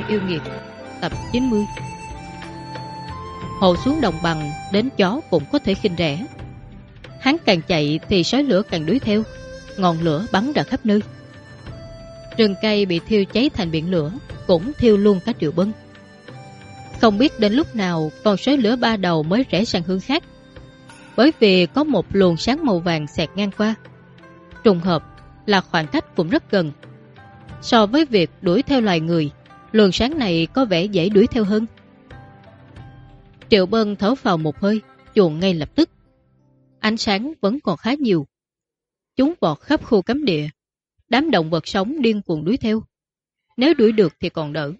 gian yêu nghiệt, Tập 90 Hồ xuống đồng bằng, Đến chó cũng có thể khinh rẻ. Hắn càng chạy thì sói lửa càng đuổi theo, Ngọn lửa bắn ra khắp nơi. Rừng cây bị thiêu cháy thành biển lửa, Cũng thiêu luôn cả triệu bân. Không biết đến lúc nào, Con sói lửa ba đầu mới rẽ sang hướng khác. Bởi vì có một luồng sáng màu vàng xẹt ngang qua. Trùng hợp là khoảng cách cũng rất gần. So với việc đuổi theo loài người Luồng sáng này có vẻ dễ đuổi theo hơn. Triệu Bân thở vào một hơi, Chuồn ngay lập tức. Ánh sáng vẫn còn khá nhiều. Chúng vọt khắp khu cấm địa. Đám động vật sống điên cuồng đuổi theo. Nếu đuổi được thì còn đỡ,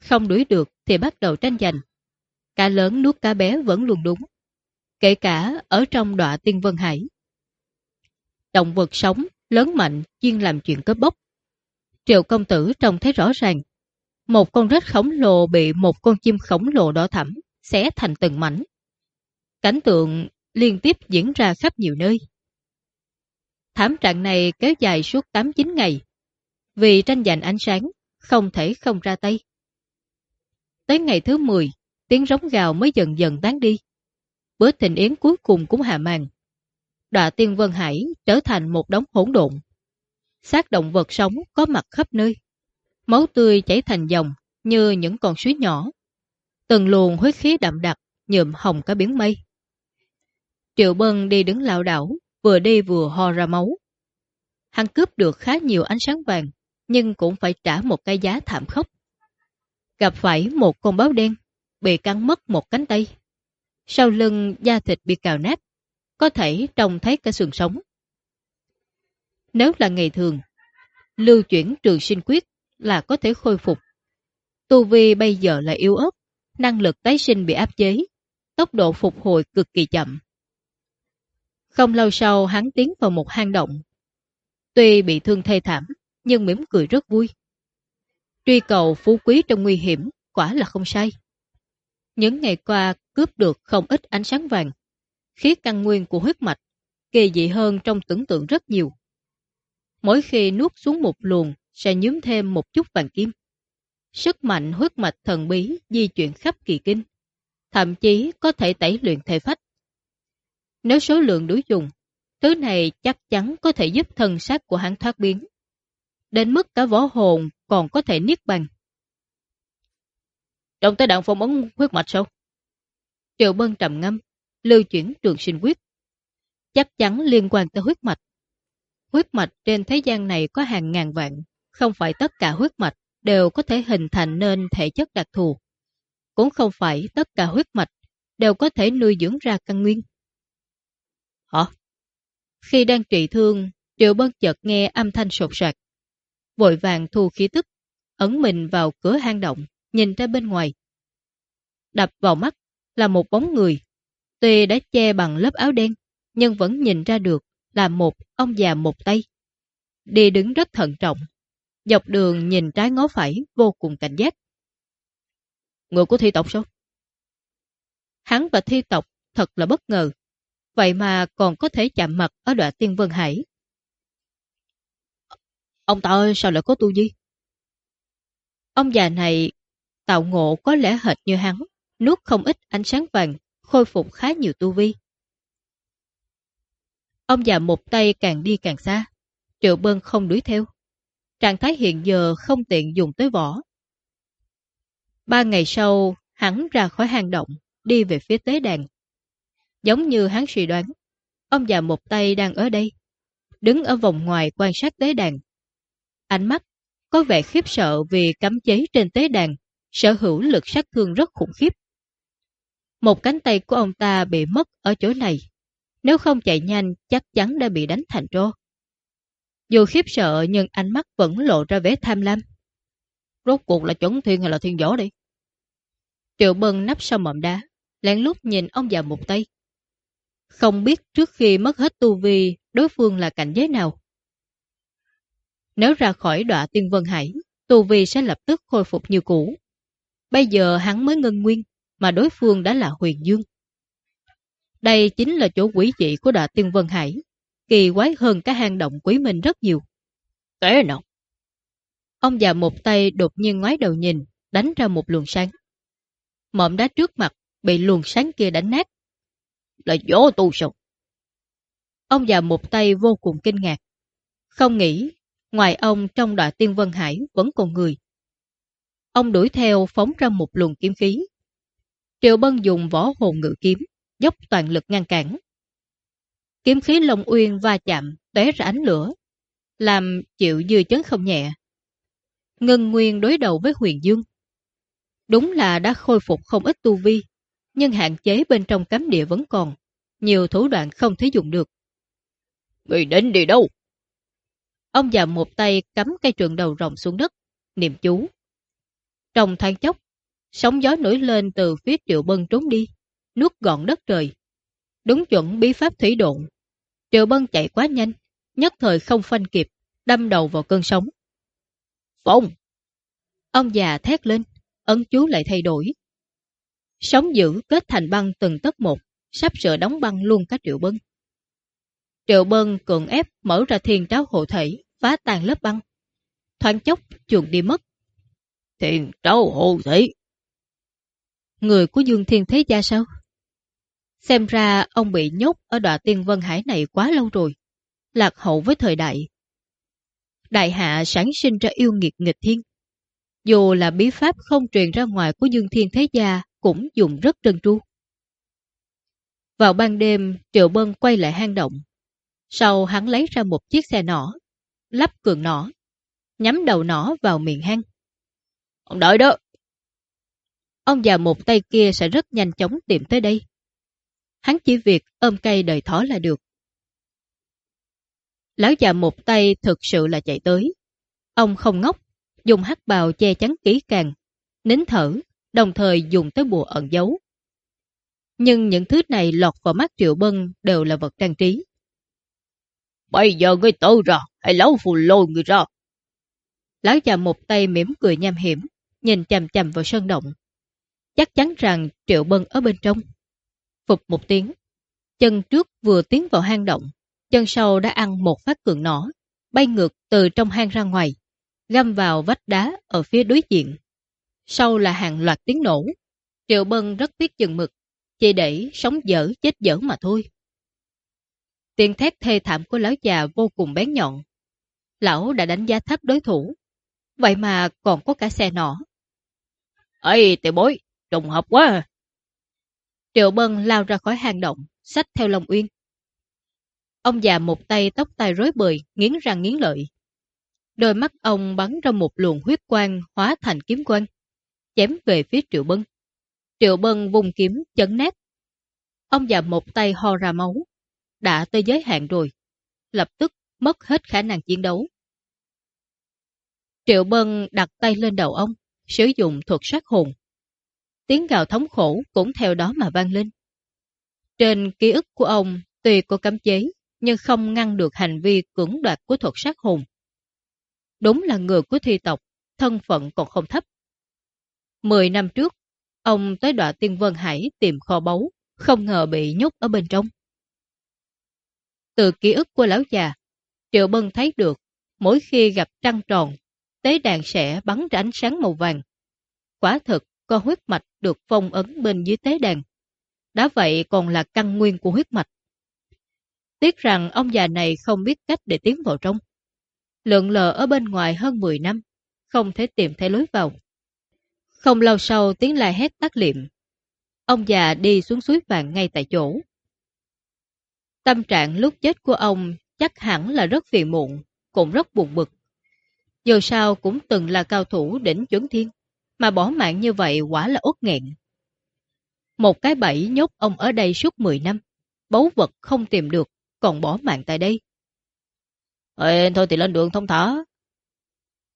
Không đuổi được thì bắt đầu tranh giành. Cá lớn nuốt cá bé vẫn luôn đúng, Kể cả ở trong đọa tiên vân hải. Động vật sống lớn mạnh chuyên làm chuyện cướp bóc. Triệu công tử trông thấy rõ ràng một con rết khổng lồ bị một con chim khổng lồ đỏ thẳm Xé thành từng mảnh Cảnh tượng liên tiếp diễn ra khắp nhiều nơi Thảm trạng này kéo dài suốt 8-9 ngày. Vì tranh giành ánh sáng, không thể không ra tay. Tới ngày thứ 10, tiếng rống gào mới dần dần tán đi. Bữa thịnh yến cuối cùng cũng hạ màn. Đọa tiên Vân Hải trở thành một đống hỗn độn. xác động vật sống có mặt khắp nơi. Máu tươi chảy thành dòng như những con suối nhỏ. Từng luồng huyết khí đậm đặc nhuộm hồng cả biển mây. Triệu Bân đi đứng lạo đảo, vừa đi vừa ho ra máu. Hắn cướp được khá nhiều ánh sáng vàng, nhưng cũng phải trả một cái giá thảm khốc. Gặp phải một con báo đen, bị cắn mất một cánh tay. Sau lưng da thịt bị cào nát, có thể trông thấy cả xương sống. Nếu là ngày thường, lưu chuyển trường sinh quyết là có thể khôi phục. Tu vi bây giờ là yếu ớt, năng lực tái sinh bị áp chế, tốc độ phục hồi cực kỳ chậm. Không lâu sau hắn tiến vào một hang động. Tuy bị thương thê thảm, nhưng mỉm cười rất vui. Truy cầu phú quý trong nguy hiểm, quả là không sai. Những ngày qua cướp được không ít ánh sáng vàng. Khí căn nguyên của huyết mạch, kỳ dị hơn trong tưởng tượng rất nhiều. Mỗi khi nuốt xuống một luồng, sẽ nhúm thêm một chút vàng kim. Sức mạnh huyết mạch thần bí di chuyển khắp kỳ kinh, thậm chí có thể tẩy luyện thể phách. Nếu số lượng đối dùng, thứ này chắc chắn có thể giúp thân xác của hắn thoát biến. Đến mức cả võ hồn còn có thể niết bằng. Trong tới đạn phong ấn huyết mạch sao? Triệu Bân trầm ngâm, lưu chuyển trường sinh quyết. Chắc chắn liên quan tới huyết mạch. Huyết mạch trên thế gian này có hàng ngàn vạn, không phải tất cả huyết mạch đều có thể hình thành nên thể chất đặc thù. Cũng không phải tất cả huyết mạch đều có thể nuôi dưỡng ra căn nguyên. Hả? Khi đang trị thương, Triệu Bân chợt nghe âm thanh sột sạc. Vội vàng thu khí tức, ấn mình vào cửa hang động, nhìn ra bên ngoài. Đập vào mắt là một bóng người. Tuy đã che bằng lớp áo đen, nhưng vẫn nhìn ra được là một ông già một tay. Đi đứng rất thận trọng. Dọc đường nhìn trái ngó phải vô cùng cảnh giác. Người của thi tộc sao? Hắn và thi tộc thật là bất ngờ vậy mà còn có thể chạm mặt ở đoạn tiên vân hải. Ông ta sao lại có tu vi? Ông già này tạo ngộ có lẽ hệt như hắn, nuốt không ít ánh sáng vàng, khôi phục khá nhiều tu vi. Ông già một tay càng đi càng xa, triệu bơn không đuổi theo. Trạng thái hiện giờ không tiện dùng tới võ. Ba ngày sau, hắn ra khỏi hang động, đi về phía tế đàn. Giống như hắn suy đoán, ông già một tay đang ở đây, đứng ở vòng ngoài quan sát tế đàn. Ánh mắt có vẻ khiếp sợ vì cấm chế trên tế đàn, sở hữu lực sát thương rất khủng khiếp. Một cánh tay của ông ta bị mất ở chỗ này, nếu không chạy nhanh chắc chắn đã bị đánh thành trô. Dù khiếp sợ nhưng ánh mắt vẫn lộ ra vẻ tham lam. Rốt cuộc là chuẩn thiên hay là thiên võ đi? Triệu Bân nắp sau mậm đá, lén lút nhìn ông già một tay. Không biết trước khi mất hết tu vi, đối phương là cảnh giới nào. Nếu ra khỏi đọa tiên vân hải, tu vi sẽ lập tức khôi phục như cũ. Bây giờ hắn mới ngân nguyên, mà đối phương đã là huyền dương. Đây chính là chỗ quỷ dị của đọa tiên vân hải, kỳ quái hơn các hang động quý minh rất nhiều. Thế nào? Ông già một tay đột nhiên ngoái đầu nhìn, đánh ra một luồng sáng. Mộm đá trước mặt bị luồng sáng kia đánh nát. Là gió tu sao? Ông già một tay vô cùng kinh ngạc. Không nghĩ, ngoài ông trong đoạn tiên Vân Hải vẫn còn người. Ông đuổi theo phóng ra một luồng kiếm khí. Triệu Bân dùng võ hồn ngự kiếm, dốc toàn lực ngăn cản. Kiếm khí Long Uyên va chạm, tóe ra ánh lửa, làm chịu dư chấn không nhẹ. Ngân Nguyên đối đầu với Huyền Dương. Đúng là đã khôi phục không ít tu vi, nhưng hạn chế bên trong cấm địa vẫn còn, nhiều thủ đoạn không thể dùng được. Người đến đi đâu? Ông già một tay cắm cây trường đầu rồng xuống đất, niệm chú. Trong than chốc, sóng gió nổi lên từ phía triệu bân trốn đi, nuốt gọn đất trời. Đúng chuẩn bí pháp thủy độn. Triệu bân chạy quá nhanh, nhất thời không phanh kịp, đâm đầu vào cơn sóng. Phong! Ông già thét lên, ấn chú lại thay đổi. Sóng dữ kết thành băng từng tấc một, sắp sửa đóng băng luôn cả triệu bân. Triệu bân cường ép mở ra thiên tráo hộ thể, phá tan lớp băng. Thoáng chốc chuồn đi mất. Thiên tráo hộ thể. Người của Dương Thiên Thế Gia sao? Xem ra ông bị nhốt ở đoạn tiên Vân Hải này quá lâu rồi. Lạc hậu với thời đại. Đại hạ sản sinh ra yêu nghiệt nghịch thiên. Dù là bí pháp không truyền ra ngoài của Dương Thiên Thế Gia cũng dùng rất trân tru. Vào ban đêm, Triệu Bân quay lại hang động. Sau hắn lấy ra một chiếc xe nỏ, lắp cường nỏ, nhắm đầu nỏ vào miệng hang. Ông đợi đó! Ông già một tay kia sẽ rất nhanh chóng tìm tới đây. Hắn chỉ việc ôm cây đời thó là được. Lão già một tay thực sự là chạy tới. Ông không ngốc, dùng hắc bào che chắn kỹ càng, nín thở, đồng thời dùng tới bùa ẩn giấu. Nhưng những thứ này lọt vào mắt Triệu Bân đều là vật trang trí. Bây giờ ngươi tự ra, hay lão phù lôi người ra. Lão già một tay mỉm cười nham hiểm, nhìn chầm chầm vào sơn động. Chắc chắn rằng Triệu Bân ở bên trong. Phục một tiếng, chân trước vừa tiến vào hang động, chân sau đã ăn một phát cường nỏ, bay ngược từ trong hang ra ngoài, găm vào vách đá ở phía đối diện. Sau là hàng loạt tiếng nổ. Triệu Bân rất biết chừng mực, chỉ để sống dở chết dở mà thôi. Tiếng thét thê thảm của lão già vô cùng bén nhọn. Lão đã đánh giá thấp đối thủ. Vậy mà còn có cả xe nỏ. Ê, tiểu bối, trùng hợp quá. À. Triệu Bân lao ra khỏi hang động, sách theo Long Uyên. Ông già một tay tóc tai rối bời, nghiến răng nghiến lợi. Đôi mắt ông bắn ra một luồng huyết quang hóa thành kiếm quang, chém về phía Triệu Bân. Triệu Bân vùng kiếm chấn nát. Ông già một tay ho ra máu, đã tới giới hạn rồi, lập tức mất hết khả năng chiến đấu. Triệu Bân đặt tay lên đầu ông, sử dụng thuật sát hồn. Tiếng gào thống khổ cũng theo đó mà vang lên. Trên ký ức của ông tuy có cấm chế, nhưng không ngăn được hành vi cưỡng đoạt của thuật sát hùng Đúng là người của thi tộc, thân phận còn không thấp. Mười năm trước, ông tới đoạn tiên Vân Hải tìm kho báu, không ngờ bị nhốt ở bên trong. Từ ký ức của lão già, Triệu Bân thấy được, mỗi khi gặp trăng tròn, tế đàn sẽ bắn ra ánh sáng màu vàng. Quả thực, có huyết mạch được phong ấn bên dưới tế đàn. Đã vậy còn là căn nguyên của huyết mạch. Tiếc rằng ông già này không biết cách để tiến vào trong. Lượng lờ ở bên ngoài hơn 10 năm, không thể tìm thấy lối vào. Không lâu sau tiếng lại hét tắt liệm. Ông già đi xuống suối vàng ngay tại chỗ. Tâm trạng lúc chết của ông chắc hẳn là rất phiền muộn, cũng rất buồn bực. Dù sao cũng từng là cao thủ đỉnh chuẩn thiên, mà bỏ mạng như vậy quả là uất nghẹn. Một cái bẫy nhốt ông ở đây suốt 10 năm, báu vật không tìm được, còn bỏ mạng tại đây. Ê, thôi thì lên đường thông thả.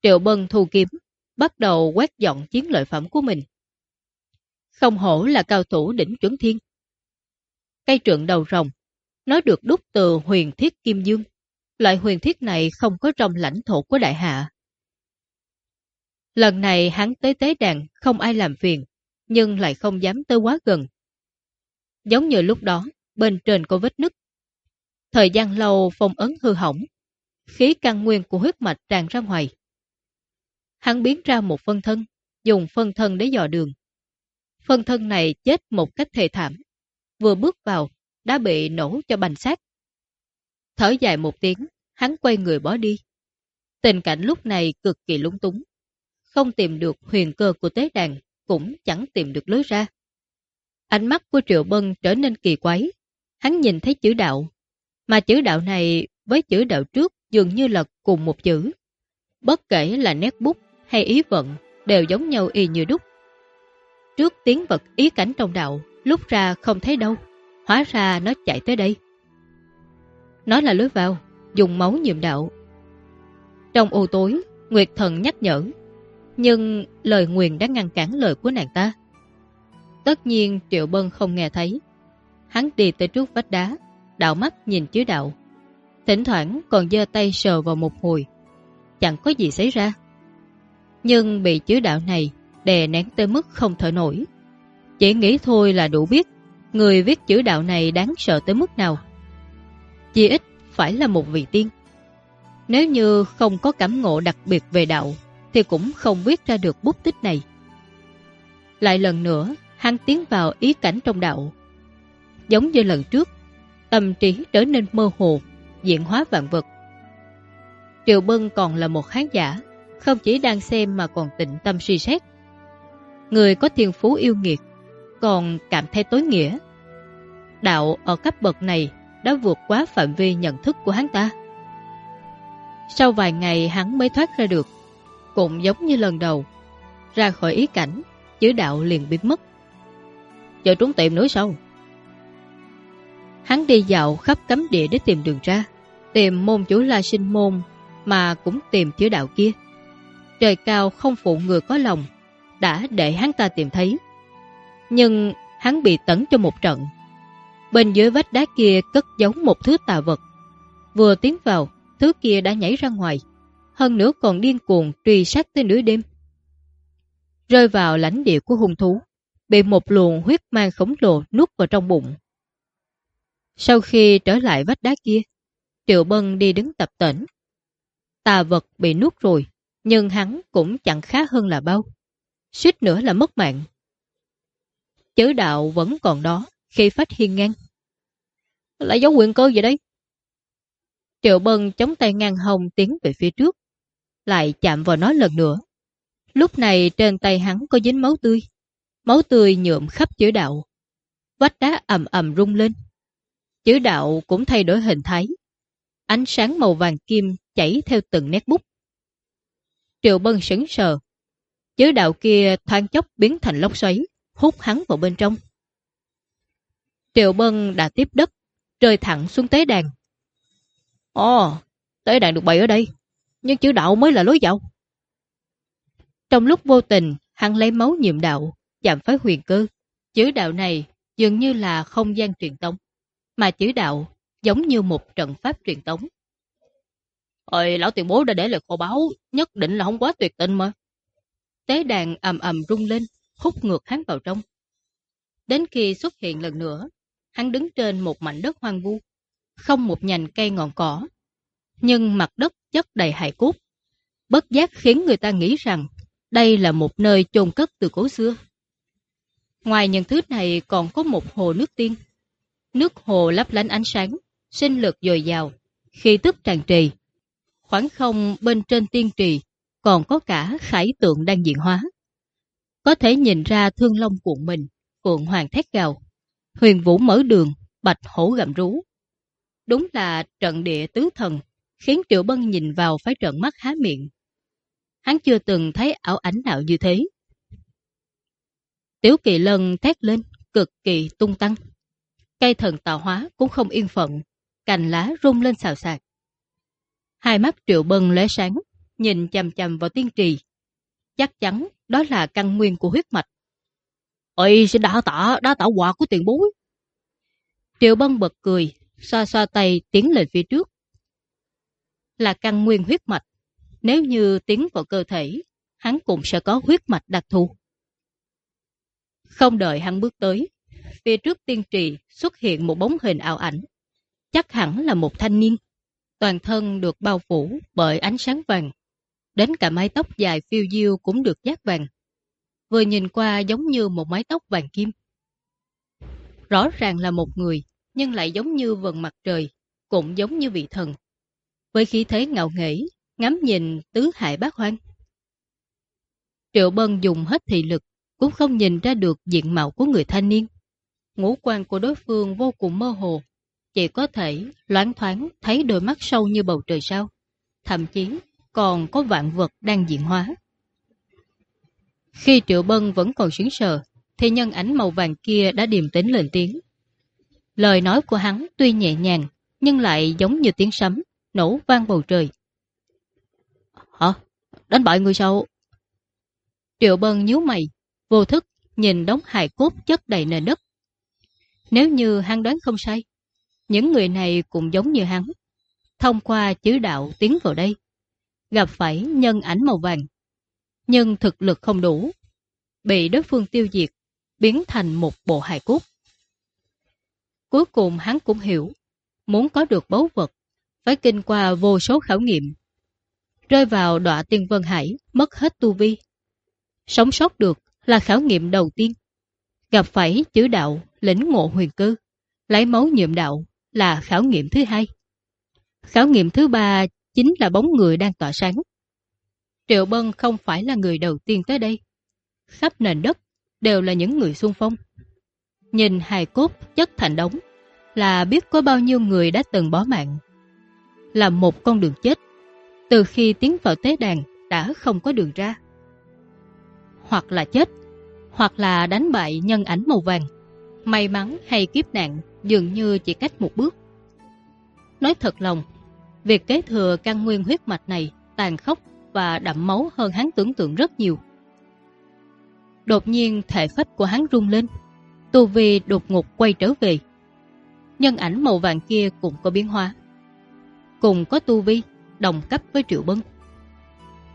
Triệu Bân thu kiếm, bắt đầu quét dọn chiến lợi phẩm của mình. Không hổ là cao thủ đỉnh chuẩn thiên. Cây trượng đầu rồng, nó được đúc từ huyền thiết kim dương. Loại huyền thiết này không có trong lãnh thổ của đại hạ. Lần này hắn tới tế đàn không ai làm phiền, nhưng lại không dám tới quá gần. Giống như lúc đó, bên trên có vết nứt. Thời gian lâu phong ấn hư hỏng, khí căn nguyên của huyết mạch tràn ra ngoài. Hắn biến ra một phân thân, dùng phân thân để dò đường. Phân thân này chết một cách thề thảm. Vừa bước vào, đã bị nổ cho bành xác. Thở dài một tiếng, hắn quay người bỏ đi. Tình cảnh lúc này cực kỳ lung túng. Không tìm được huyền cơ của tế đàn, cũng chẳng tìm được lối ra. Ánh mắt của Triệu Bân trở nên kỳ quái. Hắn nhìn thấy chữ đạo. Mà chữ đạo này với chữ đạo trước dường như là cùng một chữ. Bất kể là nét bút hay ý vận đều giống nhau y như đúc. Trước tiếng vật ý cảnh trong đạo, lúc ra không thấy đâu, hóa ra nó chạy tới đây. Nó là lối vào, dùng máu nhiệm đạo. Trong ô tối, Nguyệt Thần nhắc nhở, nhưng lời nguyền đã ngăn cản lời của nàng ta. Tất nhiên Triệu Bân không nghe thấy. Hắn đi tới trước vách đá, đạo mắt nhìn chứa đạo. Thỉnh thoảng còn dơ tay sờ vào một hồi. Chẳng có gì xảy ra. Nhưng bị chứa đạo này đè nén tới mức không thở nổi. Chỉ nghĩ thôi là đủ biết người viết chữ đạo này đáng sợ tới mức nào. Chỉ ít phải là một vị tiên. Nếu như không có cảm ngộ đặc biệt về đạo thì cũng không viết ra được bút tích này. Lại lần nữa, hắn tiến vào ý cảnh trong đạo. Giống như lần trước, tâm trí trở nên mơ hồ, diễn hóa vạn vật. Triệu Bân còn là một khán giả, không chỉ đang xem mà còn tịnh tâm suy xét. Người có thiên phú yêu nghiệt, còn cảm thấy tối nghĩa. Đạo ở cấp bậc này đã vượt quá phạm vi nhận thức của hắn ta. Sau vài ngày hắn mới thoát ra được, cũng giống như lần đầu. Ra khỏi ý cảnh, chữ đạo liền biến mất. giờ trốn tìm nữa sao? Hắn đi dạo khắp cấm địa để tìm đường ra, tìm môn chủ la sinh môn mà cũng tìm chữ đạo kia. Trời cao không phụ người có lòng, đã để hắn ta tìm thấy. Nhưng hắn bị tấn cho một trận. Bên dưới vách đá kia cất giấu một thứ tà vật. Vừa tiến vào, thứ kia đã nhảy ra ngoài. Hơn nữa còn điên cuồng truy sát tới nửa đêm. Rơi vào lãnh địa của hung thú, bị một luồng huyết mang khổng lồ nuốt vào trong bụng. Sau khi trở lại vách đá kia, Triệu Bân đi đứng tập tỉnh. Tà vật bị nuốt rồi, nhưng hắn cũng chẳng khá hơn là bao. Suýt nữa là mất mạng. Chữ đạo vẫn còn đó khi phát hiên ngang. Lại giống quyền cơ vậy đấy. Triệu Bân chống tay ngang hồng tiến về phía trước. Lại chạm vào nó lần nữa. Lúc này trên tay hắn có dính máu tươi. Máu tươi nhuộm khắp chữ đạo. Vách đá ầm ầm rung lên. Chữ đạo cũng thay đổi hình thái. Ánh sáng màu vàng kim chảy theo từng nét bút. Triệu Bân sững sờ. Chữ đạo kia thoáng chốc biến thành lốc xoáy, hút hắn vào bên trong. Triệu Bân đã tiếp đất, rơi thẳng xuống tế đàn. Ồ, tế đàn được bày ở đây, nhưng chữ đạo mới là lối vào. Trong lúc vô tình, hắn lấy máu nhiệm đạo, chạm phái huyền cơ. Chữ đạo này dường như là không gian truyền tống, mà chữ đạo giống như một trận pháp truyền tống. Ôi, lão tiền bối đã để lại kho báo, nhất định là không quá tuyệt tình mà. Tế đàn ầm ầm rung lên, hút ngược hắn vào trong. Đến khi xuất hiện lần nữa, hắn đứng trên một mảnh đất hoang vu, không một nhành cây ngọn cỏ. Nhưng mặt đất chất đầy hài cốt, bất giác khiến người ta nghĩ rằng đây là một nơi chôn cất từ cổ xưa. Ngoài những thứ này còn có một hồ nước tiên. Nước hồ lấp lánh ánh sáng, sinh lực dồi dào, khi tức tràn trì. Khoảng không bên trên tiên trì còn có cả khải tượng đang diện hóa. Có thể nhìn ra thương long cuộn mình, cuộn hoàng thét gào. Huyền vũ mở đường, bạch hổ gặm rú. Đúng là trận địa tứ thần, khiến Triệu Bân nhìn vào phải trận mắt há miệng. Hắn chưa từng thấy ảo ảnh nào như thế. Tiểu kỳ lân thét lên, cực kỳ tung tăng. Cây thần tạo hóa cũng không yên phận, cành lá rung lên xào xạc. Hai mắt Triệu Bân lóe sáng, nhìn chầm chầm vào tiên trì. Chắc chắn đó là căn nguyên của huyết mạch. Ôi, sẽ đa tạ, đa tạ quả của tiền bối. Triệu Bân bật cười, xoa xoa tay tiến lên phía trước. Là căn nguyên huyết mạch. Nếu như tiến vào cơ thể, hắn cũng sẽ có huyết mạch đặc thù. Không đợi hắn bước tới, phía trước tiên trì xuất hiện một bóng hình ảo ảnh. Chắc hẳn là một thanh niên. Toàn thân được bao phủ bởi ánh sáng vàng. Đến cả mái tóc dài phiêu diêu cũng được giác vàng. vừa nhìn qua giống như một mái tóc vàng kim. Rõ ràng là một người, nhưng lại giống như vần mặt trời, cũng giống như vị thần. Với khí thế ngạo nghễ, ngắm nhìn tứ hại bát hoang. Triệu Bân dùng hết thị lực, cũng không nhìn ra được diện mạo của người thanh niên. Ngũ quan của đối phương vô cùng mơ hồ, chỉ có thể loáng thoáng thấy đôi mắt sâu như bầu trời sao. Thậm chí còn có vạn vật đang diễn hóa. Khi Triệu Bân vẫn còn sướng sờ, thì nhân ảnh màu vàng kia đã điềm tĩnh lên tiếng. Lời nói của hắn tuy nhẹ nhàng, nhưng lại giống như tiếng sấm, nổ vang bầu trời. Hả? Đánh bại người sao? Triệu Bân nhíu mày, vô thức nhìn đống hài cốt chất đầy nền đất. Nếu như hắn đoán không sai, những người này cũng giống như hắn. Thông qua chữ đạo tiến vào đây, gặp phải nhân ảnh màu vàng. Nhưng thực lực không đủ, bị đối phương tiêu diệt, biến thành một bộ hài cốt. Cuối cùng hắn cũng hiểu, muốn có được báu vật, phải kinh qua vô số khảo nghiệm. Rơi vào đọa tiên Vân Hải, mất hết tu vi. Sống sót được là khảo nghiệm đầu tiên. Gặp phải chữ đạo, lĩnh ngộ huyền cư, lấy máu nhiệm đạo là khảo nghiệm thứ hai. Khảo nghiệm thứ ba chính là bóng người đang tỏa sáng. Triệu Bân không phải là người đầu tiên tới đây. Khắp nền đất đều là những người xung phong. Nhìn hài cốt chất thành đống là biết có bao nhiêu người đã từng bỏ mạng. Là một con đường chết. Từ khi tiến vào tế đàn đã không có đường ra. Hoặc là chết, hoặc là đánh bại nhân ảnh màu vàng. May mắn hay kiếp nạn dường như chỉ cách một bước. Nói thật lòng, việc kế thừa căn nguyên huyết mạch này tàn khốc và đậm máu hơn hắn tưởng tượng rất nhiều. Đột nhiên thể phách của hắn rung lên, tu vi đột ngột quay trở về. Nhân ảnh màu vàng kia cũng có biến hóa. Cùng có tu vi, đồng cấp với Triệu Bân.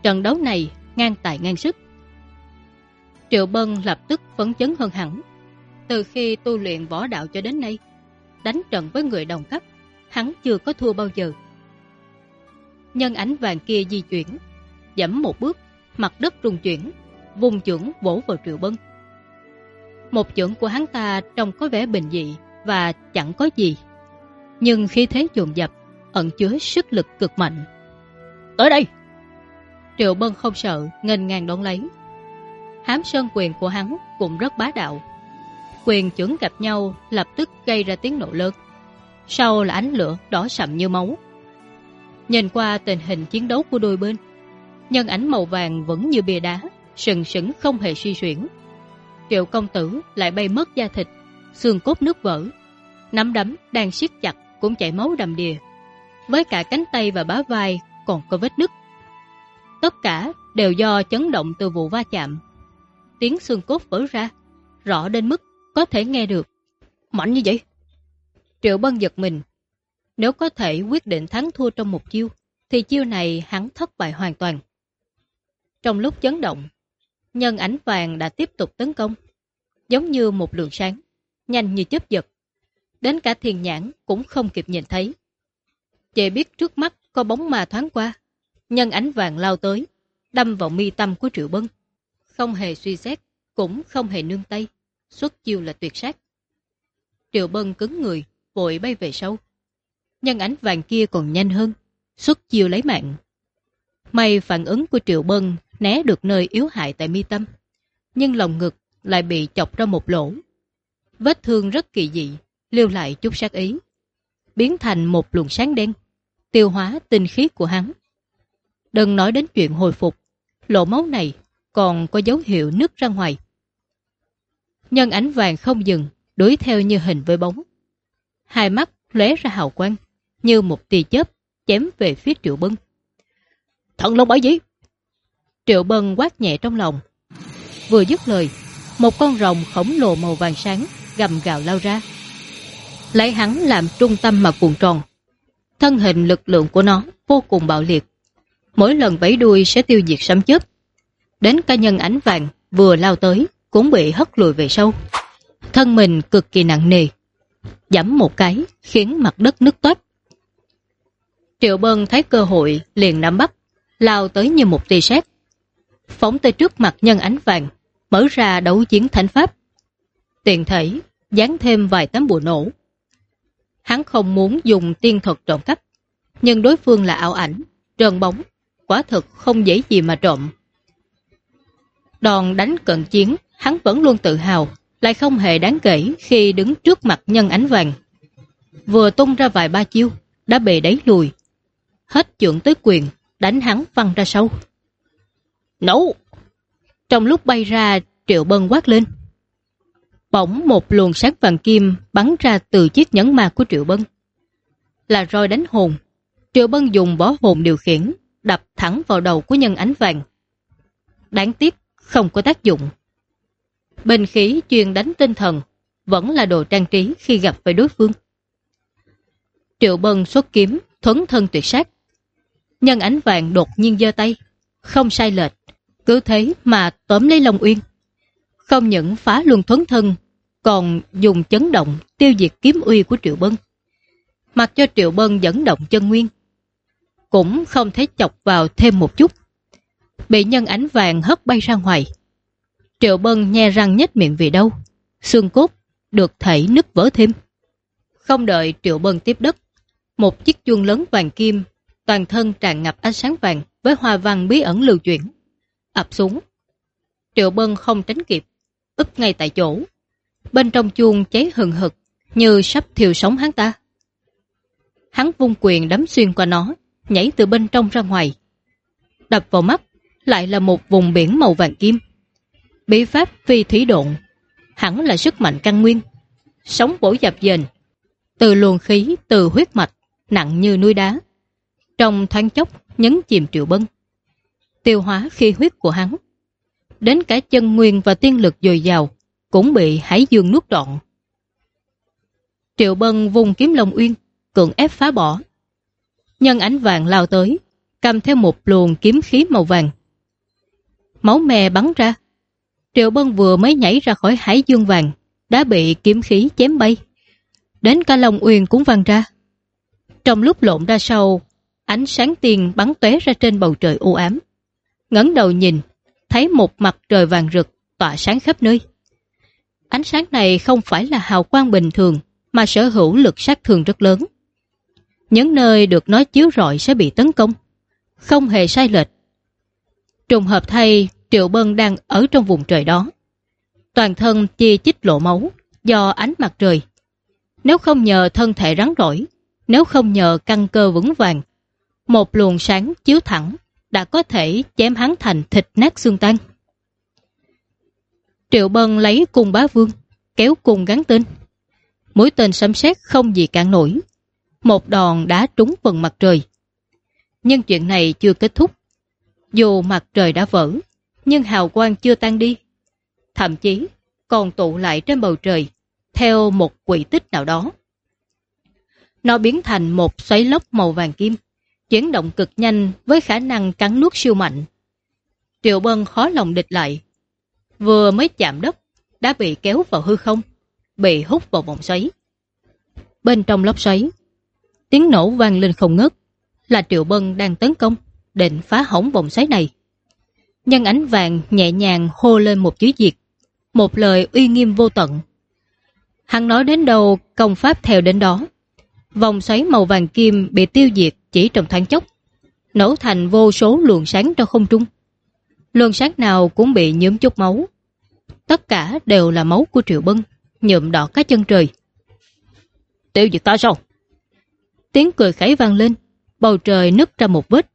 Trận đấu này ngang tài ngang sức. Triệu Bân lập tức phấn chấn hơn hẳn. Từ khi tu luyện võ đạo cho đến nay, đánh trận với người đồng cấp, hắn chưa có thua bao giờ. Nhân ảnh vàng kia di chuyển, dẫm một bước, mặt đất rung chuyển, vùng chưởng vỗ vào Triệu Bân. Một chưởng của hắn ta trông có vẻ bình dị và chẳng có gì. Nhưng khi thế dồn dập, ẩn chứa sức lực cực mạnh. Tới đây! Triệu Bân không sợ, ngênh ngang đón lấy. Hám sơn quyền của hắn cũng rất bá đạo. Quyền chưởng gặp nhau lập tức gây ra tiếng nổ lớn. Sau là ánh lửa đỏ sậm như máu. Nhìn qua tình hình chiến đấu của đôi bên, nhân ảnh màu vàng vẫn như bìa đá, sừng sững không hề suy chuyển. Triệu công tử lại bay mất da thịt, xương cốt nước vỡ. Nắm đấm đang siết chặt cũng chảy máu đầm đìa. Với cả cánh tay và bá vai còn có vết nứt. Tất cả đều do chấn động từ vụ va chạm. Tiếng xương cốt vỡ ra, rõ đến mức có thể nghe được. Mạnh như vậy? Triệu Bân giật mình. Nếu có thể quyết định thắng thua trong một chiêu, thì chiêu này hắn thất bại hoàn toàn. Trong lúc chấn động, nhân ảnh vàng đã tiếp tục tấn công, giống như một lượng sáng, nhanh như chớp giật. Đến cả thiền nhãn cũng không kịp nhìn thấy. Chệ biết trước mắt có bóng ma thoáng qua, nhân ánh vàng lao tới, đâm vào mi tâm của Triệu Bân. Không hề suy xét, cũng không hề nương tay, xuất chiêu là tuyệt sát. Triệu Bân cứng người, vội bay về sau. Nhân ánh vàng kia còn nhanh hơn, xuất chiêu lấy mạng. May phản ứng của Triệu Bân né được nơi yếu hại tại mi tâm, nhưng lòng ngực lại bị chọc ra một lỗ. Vết thương rất kỳ dị, lưu lại chút sát ý, biến thành một luồng sáng đen, tiêu hóa tinh khí của hắn. Đừng nói đến chuyện hồi phục, lỗ máu này còn có dấu hiệu nứt ra ngoài. Nhân ánh vàng không dừng, đuổi theo như hình với bóng. Hai mắt lóe ra hào quang, như một tia chớp chém về phía Triệu Bân. Thần Long bảo gì? Triệu Bân quát nhẹ trong lòng. Vừa dứt lời, một con rồng khổng lồ màu vàng sáng gầm gào lao ra. Lấy hắn làm trung tâm mà cuộn tròn. Thân hình lực lượng của nó vô cùng bạo liệt. Mỗi lần vẫy đuôi sẽ tiêu diệt sấm chớp. Đến cá nhân ánh vàng vừa lao tới cũng bị hất lùi về sâu. Thân mình cực kỳ nặng nề. Giẫm một cái khiến mặt đất nứt toát. Triệu Bân thấy cơ hội liền nắm bắt, lao tới như một tia sét phóng tới trước mặt nhân ánh vàng, mở ra đấu chiến thánh pháp. Tiện thể, dán thêm vài tấm bùa nổ. Hắn không muốn dùng tiên thuật trộm cắp, nhưng đối phương là ảo ảnh, trơn bóng, quả thực không dễ gì mà trộm. Đòn đánh cận chiến, hắn vẫn luôn tự hào, lại không hề đáng kể khi đứng trước mặt nhân ánh vàng. Vừa tung ra vài ba chiêu, đã bị đẩy lùi. Hết trưởng tới quyền, đánh hắn văng ra sâu. Nấu! Trong lúc bay ra, triệu bân quát lên. Bỗng một luồng sáng vàng kim bắn ra từ chiếc nhẫn ma của triệu bân. Là roi đánh hồn. Triệu bân dùng bó hồn điều khiển, đập thẳng vào đầu của nhân ánh vàng. Đáng tiếc, không có tác dụng. Bình khí chuyên đánh tinh thần vẫn là đồ trang trí khi gặp phải đối phương. Triệu Bân xuất kiếm, thuấn thân tuyệt sát. Nhân ánh vàng đột nhiên giơ tay, không sai lệch, cứ thế mà tóm lấy Long Uyên. Không những phá luân thuấn thân, còn dùng chấn động tiêu diệt kiếm uy của Triệu Bân. Mặc cho Triệu Bân dẫn động chân nguyên. Cũng không thấy chọc vào thêm một chút. Bị nhân ánh vàng hất bay ra ngoài. Triệu Bân nhe răng nhếch miệng vì đâu. Xương cốt được thảy nứt vỡ thêm. Không đợi Triệu Bân tiếp đất, một chiếc chuông lớn vàng kim, toàn thân tràn ngập ánh sáng vàng với hoa văn bí ẩn lưu chuyển. ập xuống. Triệu Bân không tránh kịp, úp ngay tại chỗ. Bên trong chuông cháy hừng hực, như sắp thiêu sống hắn ta. Hắn vung quyền đấm xuyên qua nó, nhảy từ bên trong ra ngoài. Đập vào mắt, lại là một vùng biển màu vàng kim. Bí pháp phi thủy độn, hẳn là sức mạnh căn nguyên. Sống bổ dập dềnh, từ luồng khí, từ huyết mạch, nặng như núi đá. Trong thoáng chốc, nhấn chìm triệu bân. Tiêu hóa khi huyết của hắn. Đến cả chân nguyên và tiên lực dồi dào, cũng bị hải dương nuốt trọn. Triệu bân vùng kiếm lồng uyên, cưỡng ép phá bỏ. Nhân ánh vàng lao tới, cầm theo một luồng kiếm khí màu vàng. Máu mè bắn ra. Triệu bân vừa mới nhảy ra khỏi hải dương vàng, đã bị kiếm khí chém bay. Đến cả lồng uyên cũng văng ra. Trong lúc lộn ra sau, ánh sáng tiền bắn tóe ra trên bầu trời u ám. ngẩng đầu nhìn, thấy một mặt trời vàng rực tỏa sáng khắp nơi. Ánh sáng này không phải là hào quang bình thường, mà sở hữu lực sát thương rất lớn. Những nơi được nói chiếu rọi sẽ bị tấn công, không hề sai lệch. Trùng hợp thay, Triệu Bân đang ở trong vùng trời đó. Toàn thân chi chích lộ máu do ánh mặt trời. Nếu không nhờ thân thể rắn rỏi, nếu không nhờ căn cơ vững vàng, một luồng sáng chiếu thẳng đã có thể chém hắn thành thịt nát xương tan. Triệu Bân lấy cung bá vương, kéo cung gắn tên. Mũi tên sấm sét không gì cản nổi. Một đòn đã trúng phần mặt trời. Nhưng chuyện này chưa kết thúc. Dù mặt trời đã vỡ, nhưng hào quang chưa tan đi. Thậm chí còn tụ lại trên bầu trời, theo một quỷ tích nào đó. Nó biến thành một xoáy lốc màu vàng kim, chuyển động cực nhanh với khả năng cắn nuốt siêu mạnh. Triệu Bân khó lòng địch lại. Vừa mới chạm đất, đã bị kéo vào hư không, bị hút vào vòng xoáy. Bên trong lốc xoáy, tiếng nổ vang lên không ngớt, là Triệu Bân đang tấn công, định phá hỏng vòng xoáy này. Nhân ánh vàng nhẹ nhàng hô lên một chữ diệt, một lời uy nghiêm vô tận. Hắn nói đến đâu, công pháp theo đến đó. Vòng xoáy màu vàng kim bị tiêu diệt chỉ trong thoáng chốc, nổ thành vô số luồng sáng trong không trung. Luồng sáng nào cũng bị nhuốm chút máu. Tất cả đều là máu của Triệu Bân, nhuộm đỏ cả chân trời. Tiêu diệt ta sao? Tiếng cười khẩy vang lên, bầu trời nứt ra một vết.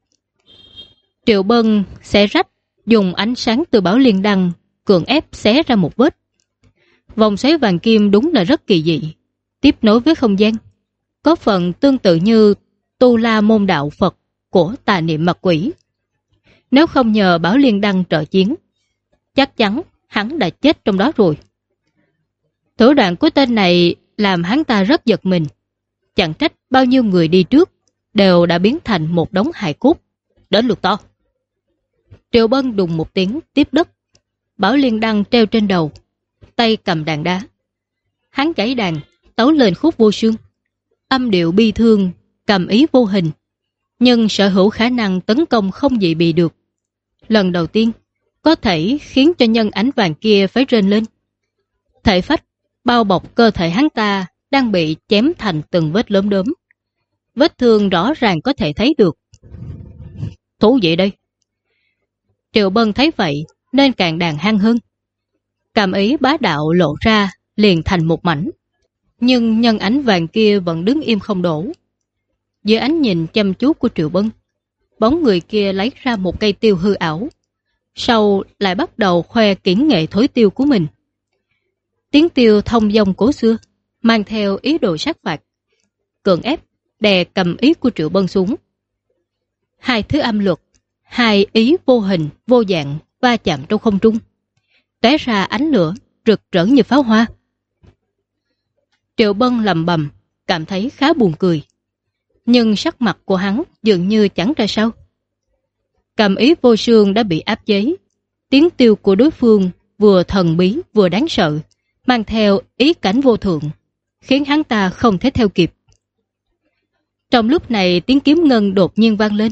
Triệu Bân sẽ rách, dùng ánh sáng từ bảo liên đăng, cường ép xé ra một vết. Vòng xoáy vàng kim đúng là rất kỳ dị, tiếp nối với không gian có phần tương tự như tu la môn đạo Phật của tà niệm mặt quỷ. Nếu không nhờ Bảo Liên Đăng trợ chiến, chắc chắn hắn đã chết trong đó rồi. Thủ đoạn của tên này làm hắn ta rất giật mình. Chẳng trách bao nhiêu người đi trước đều đã biến thành một đống hài cốt. Đến lượt to. Triệu Bân đùng một tiếng tiếp đất. Bảo Liên Đăng treo trên đầu, tay cầm đàn đá. Hắn gãy đàn, tấu lên khúc vô sương âm điệu bi thương, cầm ý vô hình, nhưng sở hữu khả năng tấn công không gì bị được. Lần đầu tiên, có thể khiến cho nhân ánh vàng kia phải rên lên. Thể phách bao bọc cơ thể hắn ta đang bị chém thành từng vết lớn đốm. Vết thương rõ ràng có thể thấy được. Thú vị đây. Triệu Bân thấy vậy nên càng đàn hăng hơn. Cảm ý bá đạo lộ ra liền thành một mảnh. Nhưng nhân ánh vàng kia vẫn đứng im không đổ. Dưới ánh nhìn chăm chú của Triệu Bân, bóng người kia lấy ra một cây tiêu hư ảo. Sau lại bắt đầu khoe kỹ nghệ thối tiêu của mình. Tiếng tiêu thông dòng cố xưa, mang theo ý đồ sát phạt. Cường ép, đè cầm ý của Triệu Bân xuống. Hai thứ âm luật, hai ý vô hình, vô dạng, va chạm trong không trung. Té ra ánh lửa, rực rỡ như pháo hoa. Triệu Bân lầm bầm, cảm thấy khá buồn cười. Nhưng sắc mặt của hắn dường như chẳng ra sao. Cầm ý vô sương đã bị áp chế. Tiếng tiêu của đối phương vừa thần bí vừa đáng sợ, mang theo ý cảnh vô thượng, khiến hắn ta không thể theo kịp. Trong lúc này tiếng kiếm ngân đột nhiên vang lên.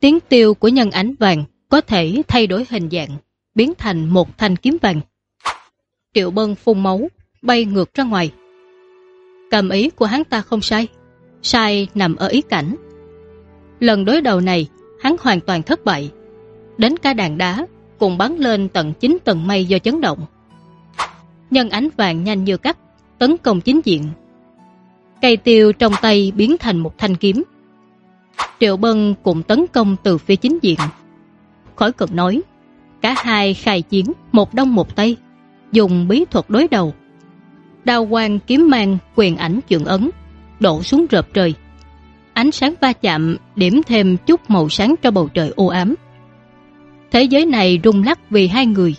Tiếng tiêu của nhân ánh vàng có thể thay đổi hình dạng, biến thành một thanh kiếm vàng. Triệu Bân phun máu, bay ngược ra ngoài. Cầm ý của hắn ta không sai, sai nằm ở ý cảnh. Lần đối đầu này, hắn hoàn toàn thất bại. Đến cả đàn đá cùng bắn lên tận 9 tầng mây do chấn động. Nhân ánh vàng nhanh như cắt, tấn công chính diện. Cây tiêu trong tay biến thành một thanh kiếm. Triệu Bân cũng tấn công từ phía chính diện. Khỏi cần nói, cả hai khai chiến một đông một tây, dùng bí thuật đối đầu. Đao quang kiếm mang quyền ảnh trường ấn, đổ xuống rợp trời. Ánh sáng va chạm điểm thêm chút màu sáng cho bầu trời u ám. Thế giới này rung lắc vì hai người.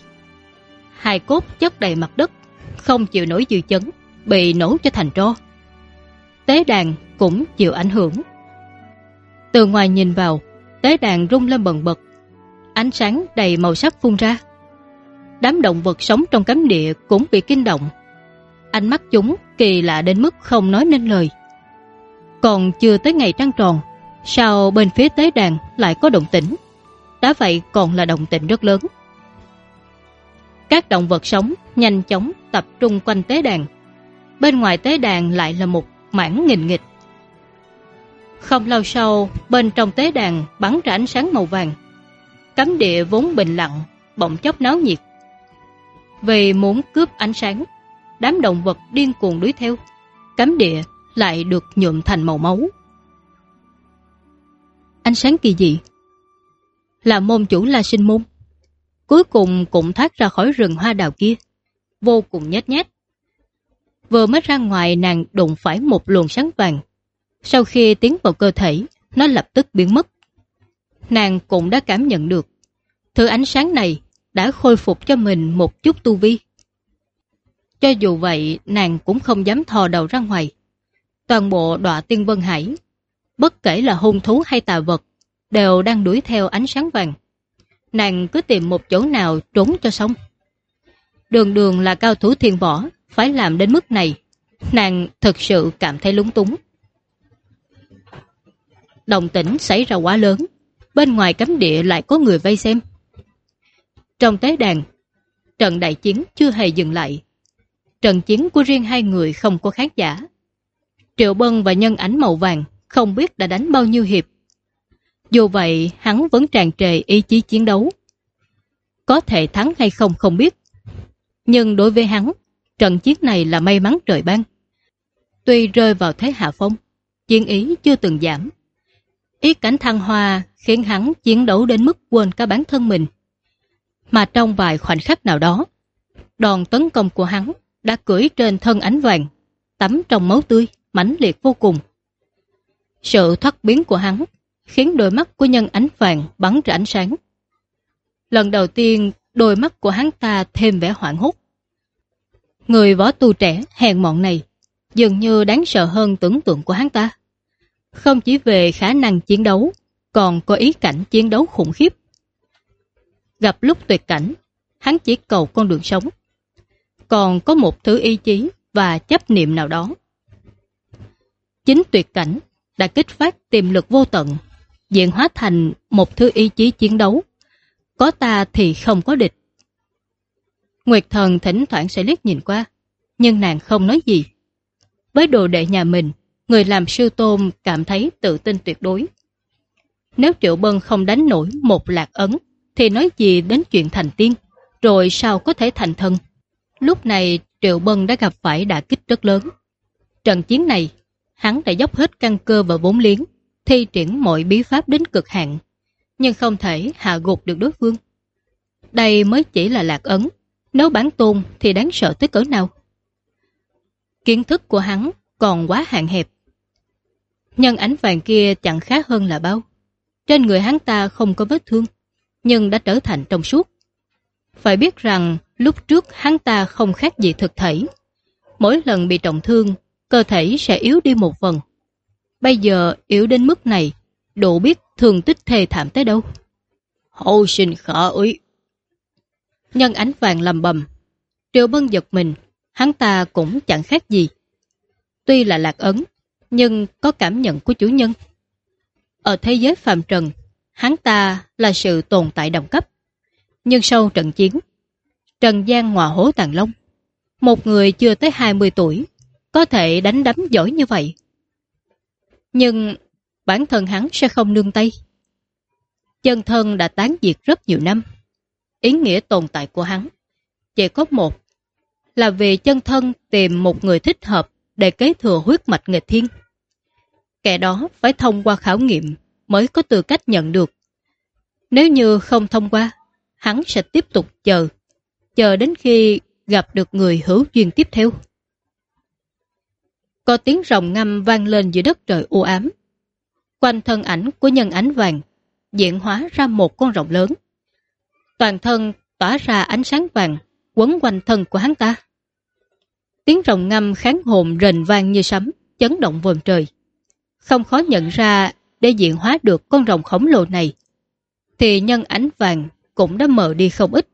Hai cốt chất đầy mặt đất, không chịu nổi dư chấn, bị nổ cho thành tro. Tế đàn cũng chịu ảnh hưởng. Từ ngoài nhìn vào, tế đàn rung lên bần bật. Ánh sáng đầy màu sắc phun ra. Đám động vật sống trong cấm địa cũng bị kinh động. Ánh mắt chúng kỳ lạ đến mức không nói nên lời. Còn chưa tới ngày trăng tròn, sao bên phía tế đàn lại có động tĩnh? Đã vậy còn là động tĩnh rất lớn. Các động vật sống nhanh chóng tập trung quanh tế đàn. Bên ngoài tế đàn lại là một mảng nghìn nghịch. Không lâu sau, bên trong tế đàn bắn ra ánh sáng màu vàng. Cấm địa vốn bình lặng, bỗng chốc náo nhiệt. Vì muốn cướp ánh sáng, đám động vật điên cuồng đuổi theo. Cấm địa lại được nhuộm thành màu máu. Ánh sáng kỳ dị. Là môn chủ La Sinh Môn. Cuối cùng cũng thoát ra khỏi rừng hoa đào kia. Vô cùng nhét nhét Vừa mới ra ngoài nàng đụng phải một luồng sáng vàng. Sau khi tiến vào cơ thể Nó lập tức biến mất. Nàng cũng đã cảm nhận được Thứ ánh sáng này đã khôi phục cho mình một chút tu vi. Cho dù vậy, nàng cũng không dám thò đầu ra ngoài toàn bộ đọa tiên Vân Hải, bất kể là hung thú hay tà vật, đều đang đuổi theo ánh sáng vàng. Nàng cứ tìm một chỗ nào trốn cho xong. Đường đường là cao thủ thiên võ, phải làm đến mức này. Nàng thực sự cảm thấy lúng túng. Đồng tĩnh xảy ra quá lớn, bên ngoài cấm địa lại có người vây xem. Trong tế đàn, trận đại chiến chưa hề dừng lại. Trận chiến của riêng hai người không có khán giả. Triệu Bân và nhân ảnh màu vàng không biết đã đánh bao nhiêu hiệp. Dù vậy, hắn vẫn tràn trề ý chí chiến đấu. Có thể thắng hay không không biết. Nhưng đối với hắn, trận chiến này là may mắn trời ban. Tuy rơi vào thế hạ phong, chiến ý chưa từng giảm. Ý cảnh thăng hoa khiến hắn chiến đấu đến mức quên cả bản thân mình. Mà trong vài khoảnh khắc nào đó, đòn tấn công của hắn đã cưỡi trên thân ánh vàng, tắm trong máu tươi mãnh liệt vô cùng. Sự thoát biến của hắn khiến đôi mắt của nhân ánh vàng bắn ra ánh sáng. Lần đầu tiên, đôi mắt của hắn ta thêm vẻ hoảng hốt. Người võ tu trẻ hèn mọn này dường như đáng sợ hơn tưởng tượng của hắn ta. Không chỉ về khả năng chiến đấu, còn có ý cảnh chiến đấu khủng khiếp. Gặp lúc tuyệt cảnh, hắn chỉ cầu con đường sống. Còn có một thứ ý chí và chấp niệm nào đó Chính tuyệt cảnh đã kích phát tiềm lực vô tận, diện hóa thành một thứ ý chí chiến đấu, có ta thì không có địch. Nguyệt thần thỉnh thoảng sẽ liếc nhìn qua, nhưng nàng không nói gì. Với đồ đệ nhà mình, người làm sư tôn cảm thấy tự tin tuyệt đối. Nếu Triệu Bân không đánh nổi một lạc ấn, thì nói gì đến chuyện thành tiên, rồi sao có thể thành thân. Lúc này Triệu Bân đã gặp phải đả kích rất lớn. Trận chiến này, hắn đã dốc hết căn cơ và vốn liếng, thi triển mọi bí pháp đến cực hạn, nhưng không thể hạ gục được đối phương. Đây mới chỉ là lạc ấn, nếu bán tôn thì đáng sợ tới cỡ nào. Kiến thức của hắn còn quá hạn hẹp. Nhân ánh vàng kia chẳng khác hơn là bao. Trên người hắn ta không có vết thương, nhưng đã trở thành trong suốt. Phải biết rằng lúc trước hắn ta không khác gì thực thể. Mỗi lần bị trọng thương, cơ thể sẽ yếu đi một phần. Bây giờ yếu đến mức này, đủ biết thường tích thê thảm tới đâu. Hậu sinh khả úy. Nhân ánh vàng lầm bầm. Triệu bân giật mình, hắn ta cũng chẳng khác gì. Tuy là lạc ấn, nhưng có cảm nhận của chủ nhân. Ở thế giới phàm trần, hắn ta là sự tồn tại đồng cấp. Nhưng sau trận chiến, Trần Giang ngọa hố tàn long, một người chưa tới 20 tuổi, có thể đánh đấm giỏi như vậy. Nhưng bản thân hắn sẽ không nương tay. Chân thân đã tán diệt rất nhiều năm. Ý nghĩa tồn tại của hắn chỉ có một, là vì chân thân tìm một người thích hợp để kế thừa huyết mạch nghịch thiên. Kẻ đó phải thông qua khảo nghiệm mới có tư cách nhận được. Nếu như không thông qua, hắn sẽ tiếp tục chờ, chờ đến khi gặp được người hữu duyên tiếp theo. Có tiếng rồng ngâm vang lên giữa đất trời u ám. Quanh thân ảnh của nhân ánh vàng, diễn hóa ra một con rồng lớn. Toàn thân tỏa ra ánh sáng vàng, quấn quanh thân của hắn ta. Tiếng rồng ngâm kháng hồn rền vang như sấm, chấn động vườn trời. Không khó nhận ra để diễn hóa được con rồng khổng lồ này, thì nhân ánh vàng cũng đã mờ đi không ít.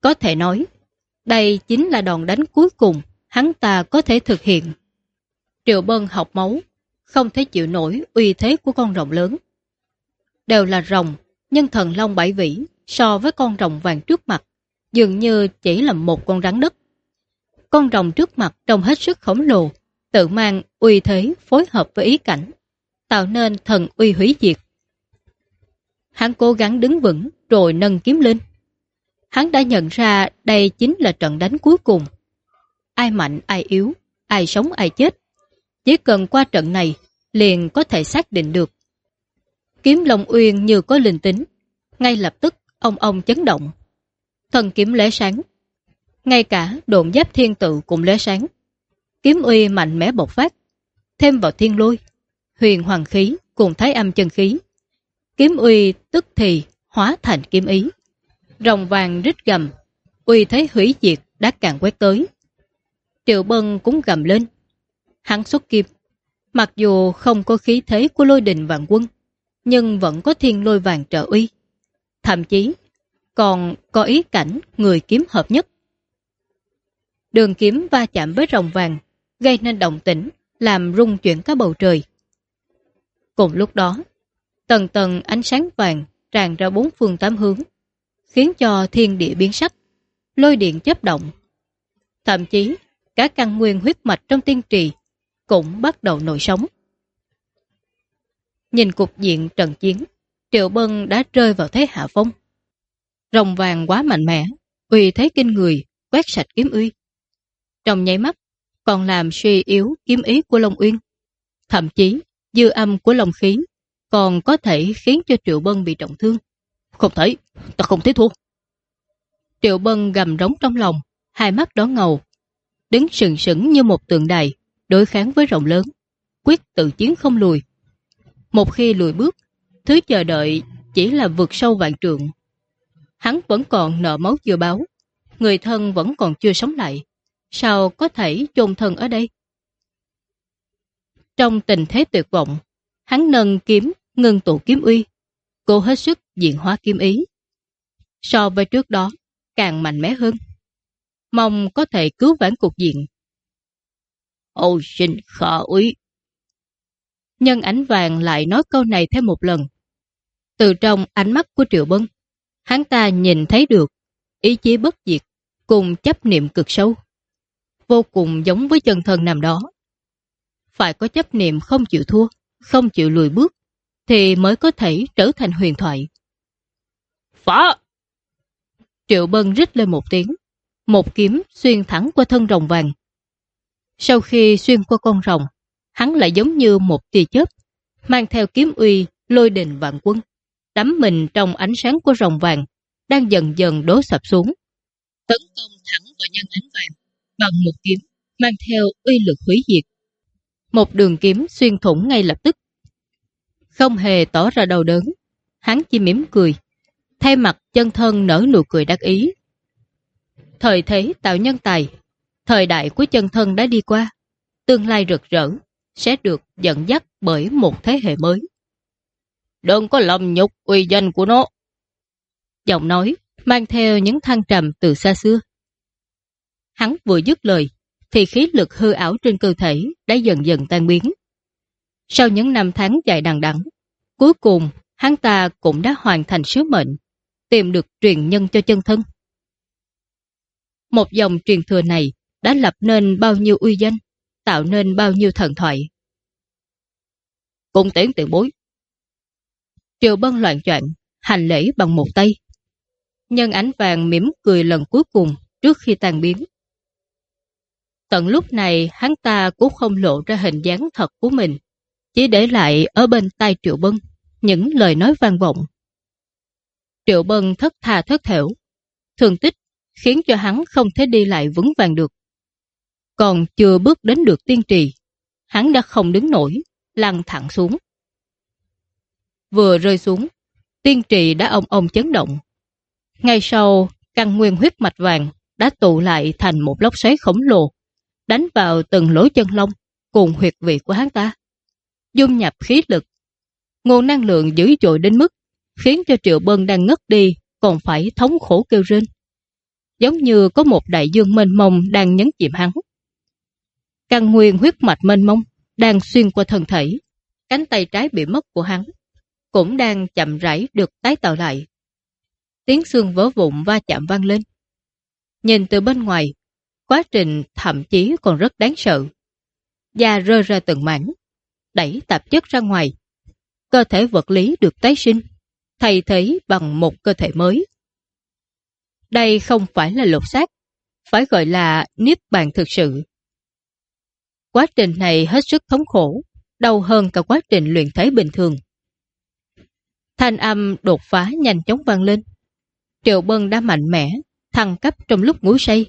Có thể nói, đây chính là đòn đánh cuối cùng hắn ta có thể thực hiện. Triệu Bân học máu, không thể chịu nổi uy thế của con rồng lớn. Đều là rồng, nhưng thần long bảy vĩ so với con rồng vàng trước mặt, dường như chỉ là một con rắn đất. Con rồng trước mặt trông hết sức khổng lồ, tự mang uy thế phối hợp với ý cảnh, tạo nên thần uy hủy diệt. Hắn cố gắng đứng vững rồi nâng kiếm lên. Hắn đã nhận ra đây chính là trận đánh cuối cùng. Ai mạnh ai yếu, ai sống ai chết. Chỉ cần qua trận này, liền có thể xác định được. Kiếm Long Uyên như có linh tính. Ngay lập tức, ông ông chấn động. Thần kiếm lóe sáng. Ngay cả độn giáp thiên tự cũng lóe sáng. Kiếm uy mạnh mẽ bộc phát. Thêm vào thiên lôi, huyền hoàng khí cùng thái âm chân khí. Kiếm uy tức thì hóa thành kiếm ý. Rồng vàng rít gầm, uy thế hủy diệt đã càng quét tới. Triệu Bân cũng gầm lên. Hắn xuất kịp. Mặc dù không có khí thế của lôi đình vạn quân, nhưng vẫn có thiên lôi vàng trợ uy. Thậm chí, còn có ý cảnh người kiếm hợp nhất. Đường kiếm va chạm với rồng vàng, gây nên động tĩnh, làm rung chuyển cả bầu trời. Cùng lúc đó, tầng tầng ánh sáng vàng tràn ra bốn phương tám hướng, khiến cho thiên địa biến sắc, lôi điện chấp động. Thậm chí, cả căn nguyên huyết mạch trong tiên trì cũng bắt đầu nổi sống. Nhìn cục diện trận chiến, Triệu Bân đã rơi vào thế hạ phong. Rồng vàng quá mạnh mẽ, uy thế kinh người, quét sạch kiếm uy. Trong nháy mắt, còn làm suy yếu kiếm ý của Long Uyên. Thậm chí, dư âm của Long khí còn có thể khiến cho Triệu Bân bị trọng thương. Không thể, ta không thể thua. Triệu Bân gầm rống trong lòng, hai mắt đỏ ngầu, đứng sừng sững như một tượng đài, đối kháng với rộng lớn, quyết tự chiến không lùi. Một khi lùi bước, thứ chờ đợi chỉ là vượt sâu vạn trượng. Hắn vẫn còn nợ máu chưa báo, người thân vẫn còn chưa sống lại, sao có thể chôn thân ở đây? Trong tình thế tuyệt vọng, hắn nâng kiếm, ngưng tụ kiếm uy, cố hết sức diện hóa kiếm ý. So với trước đó, càng mạnh mẽ hơn. Mong có thể cứu vãn cục diện. Ô sinh khả úy. Nhân ánh vàng lại nói câu này thêm một lần. Từ trong ánh mắt của Triệu Bân, hắn ta nhìn thấy được ý chí bất diệt cùng chấp niệm cực sâu. Vô cùng giống với chân thân nằm đó. Phải có chấp niệm không chịu thua, không chịu lùi bước, thì mới có thể trở thành huyền thoại. Phá! Triệu Bân rít lên một tiếng, một kiếm xuyên thẳng qua thân rồng vàng. Sau khi xuyên qua con rồng, hắn lại giống như một tia chớp, mang theo kiếm uy lôi đình vạn quân, đắm mình trong ánh sáng của rồng vàng, đang dần dần đổ sập xuống. Tấn công thẳng vào nhân ánh vàng, bằng một kiếm, mang theo uy lực hủy diệt. Một đường kiếm xuyên thủng ngay lập tức. Không hề tỏ ra đau đớn, hắn chỉ mỉm cười, thay mặt chân thân nở nụ cười đắc ý. Thời thế tạo nhân tài, thời đại của chân thân đã đi qua, tương lai rực rỡ, sẽ được dẫn dắt bởi một thế hệ mới. Đừng có lầm nhục uy danh của nó. Giọng nói mang theo những thăng trầm từ xa xưa. Hắn vừa dứt lời, thì khí lực hư ảo trên cơ thể đã dần dần tan biến. Sau những năm tháng dài đằng đẵng, cuối cùng hắn ta cũng đã hoàn thành sứ mệnh, tìm được truyền nhân cho chân thân. Một dòng truyền thừa này đã lập nên bao nhiêu uy danh, tạo nên bao nhiêu thần thoại. Cung tiến tiền bối. Triệu bân loạn choạng hành lễ bằng một tay. Nhân ánh vàng mỉm cười lần cuối cùng trước khi tan biến. Tận lúc này hắn ta cũng không lộ ra hình dáng thật của mình, chỉ để lại ở bên tay Triệu Bân những lời nói vang vọng. Triệu Bân thất tha thất thểu, thường tích khiến cho hắn không thể đi lại vững vàng được. Còn chưa bước đến được tiên trì, hắn đã không đứng nổi, lăn thẳng xuống. Vừa rơi xuống, tiên trì đã ông ông chấn động. Ngay sau, căn nguyên huyết mạch vàng đã tụ lại thành một lốc xoáy khổng lồ, đánh vào từng lỗ chân lông cùng huyệt vị của hắn ta. Dung nhập khí lực, nguồn năng lượng dữ dội đến mức khiến cho Triệu Bân đang ngất đi còn phải thống khổ kêu rên. Giống như có một đại dương mênh mông đang nhấn chìm hắn. Căn nguyên huyết mạch mênh mông đang xuyên qua thân thể. Cánh tay trái bị mất của hắn cũng đang chậm rãi được tái tạo lại. Tiếng xương vỡ vụn va chạm vang lên. Nhìn từ bên ngoài, quá trình thậm chí còn rất đáng sợ. Da rơi ra từng mảng, đẩy tạp chất ra ngoài. Cơ thể vật lý được tái sinh, thay thế bằng một cơ thể mới. Đây không phải là lột xác, phải gọi là niết bàn thực sự. Quá trình này hết sức thống khổ, đau hơn cả quá trình luyện thể bình thường. Thanh âm đột phá nhanh chóng vang lên. Triệu Bân đã mạnh mẽ, thăng cấp trong lúc ngủ say.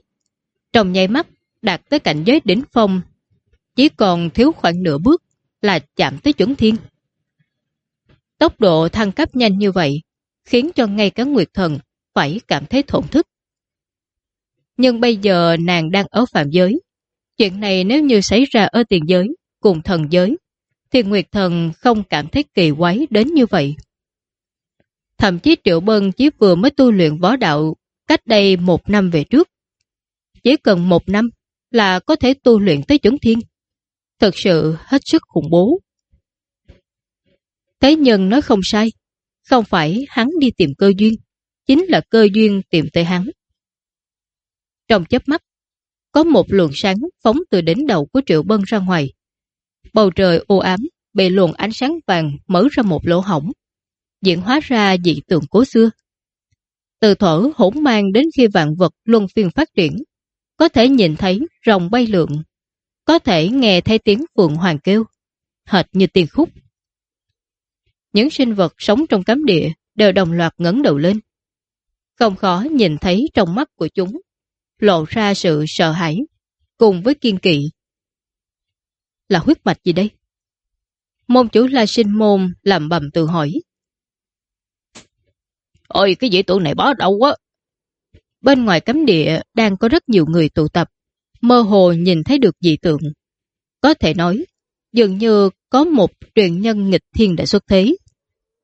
Trong nháy mắt, đạt tới cảnh giới đỉnh phong, chỉ còn thiếu khoảng nửa bước là chạm tới chuẩn thiên. Tốc độ thăng cấp nhanh như vậy, khiến cho ngay cả Nguyệt Thần phải cảm thấy thổn thức. Nhưng bây giờ nàng đang ở phạm giới. Chuyện này nếu như xảy ra ở tiền giới, cùng thần giới, thì Nguyệt Thần không cảm thấy kỳ quái đến như vậy. Thậm chí Triệu Bân chỉ vừa mới tu luyện võ đạo cách đây một năm về trước. Chỉ cần một năm là có thể tu luyện tới chuẩn thiên. Thật sự hết sức khủng bố. Thế nhân nói không sai, không phải hắn đi tìm cơ duyên, chính là cơ duyên tìm tới hắn. Trong chớp mắt, có một luồng sáng phóng từ đỉnh đầu của Triệu Bân ra ngoài. Bầu trời u ám bị luồng ánh sáng vàng mở ra một lỗ hổng diễn hóa ra dị tượng cố xưa. Từ thở hỗn mang đến khi vạn vật luân phiên phát triển, có thể nhìn thấy rồng bay lượn, có thể nghe thấy tiếng phượng hoàng kêu, hệt như tiền khúc. Những sinh vật sống trong cấm địa đều đồng loạt ngấn đầu lên. Không khó nhìn thấy trong mắt của chúng, lộ ra sự sợ hãi, cùng với kiên kỵ. Là huyết mạch gì đây? Môn chủ là sinh môn làm bầm tự hỏi. Ôi cái dị tượng này bó đâu quá. Bên ngoài cấm địa đang có rất nhiều người tụ tập, mơ hồ nhìn thấy được dị tượng. Có thể nói, dường như có một truyền nhân nghịch thiên đã xuất thế.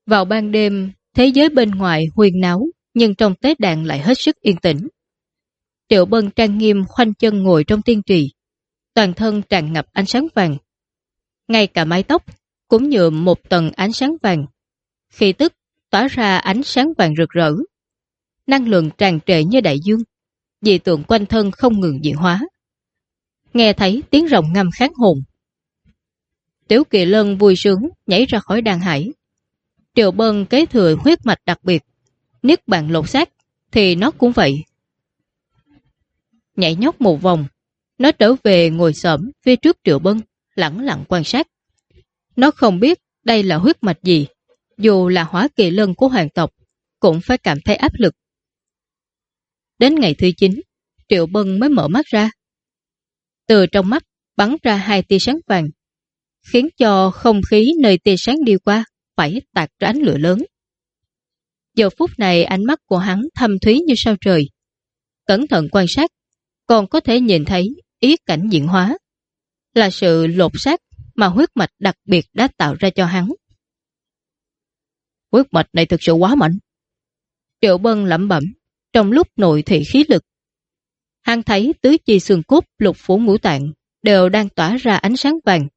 Vào ban đêm, thế giới bên ngoài huyền náo, nhưng trong tế đàn lại hết sức yên tĩnh. Triệu Bân trang nghiêm khoanh chân ngồi trong tiên trì, toàn thân tràn ngập ánh sáng vàng. Ngay cả mái tóc cũng nhuộm một tầng ánh sáng vàng. Khi tức tỏa ra ánh sáng vàng rực rỡ, năng lượng tràn trề như đại dương, dị tượng quanh thân không ngừng diễn hóa. Nghe thấy tiếng rồng ngâm kháng hồn. Tiểu kỳ lân vui sướng nhảy ra khỏi đàn hải. Triệu bân kế thừa huyết mạch đặc biệt, niết bàn lột xác, thì nó cũng vậy. Nhảy nhóc một vòng, nó trở về ngồi sẫm phía trước triệu bân, lặng lặng quan sát. Nó không biết đây là huyết mạch gì, dù là hóa kỳ lân của hoàng tộc, cũng phải cảm thấy áp lực. Đến ngày thứ 9, Triệu Bân mới mở mắt ra. Từ trong mắt bắn ra hai tia sáng vàng, khiến cho không khí nơi tia sáng đi qua phải tạc ra ánh lửa lớn. Giờ phút này ánh mắt của hắn thâm thúy như sao trời. Cẩn thận quan sát, còn có thể nhìn thấy ý cảnh diễn hóa. Là sự lột xác mà huyết mạch đặc biệt đã tạo ra cho hắn. Huyết mạch này thực sự quá mạnh. Triệu Bân lẩm bẩm trong lúc nội thị khí lực. Hắn thấy tứ chi xương cốt lục phủ ngũ tạng đều đang tỏa ra ánh sáng vàng.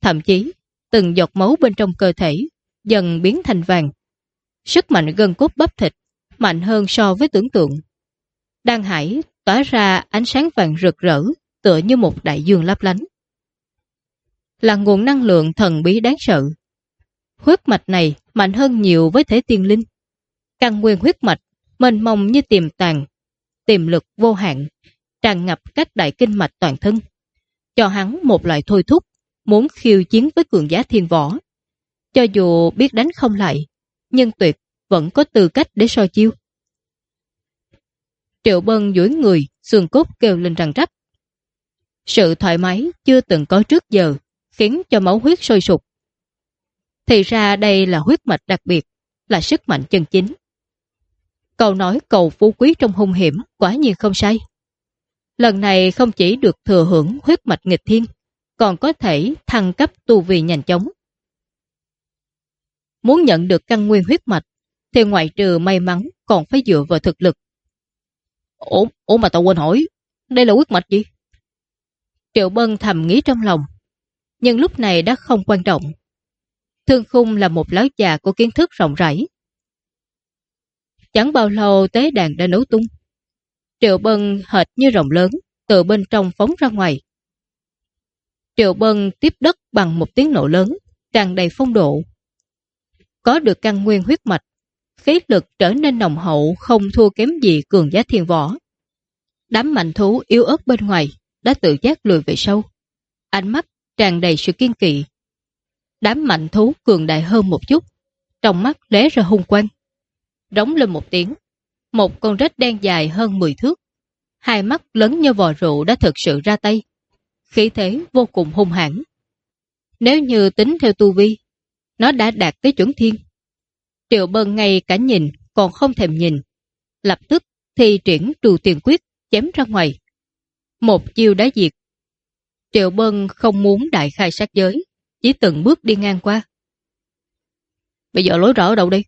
Thậm chí, từng giọt máu bên trong cơ thể dần biến thành vàng. Sức mạnh gân cốt bắp thịt mạnh hơn so với tưởng tượng. Đan hải tỏa ra ánh sáng vàng rực rỡ tựa như một đại dương lấp lánh. Là nguồn năng lượng thần bí đáng sợ. Huyết mạch này mạnh hơn nhiều với thể tiên linh. Căn nguyên huyết mạch mênh mông như tiềm tàng, tiềm lực vô hạn, tràn ngập các đại kinh mạch toàn thân. Cho hắn một loại thôi thúc, muốn khiêu chiến với cường giá thiên võ. Cho dù biết đánh không lại, nhưng tuyệt vẫn có tư cách để so chiêu. Triệu Bân duỗi người, xương cốt kêu lên răng rắc. Sự thoải mái chưa từng có trước giờ, khiến cho máu huyết sôi sục. Thì ra đây là huyết mạch đặc biệt, là sức mạnh chân chính. Câu nói cầu phú quý trong hung hiểm quả nhiên không sai. Lần này không chỉ được thừa hưởng huyết mạch nghịch thiên, còn có thể thăng cấp tu vi nhanh chóng. Muốn nhận được căn nguyên huyết mạch, thì ngoại trừ may mắn còn phải dựa vào thực lực. Ủa, ủa mà tao quên hỏi, đây là huyết mạch gì? Triệu Bân thầm nghĩ trong lòng, nhưng lúc này đã không quan trọng. Thương Khung là một láo già của kiến thức rộng rãi, Chẳng bao lâu tế đàn đã nấu tung. Triệu Bân hệt như rồng lớn, từ bên trong phóng ra ngoài. Triệu Bân tiếp đất bằng một tiếng nổ lớn, tràn đầy phong độ. Có được căn nguyên huyết mạch, khí lực trở nên nồng hậu không thua kém gì cường giá thiên võ. Đám mạnh thú yếu ớt bên ngoài đã tự giác lùi về sâu. Ánh mắt tràn đầy sự kiên kỵ. Đám mạnh thú cường đại hơn một chút, trong mắt lé ra hung quang rống lên một tiếng. Một con rết đen dài hơn 10 thước. Hai mắt lớn như vò rượu đã thực sự ra tay. Khí thế vô cùng hung hãn. Nếu như tính theo tu vi, nó đã đạt tới chuẩn thiên. Triệu bân ngay cả nhìn còn không thèm nhìn. Lập tức thi triển trù tiền quyết chém ra ngoài. Một chiêu đã diệt. Triệu bân không muốn đại khai sát giới, chỉ từng bước đi ngang qua. Bây giờ lối rõ ở đâu đi?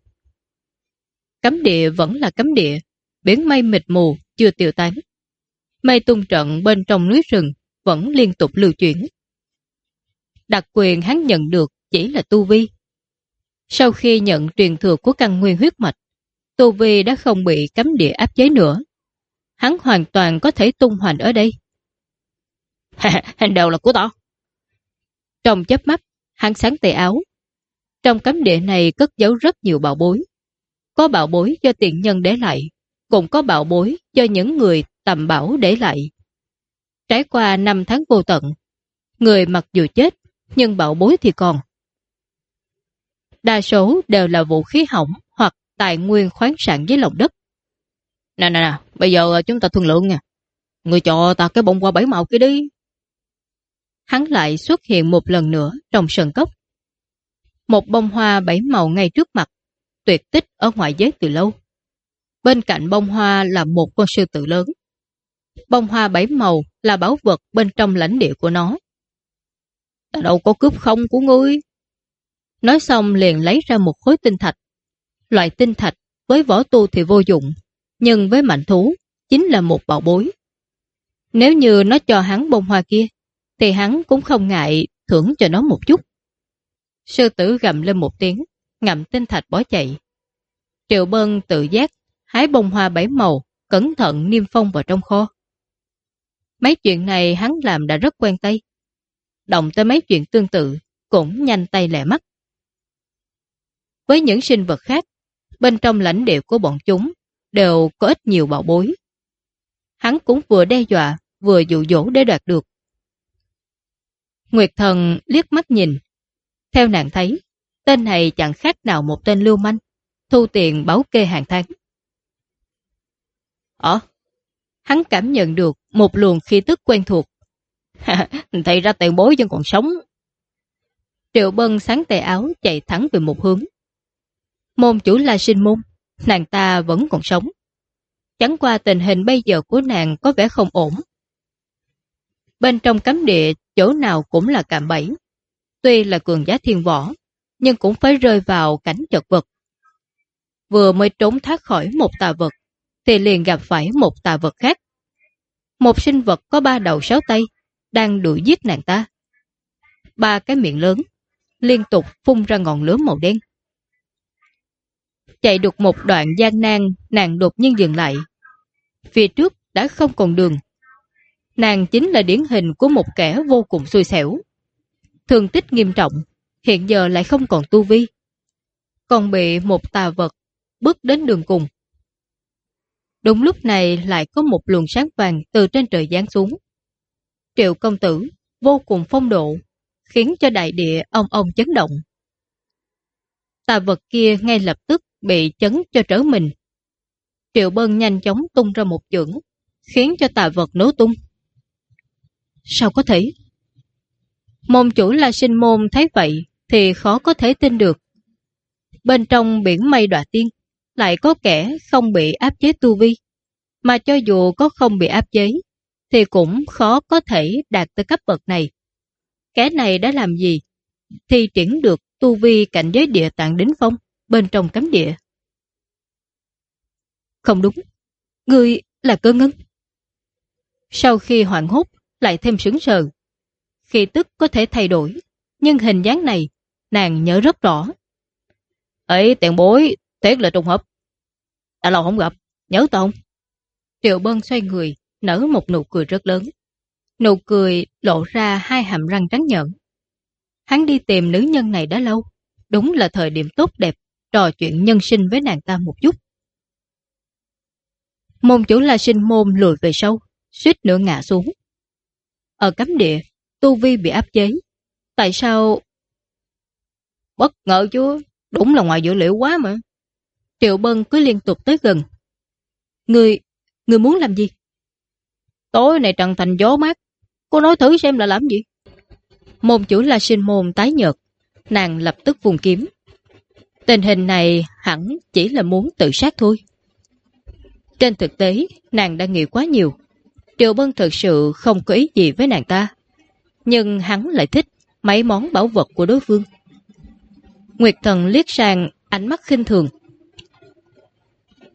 Cấm địa vẫn là cấm địa, biển mây mịt mù, chưa tiêu tán. Mây tung trận bên trong núi rừng vẫn liên tục lưu chuyển. Đặc quyền hắn nhận được chỉ là tu vi. Sau khi nhận truyền thừa của căn nguyên huyết mạch, tu vi đã không bị cấm địa áp chế nữa. Hắn hoàn toàn có thể tung hoành ở đây. Hành đầu là của tao. Trong chớp mắt, hắn sáng tay áo. Trong cấm địa này cất giấu rất nhiều bảo bối. Có bảo bối do tiện nhân để lại, cũng có bảo bối do những người tầm bảo để lại. Trải qua năm tháng vô tận, người mặc dù chết, nhưng bảo bối thì còn. Đa số đều là vũ khí hỏng hoặc tài nguyên khoáng sản dưới lòng đất. Nè nè nè, bây giờ chúng ta thương lượng nha. Người cho ta cái bông hoa bảy màu kia đi. Hắn lại xuất hiện một lần nữa trong sân cốc. Một bông hoa bảy màu ngay trước mặt tuyệt tích ở ngoại giới từ lâu. Bên cạnh bông hoa là một con sư tử lớn. Bông hoa bảy màu là bảo vật bên trong lãnh địa của nó. Ta đâu có cướp không của ngươi. Nói xong liền lấy ra một khối tinh thạch. Loại tinh thạch với võ tu thì vô dụng, nhưng với mạnh thú chính là một bảo bối. Nếu như nó cho hắn bông hoa kia, thì hắn cũng không ngại thưởng cho nó một chút. Sư tử gầm lên một tiếng, ngậm tinh thạch bỏ chạy. Triệu Bân tự giác, hái bông hoa bảy màu, cẩn thận niêm phong vào trong kho. Mấy chuyện này hắn làm đã rất quen tay. Động tới mấy chuyện tương tự, cũng nhanh tay lẹ mắt. Với những sinh vật khác, bên trong lãnh địa của bọn chúng đều có ít nhiều bảo bối. Hắn cũng vừa đe dọa, vừa dụ dỗ để đoạt được. Nguyệt thần liếc mắt nhìn. Theo nàng thấy, tên này chẳng khác nào một tên lưu manh, thu tiền báo kê hàng tháng. Ờ, hắn cảm nhận được một luồng khí tức quen thuộc. Thầy ra tiền bối vẫn còn sống. Triệu Bân sáng tay áo chạy thẳng về một hướng. Môn chủ là sinh môn, nàng ta vẫn còn sống. Chẳng qua tình hình bây giờ của nàng có vẻ không ổn. Bên trong cấm địa, chỗ nào cũng là cạm bẫy. Tuy là cường giá thiên võ, nhưng cũng phải rơi vào cảnh chật vật. Vừa mới trốn thoát khỏi một tà vật, thì liền gặp phải một tà vật khác. Một sinh vật có ba đầu sáu tay, đang đuổi giết nàng ta. Ba cái miệng lớn, liên tục phun ra ngọn lửa màu đen. Chạy được một đoạn gian nan, nàng đột nhiên dừng lại. Phía trước đã không còn đường. Nàng chính là điển hình của một kẻ vô cùng xui xẻo. Thương tích nghiêm trọng, hiện giờ lại không còn tu vi. Còn bị một tà vật bước đến đường cùng. Đúng lúc này lại có một luồng sáng vàng từ trên trời giáng xuống. Triệu công tử vô cùng phong độ, khiến cho đại địa ông ông chấn động. Tà vật kia ngay lập tức bị chấn cho trở mình. Triệu bân nhanh chóng tung ra một chưởng, khiến cho tà vật nổ tung. Sao có thể? Môn chủ là sinh môn thấy vậy thì khó có thể tin được. Bên trong biển mây đọa tiên lại có kẻ không bị áp chế tu vi. Mà cho dù có không bị áp chế thì cũng khó có thể đạt tới cấp bậc này. Kẻ này đã làm gì? Thì triển được tu vi cảnh giới địa tạng đính phong bên trong cấm địa. Không đúng, người là cơ ngân. Sau khi hoảng hốt, lại thêm sướng sờ. Khi tức có thể thay đổi, nhưng hình dáng này, nàng nhớ rất rõ. Ấy, tiện bối, thiệt là trùng hợp. Đã lâu không gặp, nhớ tao không? Triệu Bân xoay người, nở một nụ cười rất lớn. Nụ cười lộ ra hai hàm răng trắng nhợn. Hắn đi tìm nữ nhân này đã lâu, đúng là thời điểm tốt đẹp, trò chuyện nhân sinh với nàng ta một chút. Môn chủ là sinh môn lùi về sâu, suýt nữa ngã xuống. Ở cấm địa, Tu Vi bị áp chế. Tại sao... Bất ngờ chứ, đúng là ngoài dữ liệu quá mà. Triệu Bân cứ liên tục tới gần. Người, người muốn làm gì? Tối này trần thành gió mát, cô nói thử xem là làm gì? Môn chủ là sinh môn tái nhợt, nàng lập tức vùng kiếm. Tình hình này hẳn chỉ là muốn tự sát thôi. Trên thực tế, nàng đã nghĩ quá nhiều. Triệu Bân thực sự không có ý gì với nàng ta. Nhưng hắn lại thích mấy món bảo vật của đối phương. Nguyệt thần liếc sang ánh mắt khinh thường.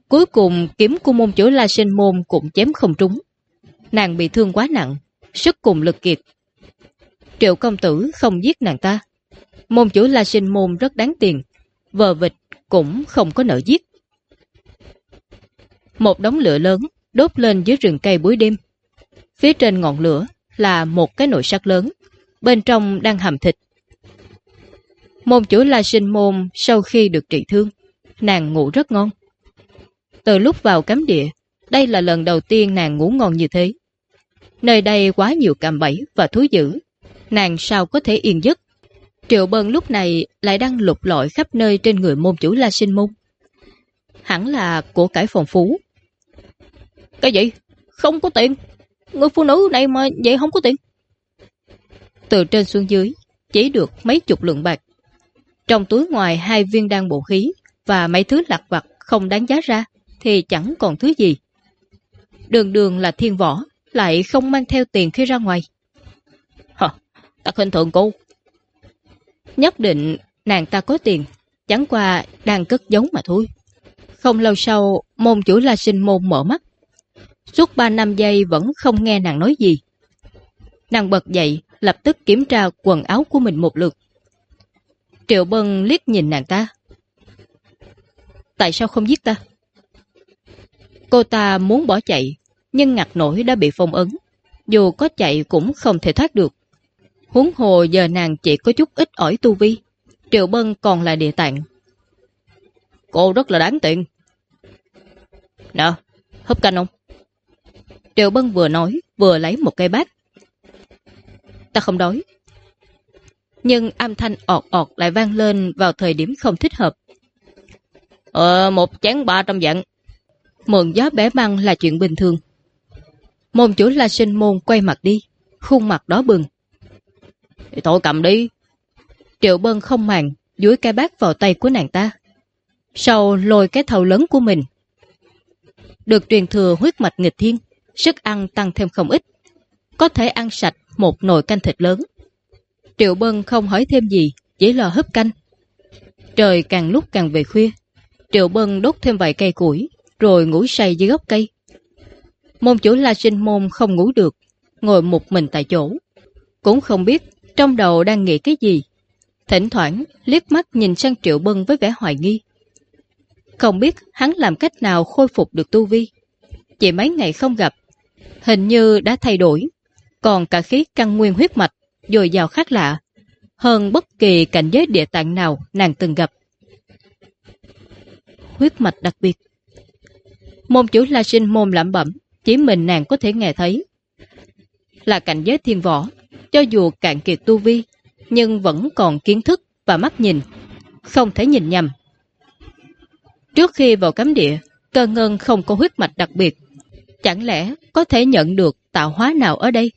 Cuối cùng kiếm của môn chủ La Sinh Môn cũng chém không trúng. Nàng bị thương quá nặng, sức cùng lực kiệt. Triệu công tử không giết nàng ta. Môn chủ La Sinh Môn rất đáng tiền, vờ vịt cũng không có nợ giết. Một đống lửa lớn đốt lên dưới rừng cây buổi đêm. Phía trên ngọn lửa là một cái nồi sắt lớn, bên trong đang hầm thịt. Môn chủ La Sinh Môn sau khi được trị thương, nàng ngủ rất ngon. Từ lúc vào cấm địa, đây là lần đầu tiên nàng ngủ ngon như thế. Nơi đây quá nhiều cạm bẫy và thú dữ, nàng sao có thể yên giấc. Triệu Bân lúc này lại đang lục lọi khắp nơi trên người môn chủ La Sinh Môn. Hẳn là của cải phong phú. Cái gì? Không có tiền. Người phụ nữ này mà vậy không có tiền. Từ trên xuống dưới, chỉ được mấy chục lượng bạc. Trong túi ngoài hai viên đan bộ khí và mấy thứ lặt vặt không đáng giá ra thì chẳng còn thứ gì. Đường đường là thiên võ, lại không mang theo tiền khi ra ngoài. Hờ, ta khinh thường cô. Nhất định nàng ta có tiền, chẳng qua đang cất giấu mà thôi. Không lâu sau, môn chủ La Sinh môn mở mắt. Suốt ba năm giây vẫn không nghe nàng nói gì. Nàng bật dậy, lập tức kiểm tra quần áo của mình một lượt. Triệu Bân liếc nhìn nàng ta. Tại sao không giết ta? Cô ta muốn bỏ chạy, nhưng ngặt nổi đã bị phong ấn. Dù có chạy cũng không thể thoát được. Huống hồ giờ nàng chỉ có chút ít ỏi tu vi. Triệu Bân còn là địa tạng. Cô rất là đáng tiện. Nè, hấp canh không? Triệu Bân vừa nói, vừa lấy một cây bát. Ta không đói. Nhưng âm thanh ọt ọt lại vang lên vào thời điểm không thích hợp. Ờ, một chén ba trăm dặn. Mượn gió bẻ măng là chuyện bình thường. Môn chủ La Sinh Môn quay mặt đi, khuôn mặt đó bừng. Thì thôi cầm đi. Triệu Bân không màng, dúi cái bát vào tay của nàng ta. Sau lôi cái thầu lớn của mình. Được truyền thừa huyết mạch nghịch thiên, sức ăn tăng thêm không ít. Có thể ăn sạch một nồi canh thịt lớn. Triệu Bân không hỏi thêm gì, chỉ lo hấp canh. Trời càng lúc càng về khuya. Triệu Bân đốt thêm vài cây củi, rồi ngủ say dưới gốc cây. Môn chủ La Sinh Môn không ngủ được, ngồi một mình tại chỗ. Cũng không biết trong đầu đang nghĩ cái gì. Thỉnh thoảng liếc mắt nhìn sang Triệu Bân với vẻ hoài nghi. Không biết hắn làm cách nào khôi phục được tu vi. Chỉ mấy ngày không gặp, hình như đã thay đổi, còn cả khí căn nguyên huyết mạch, dồi dào khác lạ, hơn bất kỳ cảnh giới địa tạng nào nàng từng gặp. Huyết mạch đặc biệt Môn chủ La Sinh môn lẩm bẩm, chỉ mình nàng có thể nghe thấy. Là cảnh giới thiên võ, cho dù cạn kiệt tu vi, nhưng vẫn còn kiến thức và mắt nhìn, không thể nhìn nhầm. Trước khi vào cấm địa, cơ ngân không có huyết mạch đặc biệt, chẳng lẽ có thể nhận được tạo hóa nào ở đây?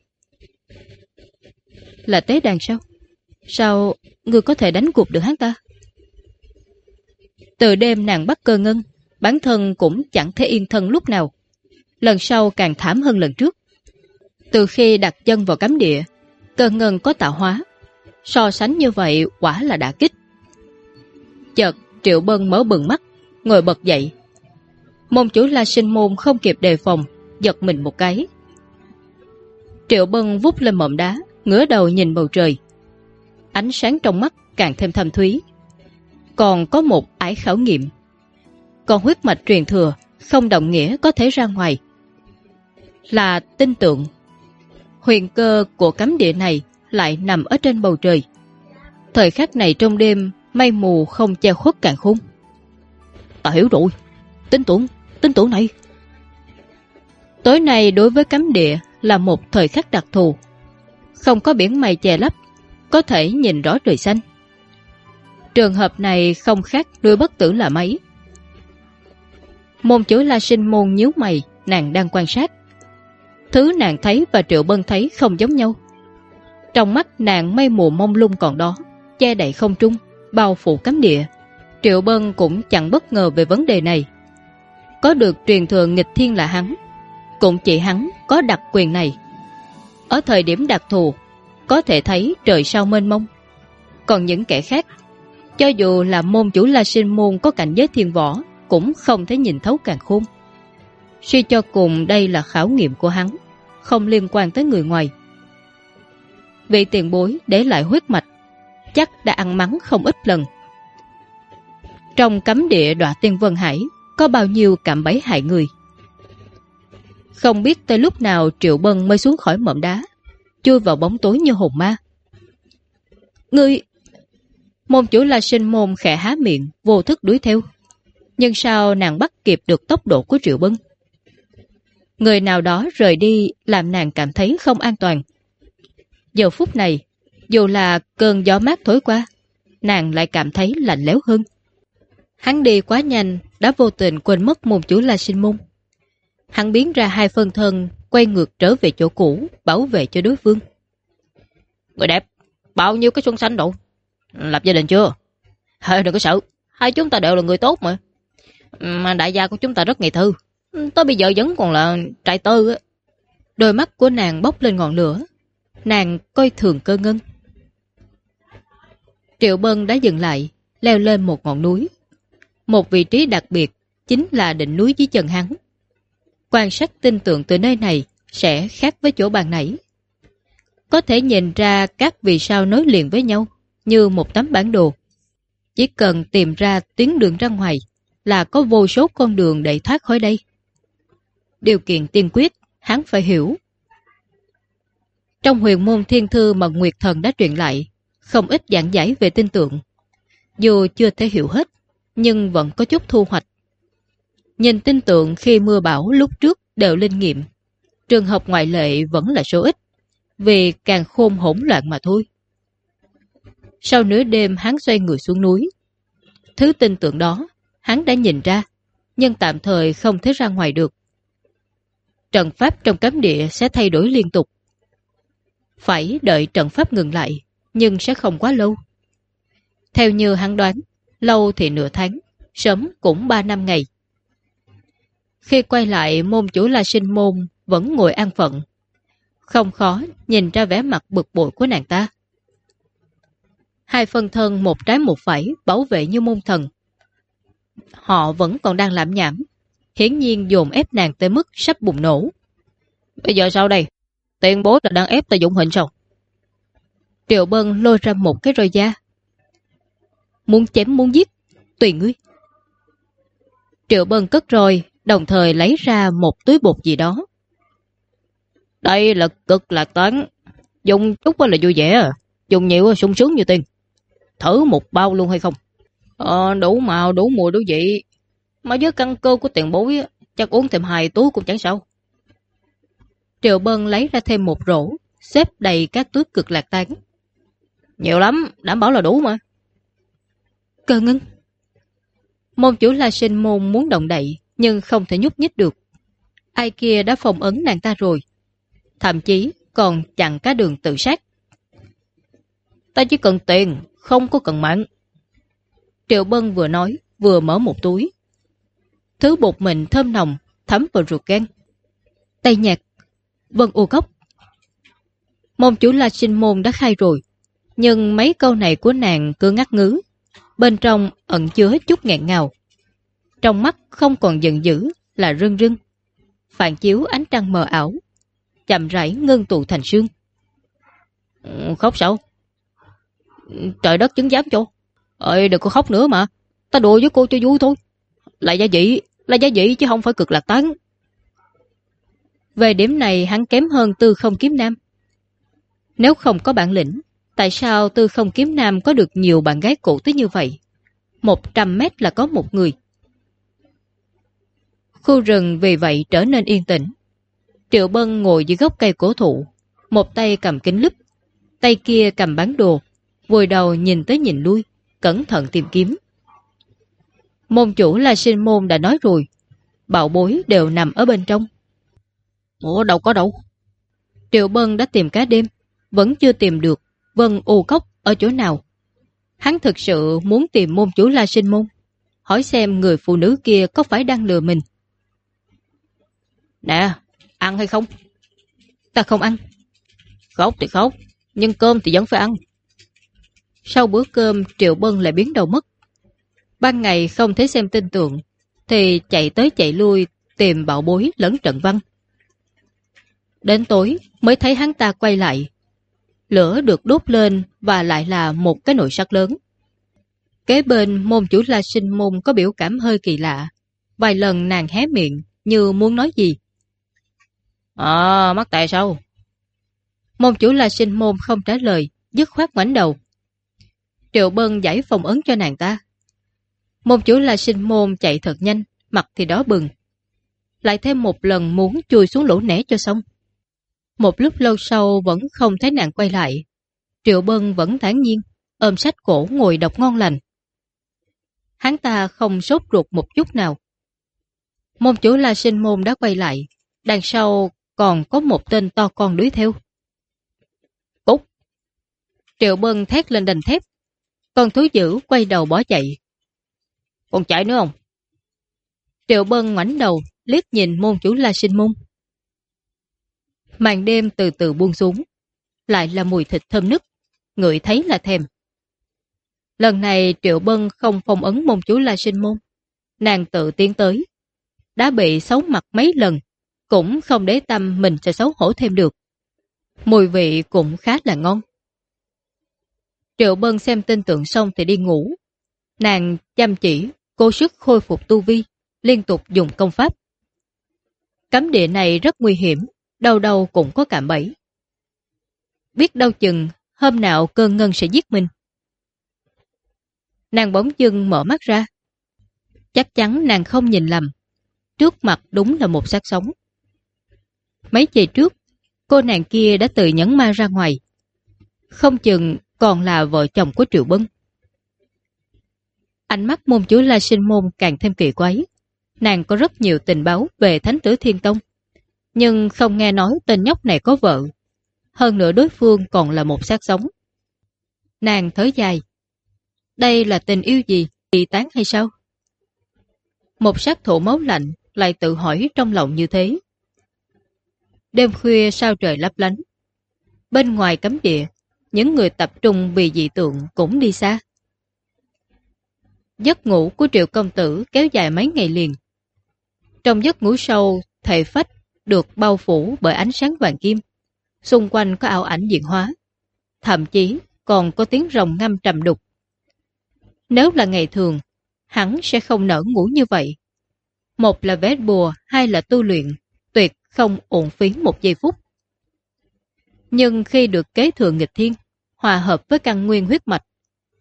Là tế đàn sao? Sao người có thể đánh gục được hắn ta? Từ đêm nàng bắt cơ ngân, bản thân cũng chẳng thể yên thân lúc nào. Lần sau càng thảm hơn lần trước. Từ khi đặt chân vào cấm địa, cơ ngân có tạo hóa. So sánh như vậy quả là đã kích. Chợt Triệu Bân mở bừng mắt, ngồi bật dậy. Môn chủ La Sinh Môn không kịp đề phòng, giật mình một cái. Triệu Bân vút lên mộm đá, ngửa đầu nhìn bầu trời. Ánh sáng trong mắt càng thêm thâm thúy. Còn có một ải khảo nghiệm. Còn huyết mạch truyền thừa không đồng nghĩa có thể ra ngoài. Là tin tượng. Huyền cơ của cấm địa này lại nằm ở trên bầu trời. Thời khắc này trong đêm, mây mù không che khuất càng khung. Ta hiểu rồi. tính tưởng, tính tưởng này. Tối nay đối với cấm địa là một thời khắc đặc thù. Không có biển mây che lấp, có thể nhìn rõ trời xanh. Trường hợp này không khác đuôi bất tử là mấy. Môn chữ La Sinh môn nhíu mày, nàng đang quan sát. Thứ nàng thấy và Triệu Bân thấy không giống nhau. Trong mắt nàng mây mù mông lung còn đó, che đậy không trung, bao phủ cấm địa. Triệu Bân cũng chẳng bất ngờ về vấn đề này. Có được truyền thừa nghịch thiên là hắn, cũng chỉ hắn có đặc quyền này. Ở thời điểm đặc thù, có thể thấy trời sao mênh mông. Còn những kẻ khác, cho dù là môn chủ La Sinh Môn có cảnh giới thiên võ, cũng không thể nhìn thấu càng khôn. Suy cho cùng đây là khảo nghiệm của hắn, không liên quan tới người ngoài. Vị tiền bối để lại huyết mạch, chắc đã ăn mắng không ít lần. Trong cấm địa đọa tiên Vân Hải, có bao nhiêu cảm bẫy hại người. Không biết tới lúc nào Triệu Bân mới xuống khỏi mỏm đá, chui vào bóng tối như hồn ma. Ngươi... Môn chủ là sinh môn khẽ há miệng, vô thức đuổi theo. Nhưng sao nàng bắt kịp được tốc độ của Triệu Bân? Người nào đó rời đi làm nàng cảm thấy không an toàn. Giờ phút này, dù là cơn gió mát thổi qua, nàng lại cảm thấy lạnh lẽo hơn. Hắn đi quá nhanh, đã vô tình quên mất môn chủ La Sinh Môn. Hắn biến ra hai phân thân, quay ngược trở về chỗ cũ, bảo vệ cho đối phương. Người đẹp, bao nhiêu cái xuân xanh đủ? Lập gia đình chưa? Hơi đừng có sợ, hai chúng ta đều là người tốt mà. Mà đại gia của chúng ta rất nghị thư. Tới bây giờ vẫn còn là trại tơ á. Đôi mắt của nàng bốc lên ngọn lửa. Nàng coi thường cơ ngân. Triệu Bân đã dừng lại, leo lên một ngọn núi. Một vị trí đặc biệt chính là đỉnh núi dưới chân hắn. Quan sát tin tưởng từ nơi này sẽ khác với chỗ bàn nãy. Có thể nhìn ra các vì sao nối liền với nhau như một tấm bản đồ. Chỉ cần tìm ra tuyến đường ra ngoài là có vô số con đường để thoát khỏi đây. Điều kiện tiên quyết, hắn phải hiểu. Trong huyền môn thiên thư mà Nguyệt Thần đã truyền lại, không ít giảng giải về tin tượng. Dù chưa thể hiểu hết, nhưng vẫn có chút thu hoạch. Nhìn tin tượng khi mưa bão lúc trước đều linh nghiệm. Trường hợp ngoại lệ vẫn là số ít, vì càng khôn hỗn loạn mà thôi. Sau nửa đêm hắn xoay người xuống núi. Thứ tin tượng đó, hắn đã nhìn ra, nhưng tạm thời không thể ra ngoài được. Trận pháp trong cấm địa sẽ thay đổi liên tục. Phải đợi trận pháp ngừng lại, nhưng sẽ không quá lâu. Theo như hắn đoán, lâu thì nửa tháng, sớm cũng ba năm ngày. Khi quay lại môn chủ La Sinh Môn vẫn ngồi an phận. Không khó nhìn ra vẻ mặt bực bội của nàng ta. Hai phân thân một trái một phải bảo vệ như môn thần. Họ vẫn còn đang làm nhảm. Hiển nhiên dồn ép nàng tới mức sắp bùng nổ. Bây giờ sao đây? Tiền bố là đang ép ta dụng hình sao? Triệu Bân lôi ra một cái roi da. Muốn chém muốn giết, tùy ngươi. Triệu Bân cất roi, đồng thời lấy ra một túi bột gì đó. Đây là cực lạc toán. Dùng chút là vui vẻ à. Dùng nhiều sung sướng như tiền. Thử một bao luôn hay không? Ờ, đủ màu, đủ mùi, đủ vị. Mà với căn cơ của tiền bối, chắc uống thêm hai túi cũng chẳng sao. Triệu Bân lấy ra thêm một rổ, xếp đầy các túi cực lạc tán. Nhiều lắm, đảm bảo là đủ mà. Cơ ngưng. Môn chủ La Sinh Môn muốn động đậy, nhưng không thể nhúc nhích được. Ai kia đã phòng ấn nàng ta rồi. Thậm chí còn chặn cả đường tự sát. Ta chỉ cần tiền, không có cần mạng. Triệu Bân vừa nói, vừa mở một túi. Thứ bột mịn thơm nồng, thấm vào ruột gan. Tay nhạc, Vân U Cốc. Môn chủ La Sinh Môn đã khai rồi, nhưng mấy câu này của nàng cứ ngắt ngứ. Bên trong ẩn chứa chút nghẹn ngào. Trong mắt không còn giận dữ là rưng rưng. Phản chiếu ánh trăng mờ ảo. Chậm rãi ngưng tụ thành sương. Ừ, khóc sao? Trời đất chứng giám cho. Ơi đừng có khóc nữa mà. Ta đùa với cô cho vui thôi. lại gia dị, là gia dĩ chứ không phải cực lạc tán. Về điểm này hắn kém hơn tư không kiếm nam. Nếu không có bản lĩnh, tại sao tư không kiếm nam có được nhiều bạn gái cũ tới như vậy? Một trăm mét là có một người. Khu rừng vì vậy trở nên yên tĩnh. Triệu Bân ngồi dưới gốc cây cổ thụ, một tay cầm kính lúp, tay kia cầm bán đồ, vùi đầu nhìn tới nhìn lui, cẩn thận tìm kiếm. Môn chủ là sinh môn đã nói rồi, bảo bối đều nằm ở bên trong. Ủa đâu có đâu. Triệu Bân đã tìm cả đêm, vẫn chưa tìm được Vân U Cốc ở chỗ nào. Hắn thực sự muốn tìm môn chủ La Sinh Môn, hỏi xem người phụ nữ kia có phải đang lừa mình. Nè, ăn hay không? Ta không ăn. Khóc thì khóc, nhưng cơm thì vẫn phải ăn. Sau bữa cơm Triệu Bân lại biến đầu mất. Ban ngày không thấy xem tin tượng, thì chạy tới chạy lui tìm bảo bối lẫn trận văn. Đến tối mới thấy hắn ta quay lại. Lửa được đốt lên và lại là một cái nồi sắt lớn. Kế bên môn chủ la sinh môn có biểu cảm hơi kỳ lạ. Vài lần nàng hé miệng như muốn nói gì. À, mắc tại sao? Môn chủ la sinh môn không trả lời, dứt khoát ngoảnh đầu. Triệu Bân giải phòng ấn cho nàng ta. Môn chủ la sinh môn chạy thật nhanh, mặt thì đó bừng. Lại thêm một lần muốn chui xuống lỗ nẻ cho xong. Một lúc lâu sau vẫn không thấy nàng quay lại. Triệu Bân vẫn thản nhiên, ôm sách cổ ngồi đọc ngon lành. Hắn ta không sốt ruột một chút nào. Môn chủ La Sinh Môn đã quay lại, đằng sau còn có một tên to con đuổi theo. Cút! Triệu Bân thét lên đành thép. Con thú dữ quay đầu bỏ chạy. Còn chạy nữa không? Triệu Bân ngoảnh đầu, liếc nhìn môn chủ La Sinh Môn. Màn đêm từ từ buông xuống. Lại là mùi thịt thơm nức. Người thấy là thèm. Lần này Triệu Bân không phong ấn môn chủ La Sinh Môn. Nàng tự tiến tới. Đã bị xấu mặt mấy lần. Cũng không để tâm mình sẽ xấu hổ thêm được. Mùi vị cũng khá là ngon. Triệu Bân xem tin tưởng xong thì đi ngủ. Nàng chăm chỉ, cố sức khôi phục tu vi, liên tục dùng công pháp. Cấm địa này rất nguy hiểm, đâu đâu cũng có cạm bẫy. Biết đâu chừng, hôm nào cơn ngân sẽ giết mình. Nàng bỗng dưng mở mắt ra. Chắc chắn nàng không nhìn lầm. Trước mặt đúng là một xác sống. Mấy giây trước, cô nàng kia đã tự nhấn ma ra ngoài. Không chừng còn là vợ chồng của Triệu Bân. Ánh mắt môn chúa La Sinh Môn càng thêm kỳ quái. Nàng có rất nhiều tình báo về Thánh tử Thiên Tông. Nhưng không nghe nói tên nhóc này có vợ. Hơn nữa đối phương còn là một xác sống. Nàng thở dài. Đây là tình yêu gì? Bị tán hay sao? Một sát thủ máu lạnh lại tự hỏi trong lòng như thế. Đêm khuya sao trời lấp lánh. Bên ngoài cấm địa, những người tập trung vì dị tượng cũng đi xa. Giấc ngủ của triệu công tử kéo dài mấy ngày liền. Trong giấc ngủ sâu, thể phách được bao phủ bởi ánh sáng vàng kim. Xung quanh có ảo ảnh diện hóa. Thậm chí còn có tiếng rồng ngâm trầm đục. Nếu là ngày thường, hắn sẽ không nở ngủ như vậy. Một là vét bùa, hai là tu luyện, tuyệt không ổn phí một giây phút. Nhưng khi được kế thừa nghịch thiên, hòa hợp với căn nguyên huyết mạch,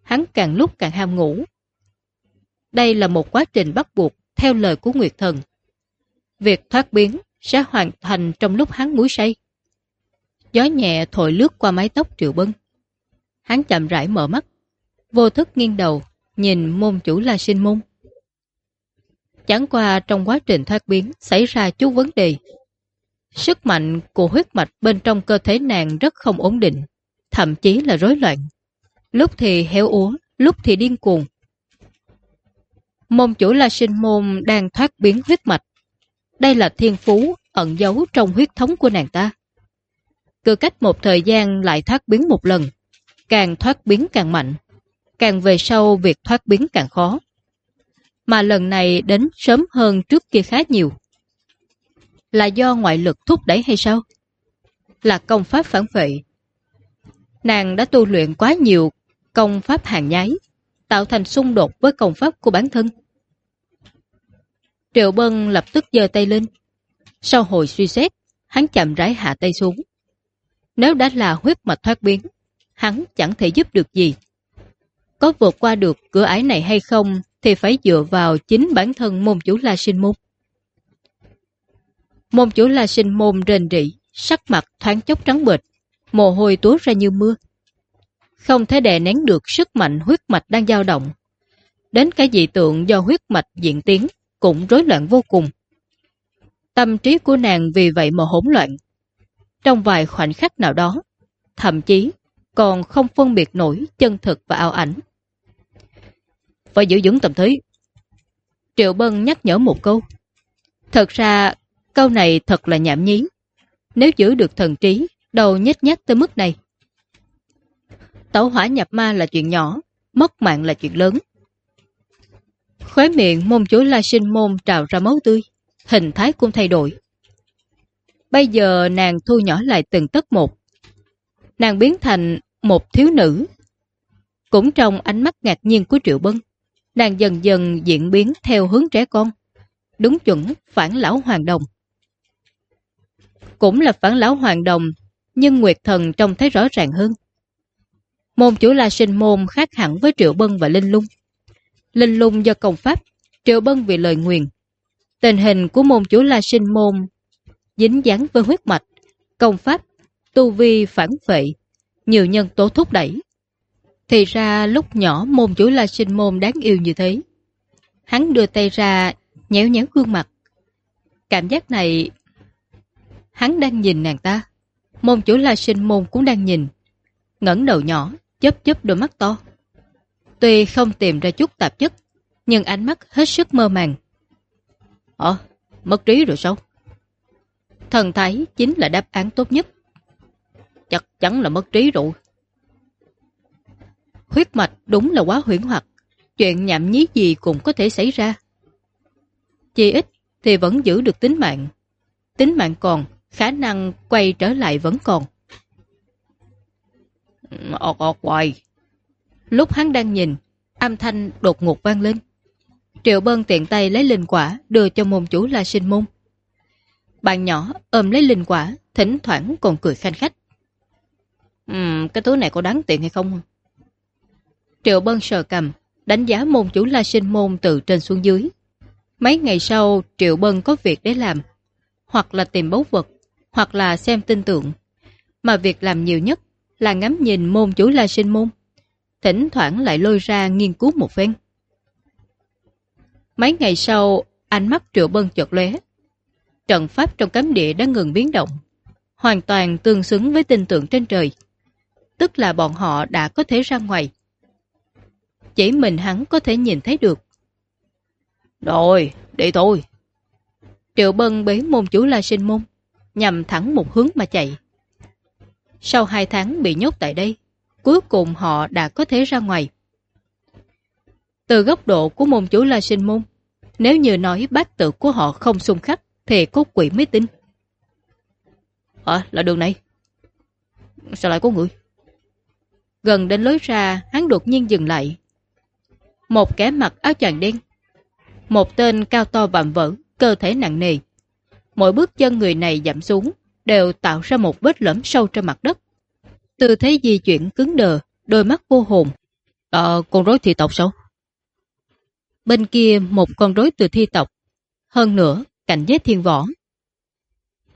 hắn càng lúc càng ham ngủ. Đây là một quá trình bắt buộc theo lời của Nguyệt Thần. Việc thoát biến sẽ hoàn thành trong lúc hắn muối say. Gió nhẹ thổi lướt qua mái tóc Triệu Bân. Hắn chậm rãi mở mắt, vô thức nghiêng đầu, nhìn môn chủ La Sinh Môn. Chẳng qua trong quá trình thoát biến xảy ra chút vấn đề. Sức mạnh của huyết mạch bên trong cơ thể nàng rất không ổn định, thậm chí là rối loạn. Lúc thì héo úa, lúc thì điên cuồng. Môn chủ là Sinh Môn đang thoát biến huyết mạch. Đây là thiên phú ẩn giấu trong huyết thống của nàng ta. Cứ cách một thời gian lại thoát biến một lần, càng thoát biến càng mạnh, càng về sau việc thoát biến càng khó. Mà lần này đến sớm hơn trước kia khá nhiều. Là do ngoại lực thúc đẩy hay sao? Là công pháp phản vệ. Nàng đã tu luyện quá nhiều công pháp hàng nhái, tạo thành xung đột với công pháp của bản thân. Triệu Bân lập tức giơ tay lên. Sau hồi suy xét, hắn chậm rãi hạ tay xuống. Nếu đã là huyết mạch thoát biến, hắn chẳng thể giúp được gì. Có vượt qua được cửa ải này hay không thì phải dựa vào chính bản thân môn chủ La Sinh Môn. Môn chủ La Sinh Môn rền rỉ, sắc mặt thoáng chốc trắng bệch, mồ hôi túa ra như mưa. Không thể đè nén được sức mạnh huyết mạch đang dao động. Đến cái dị tượng do huyết mạch diễn tiến cũng rối loạn vô cùng. Tâm trí của nàng vì vậy mà hỗn loạn. Trong vài khoảnh khắc nào đó, thậm chí còn không phân biệt nổi chân thực và ảo ảnh. Phải giữ vững tâm thế. Triệu Bân nhắc nhở một câu. Thật ra, câu này thật là nhảm nhí. Nếu giữ được thần trí, đầu nhét nhát tới mức này. Tẩu hỏa nhập ma là chuyện nhỏ, mất mạng là chuyện lớn. Khóe miệng môn chúa La Sinh Môn trào ra máu tươi, hình thái cũng thay đổi. Bây giờ nàng thu nhỏ lại từng tấc một. Nàng biến thành một thiếu nữ. Cũng trong ánh mắt ngạc nhiên của Triệu Bân, nàng dần dần diễn biến theo hướng trẻ con. Đúng chuẩn phản lão hoàng đồng. Cũng là phản lão hoàng đồng, nhưng Nguyệt Thần trông thấy rõ ràng hơn. Môn chủ La Sinh Môn khác hẳn với Triệu Bân và Linh Lung. Linh Lung do công pháp, Triệu Bân vì lời nguyền. Tình hình của môn chủ La Sinh Môn dính dáng với huyết mạch, công pháp, tu vi phản phệ, nhiều nhân tố thúc đẩy. Thì ra lúc nhỏ môn chủ La Sinh Môn đáng yêu như thế. Hắn đưa tay ra, nhéo nhéo gương mặt. Cảm giác này... Hắn đang nhìn nàng ta. Môn chủ La Sinh Môn cũng đang nhìn. ngẩng đầu nhỏ, chớp chớp đôi mắt to. Tuy không tìm ra chút tạp chất, nhưng ánh mắt hết sức mơ màng. Ồ, mất trí rồi sao? Thần thái chính là đáp án tốt nhất. Chắc chắn là mất trí rồi. Huyết mạch đúng là quá huyễn hoặc, chuyện nhảm nhí gì cũng có thể xảy ra. Chỉ ít thì vẫn giữ được tính mạng. Tính mạng còn, khả năng quay trở lại vẫn còn. Ọt ọt hoài. Lúc hắn đang nhìn, âm thanh đột ngột vang lên. Triệu Bân tiện tay lấy linh quả đưa cho môn chủ La Sinh Môn. Bạn nhỏ ôm lấy linh quả, thỉnh thoảng còn cười khanh khách. Ừm, cái túi này có đáng tiền hay không? Triệu Bân sờ cầm, đánh giá môn chủ La Sinh môn từ trên xuống dưới. Mấy ngày sau, Triệu Bân có việc để làm, hoặc là tìm báu vật, hoặc là xem tin tưởng, Mà việc làm nhiều nhất là ngắm nhìn môn chủ La Sinh môn, thỉnh thoảng lại lôi ra nghiên cứu một phen. Mấy ngày sau, ánh mắt Triệu Bân chợt lóe. Trận pháp trong cấm địa đã ngừng biến động, hoàn toàn tương xứng với tin tượng trên trời. Tức là bọn họ đã có thể ra ngoài. Chỉ mình hắn có thể nhìn thấy được. Rồi, đi thôi. Triệu Bân bế môn chủ La Sinh Môn, nhằm thẳng một hướng mà chạy. Sau hai tháng bị nhốt tại đây, cuối cùng họ đã có thể ra ngoài. Từ góc độ của môn chủ La Sinh Môn, nếu như nói bát tự của họ không xung khắc, thì có quỷ mới tin. À, là đường này. Sao lại có người? Gần đến lối ra, hắn đột nhiên dừng lại. Một kẻ mặc áo choàng đen. Một tên cao to vạm vỡ, cơ thể nặng nề. Mỗi bước chân người này giảm xuống, đều tạo ra một vết lõm sâu trên mặt đất. Tư thế di chuyển cứng đờ, đôi mắt vô hồn. Ờ, con rối thị tộc sao? Bên kia một con rối từ thi tộc. Hơn nữa, cảnh giới thiên võ.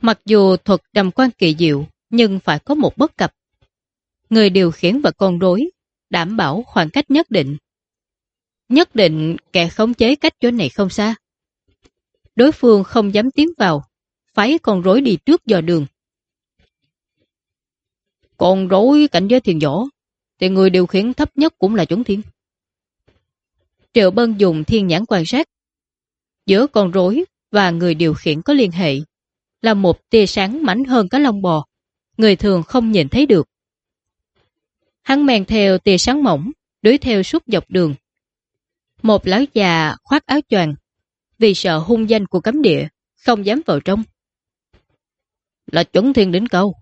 Mặc dù thuật đầm quan kỳ diệu, nhưng phải có một bất cập. Người điều khiển và con rối đảm bảo khoảng cách nhất định. Nhất định kẻ khống chế cách chỗ này không xa. Đối phương không dám tiến vào, phái con rối đi trước dò đường. Con rối cảnh giới thiền võ, thì người điều khiển thấp nhất cũng là chuẩn thiên. Triệu Bân dùng thiên nhãn quan sát. Giữa con rối và người điều khiển có liên hệ, là một tia sáng mảnh hơn cá lông bò, người thường không nhìn thấy được. Hắn men theo tia sáng mỏng, đuổi theo suốt dọc đường. Một lão già khoác áo choàng, vì sợ hung danh của cấm địa, không dám vào trong. Là chuẩn thiên đỉnh câu.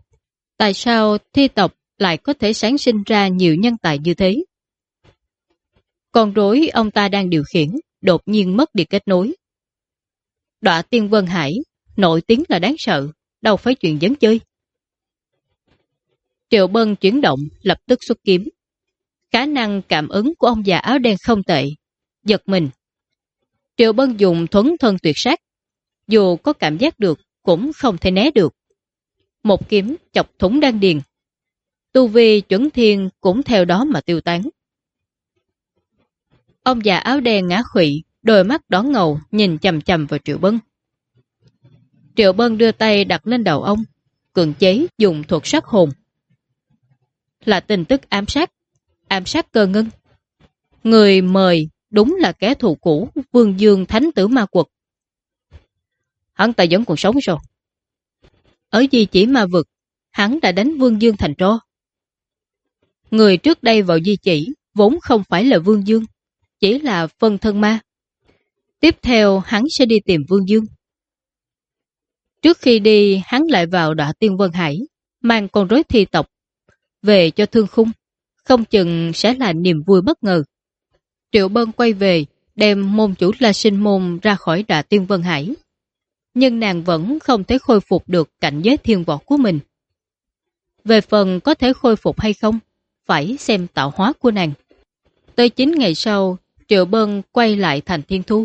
Tại sao thi tộc lại có thể sáng sinh ra nhiều nhân tài như thế? Con rối ông ta đang điều khiển, đột nhiên mất đi kết nối. Đọa tiên Vân Hải, nổi tiếng là đáng sợ, đâu phải chuyện dấn chơi. Triệu Bân chuyển động, lập tức xuất kiếm. Khả năng cảm ứng của ông già áo đen không tệ, giật mình. Triệu Bân dùng thuấn thân tuyệt sát, dù có cảm giác được, cũng không thể né được. Một kiếm chọc thủng đan điền. Tu vi chuẩn thiên cũng theo đó mà tiêu tán. Ông già áo đen ngã khụy, đôi mắt đón ngầu nhìn chầm chầm vào Triệu Bân. Triệu Bân đưa tay đặt lên đầu ông, cường chế dùng thuật sát hồn. Là tin tức ám sát, ám sát cơ ngân. Người mời đúng là kẻ thù cũ Vương Dương Thánh Tử Ma Quật. Hắn ta vẫn còn sống sao? Ở di chỉ ma vực, hắn đã đánh Vương Dương thành trô. Người trước đây vào di chỉ vốn không phải là Vương Dương, chỉ là phân thân ma. Tiếp theo hắn sẽ đi tìm Vương Dương. Trước khi đi, hắn lại vào đọa tiên Vân Hải, mang con rối thi tộc, về cho thương khung, không chừng sẽ là niềm vui bất ngờ. Triệu Bân quay về, đem môn chủ La Sinh Môn ra khỏi đọa tiên Vân Hải. Nhưng nàng vẫn không thể khôi phục được cảnh giới thiên võ của mình. Về phần có thể khôi phục hay không, phải xem tạo hóa của nàng. Tới 9 ngày sau, Triệu Bân quay lại thành thiên thu.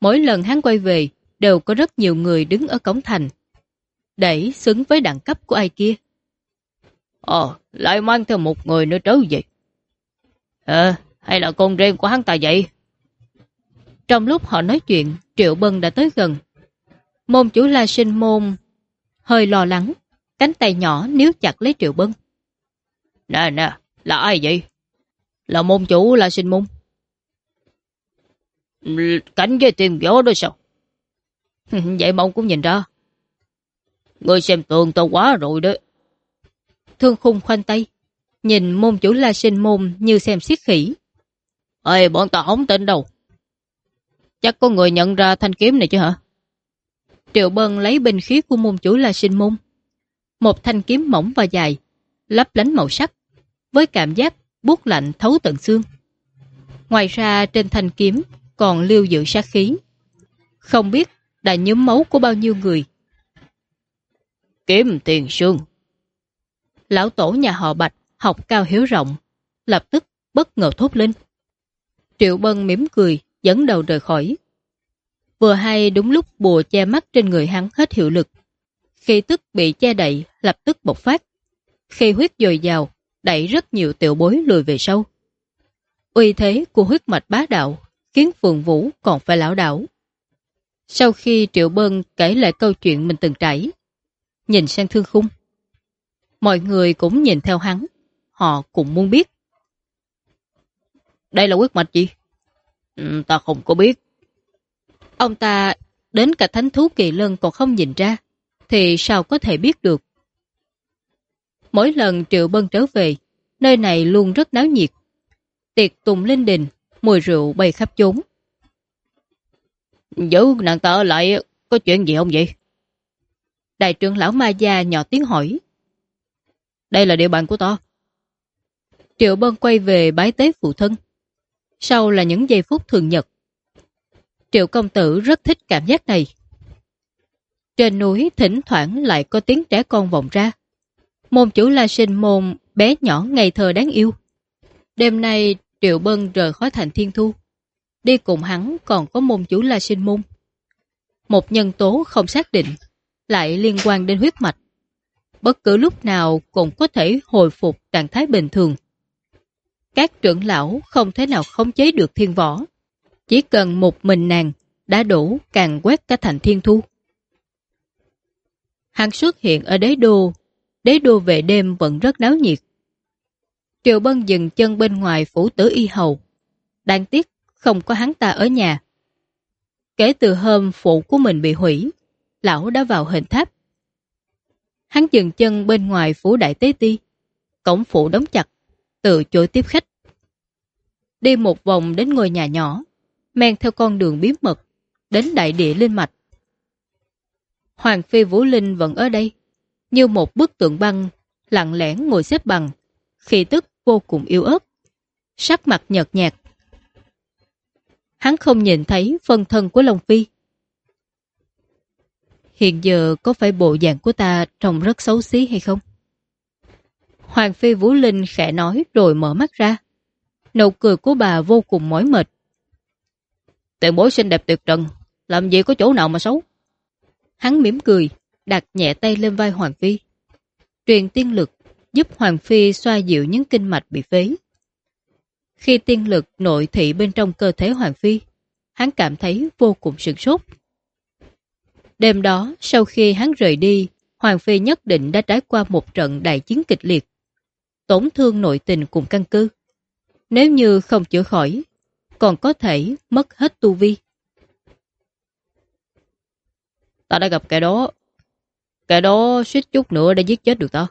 Mỗi lần hắn quay về, đều có rất nhiều người đứng ở cổng thành. Để xứng với đẳng cấp của ai kia. Ồ, lại mang theo một người nữa trớ vậy. Ờ, hay là con riêng của hắn ta vậy? Trong lúc họ nói chuyện, Triệu Bân đã tới gần. Môn chủ La Sinh Môn hơi lo lắng, cánh tay nhỏ níu chặt lấy Triệu Bân. Nè nè, là ai vậy? Là môn chủ La Sinh Môn. Cảnh với tìm gió đó sao? Vậy mà ông cũng nhìn ra. Ngươi xem tường tao quá rồi đó. Thương khung khoanh tay, nhìn môn chủ la sinh môn như xem xiết khỉ. Ê, bọn tao không tin đâu. Chắc có người nhận ra thanh kiếm này chứ hả? Triệu Bân lấy bình khí của môn chủ la sinh môn. Một thanh kiếm mỏng và dài, lấp lánh màu sắc, với cảm giác buốt lạnh thấu tận xương. Ngoài ra trên thanh kiếm còn lưu giữ sát khí. Không biết đã nhúm máu của bao nhiêu người. Kiếm tiền sương. Lão tổ nhà họ Bạch học cao hiếu rộng, lập tức bất ngờ thốt lên. Triệu Bân mỉm cười, dẫn đầu rời khỏi. Vừa hay đúng lúc bùa che mắt trên người hắn hết hiệu lực. Khi tức bị che đậy, lập tức bộc phát. Khi huyết dồi dào, đẩy rất nhiều tiểu bối lùi về sâu. Uy thế của huyết mạch bá đạo khiến Phượng Vũ còn phải lão đảo. Sau khi Triệu Bân kể lại câu chuyện mình từng trải, nhìn sang thương khung. Mọi người cũng nhìn theo hắn, họ cũng muốn biết. Đây là huyết mạch gì? Ừ, ta không có biết. Ông ta đến cả thánh thú kỳ lân còn không nhìn ra, thì sao có thể biết được? Mỗi lần Triệu Bân trở về, nơi này luôn rất náo nhiệt. Tiệc tùng linh đình, mùi rượu bay khắp chốn. Giữ nàng ta ở lại, có chuyện gì không vậy? Đại trưởng lão Ma Gia nhỏ tiếng hỏi. Đây là địa bàn của ta. Triệu Bân quay về bái tế phụ thân. Sau là những giây phút thường nhật. Triệu công tử rất thích cảm giác này. Trên núi thỉnh thoảng lại có tiếng trẻ con vọng ra. Môn chủ la sinh môn bé nhỏ ngày thơ đáng yêu. Đêm nay Triệu Bân rời khỏi thành thiên thu. Đi cùng hắn còn có môn chủ la sinh môn. Một nhân tố không xác định, lại liên quan đến huyết mạch. Bất cứ lúc nào cũng có thể hồi phục trạng thái bình thường. Các trưởng lão không thể nào khống chế được thiên võ. Chỉ cần một mình nàng đã đủ càng quét cả thành thiên thu. Hắn xuất hiện ở đế đô. Đế đô về đêm vẫn rất náo nhiệt. Triệu Bân dừng chân bên ngoài phủ tử y hầu. Đáng tiếc không có hắn ta ở nhà. Kể từ hôm phụ của mình bị hủy, lão đã vào hình tháp. Hắn dừng chân bên ngoài phủ đại tế ti. Cổng phủ đóng chặt, từ chối tiếp khách. Đi một vòng đến ngôi nhà nhỏ, men theo con đường bí mật, đến đại địa linh mạch. Hoàng Phi Vũ Linh vẫn ở đây, như một bức tượng băng, lặng lẽ ngồi xếp bằng, khi tức vô cùng yếu ớt, sắc mặt nhợt nhạt. Hắn không nhìn thấy phân thân của Long Phi. Hiện giờ có phải bộ dạng của ta trông rất xấu xí hay không? Hoàng Phi Vũ Linh khẽ nói rồi mở mắt ra. Nụ cười của bà vô cùng mỏi mệt. Tiền bối xinh đẹp tuyệt trần, làm gì có chỗ nào mà xấu? Hắn mỉm cười, đặt nhẹ tay lên vai Hoàng Phi. Truyền tiên lực giúp Hoàng Phi xoa dịu những kinh mạch bị phế. Khi tiên lực nội thị bên trong cơ thể Hoàng Phi, hắn cảm thấy vô cùng sửng sốt. Đêm đó, sau khi hắn rời đi, Hoàng Phi nhất định đã trải qua một trận đại chiến kịch liệt, tổn thương nội tình cùng căn cứ. Nếu như không chữa khỏi, còn có thể mất hết tu vi. Ta đã gặp kẻ đó. Kẻ đó suýt chút nữa đã giết chết được ta.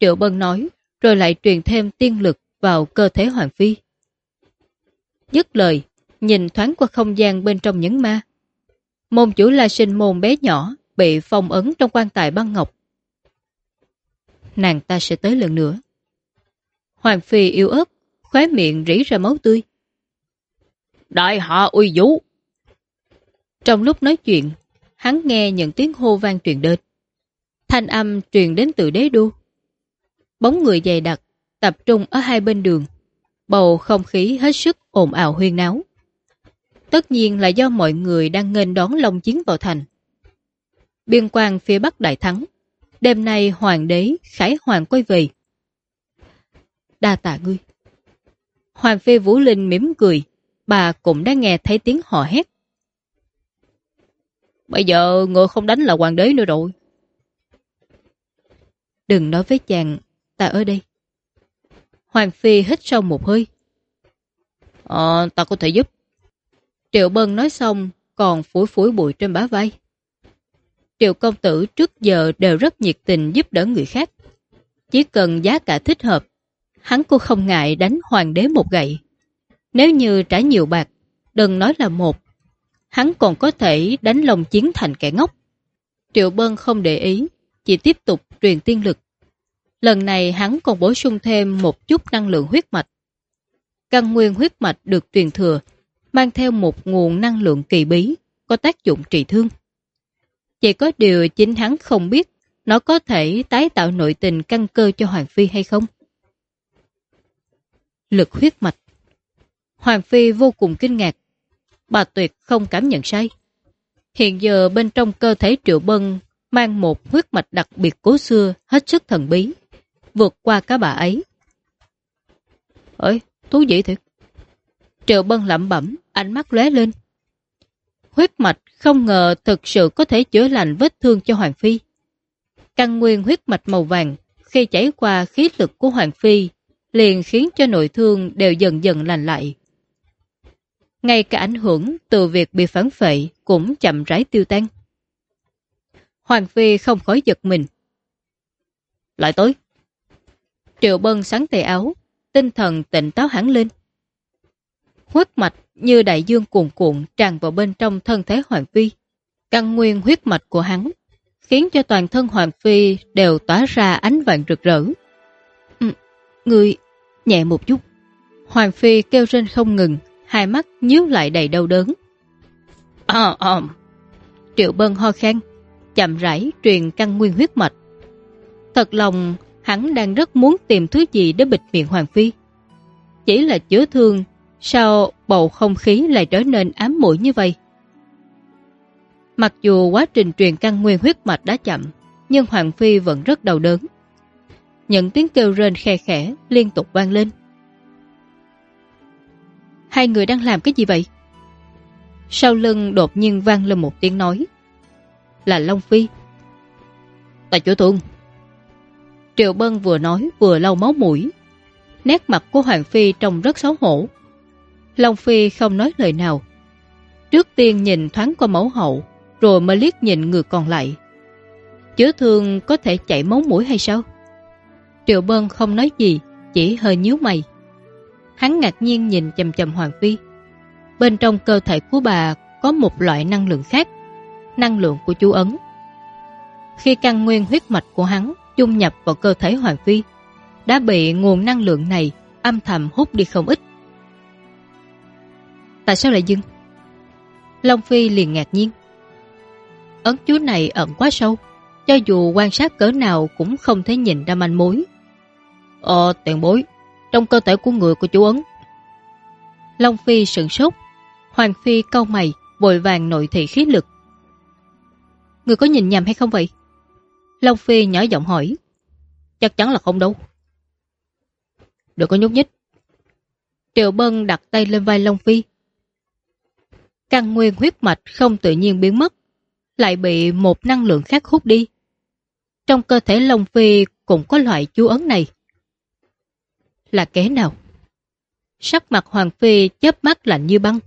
Triệu Bân nói, rồi lại truyền thêm tiên lực vào cơ thể Hoàng Phi. Dứt lời, nhìn thoáng qua không gian bên trong những ma. Môn chủ là sinh môn bé nhỏ, bị phong ấn trong quan tài băng ngọc. Nàng ta sẽ tới lần nữa. Hoàng Phi yêu ớt, khóe miệng rỉ ra máu tươi. Đại hạ uy vũ! Trong lúc nói chuyện, hắn nghe những tiếng hô vang truyền đến. Thanh âm truyền đến từ đế đô. Bóng người dày đặc, tập trung ở hai bên đường. Bầu không khí hết sức ồn ào huyên náo. Tất nhiên là do mọi người đang nghênh đón Long Chiến vào thành. Biên quan phía Bắc đại thắng. Đêm nay hoàng đế Khải Hoàng quay về. Đa tạ ngươi. Hoàng phi Vũ Linh mỉm cười. Bà cũng đã nghe thấy tiếng họ hét. Bây giờ người không đánh là hoàng đế nữa rồi. Đừng nói với chàng, ta ở đây. Hoàng Phi hít sâu một hơi. Ờ, ta có thể giúp. Triệu Bân nói xong, còn phủi phủi bụi trên bá vai. Triệu công tử trước giờ đều rất nhiệt tình giúp đỡ người khác. Chỉ cần giá cả thích hợp, hắn cũng không ngại đánh hoàng đế một gậy. Nếu như trả nhiều bạc, đừng nói là một, hắn còn có thể đánh lòng chiến thành kẻ ngốc. Triệu Bân không để ý, chỉ tiếp tục truyền tiên lực. Lần này hắn còn bổ sung thêm một chút năng lượng huyết mạch. Căn nguyên huyết mạch được truyền thừa, mang theo một nguồn năng lượng kỳ bí, có tác dụng trị thương. Chỉ có điều chính hắn không biết nó có thể tái tạo nội tình căn cơ cho Hoàng Phi hay không. Lực huyết mạch Hoàng Phi vô cùng kinh ngạc. Bà Tuyệt không cảm nhận sai. Hiện giờ bên trong cơ thể Triệu Bân mang một huyết mạch đặc biệt cố xưa hết sức thần bí, vượt qua cả bà ấy. Ơi, thú vị thiệt. Triệu Bân lẩm bẩm, ánh mắt lóe lên. Huyết mạch không ngờ thực sự có thể chữa lành vết thương cho Hoàng Phi. Căn nguyên huyết mạch màu vàng khi chảy qua khí lực của Hoàng Phi liền khiến cho nội thương đều dần dần lành lại. Ngay cả ảnh hưởng từ việc bị phản phệ cũng chậm rãi tiêu tan. Hoàng Phi không khỏi giật mình. Lại tối. Triệu Bân sáng tay áo, tinh thần tỉnh táo hẳn lên. Huyết mạch như đại dương cuồn cuộn tràn vào bên trong thân thể Hoàng Phi. Căn nguyên huyết mạch của hắn khiến cho toàn thân Hoàng Phi đều tỏa ra ánh vàng rực rỡ. Người nhẹ một chút. Hoàng Phi kêu rên không ngừng, hai mắt nhíu lại đầy đau đớn. À, à. Triệu Bân ho khan, chậm rãi truyền căn nguyên huyết mạch. Thật lòng, hắn đang rất muốn tìm thứ gì để bịt miệng Hoàng Phi. Chỉ là chữa thương, sao bầu không khí lại trở nên ám muội như vậy? Mặc dù quá trình truyền căn nguyên huyết mạch đã chậm, nhưng Hoàng Phi vẫn rất đau đớn. Những tiếng kêu rên khe khẽ liên tục vang lên. Hai người đang làm cái gì vậy? Sau lưng đột nhiên vang lên một tiếng nói. Là Long Phi. Tại chỗ tuôn. Triệu Bân vừa nói vừa lau máu mũi. Nét mặt của Hoàng Phi trông rất xấu hổ. Long Phi không nói lời nào. Trước tiên nhìn thoáng qua mẫu hậu, rồi mới liếc nhìn người còn lại. Chứa thương có thể chảy máu mũi hay sao? Triệu Bân không nói gì, chỉ hơi nhíu mày. Hắn ngạc nhiên nhìn chầm chầm Hoàng Phi. Bên trong cơ thể của bà có một loại năng lượng khác, năng lượng của chú Ấn. Khi căn nguyên huyết mạch của hắn dung nhập vào cơ thể Hoàng Phi, đã bị nguồn năng lượng này âm thầm hút đi không ít. Tại sao lại dừng? Long Phi liền ngạc nhiên. Ấn chú này ẩn quá sâu, cho dù quan sát cỡ nào cũng không thể nhìn ra manh mối. Ờ, tiền bối, trong cơ thể của người của chú Ấn. Long Phi sửng sốt, Hoàng Phi cau mày, vội vàng nội thị khí lực. Người có nhìn nhầm hay không vậy? Long Phi nhỏ giọng hỏi. Chắc chắn là không đâu. Đừng có nhúc nhích. Triệu Bân đặt tay lên vai Long Phi. Căn nguyên huyết mạch không tự nhiên biến mất, lại bị một năng lượng khác hút đi. Trong cơ thể Long Phi cũng có loại chú ấn này. Là kế nào? Sắc mặt Hoàng Phi chớp mắt lạnh như băng.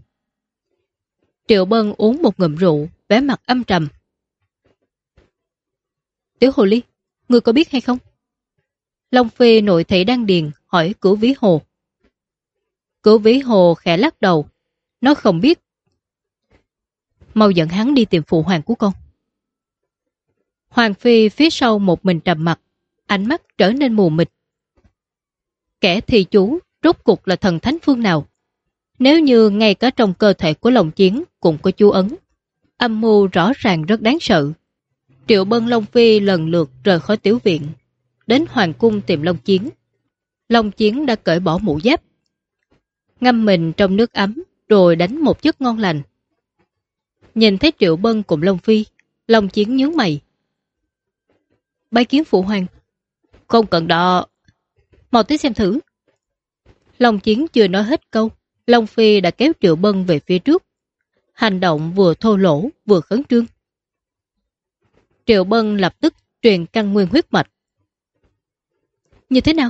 Triệu Bân uống một ngụm rượu, vẻ mặt âm trầm. Tiểu Hồ Ly, người có biết hay không? Long Phi nội thị đang điền hỏi cửu ví hồ. Cửu ví hồ khẽ lắc đầu, nó không biết. Mau dẫn hắn đi tìm phụ hoàng của con. Hoàng Phi phía sau một mình trầm mặt, ánh mắt trở nên mù mịt. Kẻ thì chú, rốt cuộc là thần thánh phương nào? Nếu như ngay cả trong cơ thể của lòng chiến cũng có chú ấn, âm mưu rõ ràng rất đáng sợ. Triệu Bân Long Phi lần lượt rời khỏi tiểu viện, đến Hoàng Cung tìm Long Chiến. Long Chiến đã cởi bỏ mũ giáp, ngâm mình trong nước ấm rồi đánh một giấc ngon lành. Nhìn thấy Triệu Bân cùng Long Phi, Long Chiến nhướng mày. Bái kiến phụ hoàng. Không cần đọ. Mau tới xem thử. Long Chiến chưa nói hết câu, Long Phi đã kéo Triệu Bân về phía trước. Hành động vừa thô lỗ vừa khấn trương. Triệu Bân lập tức truyền căn nguyên huyết mạch. Như thế nào?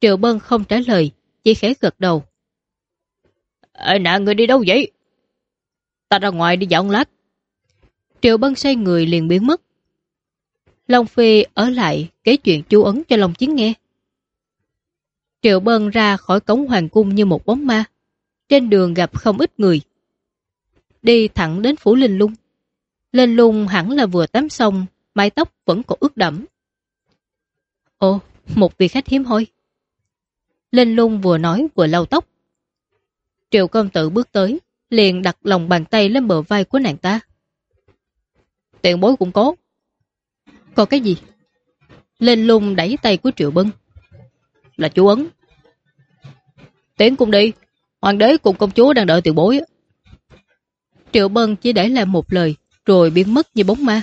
Triệu Bân không trả lời, chỉ khẽ gật đầu. Ê nè, người đi đâu vậy? Ta ra ngoài đi dạo lát. Triệu Bân xoay người liền biến mất. Long Phi ở lại kể chuyện chú ấn cho Long Chiến nghe. Triệu Bân ra khỏi cống hoàng cung như một bóng ma. Trên đường gặp không ít người. Đi thẳng đến phủ Linh Lung. Linh lung hẳn là vừa tắm xong, mái tóc vẫn còn ướt đẫm. Ồ, một vị khách hiếm hoi. Linh lung vừa nói vừa lau tóc. Triệu công tử bước tới, liền đặt lòng bàn tay lên bờ vai của nàng ta. Tiện bối cũng có. Có cái gì? Lên lung đẩy tay của Triệu Bân. Là chú Ấn. Tiến cũng đi. Hoàng đế cùng công chúa đang đợi tiểu bối. Triệu Bân chỉ để lại một lời, rồi biến mất như bóng ma.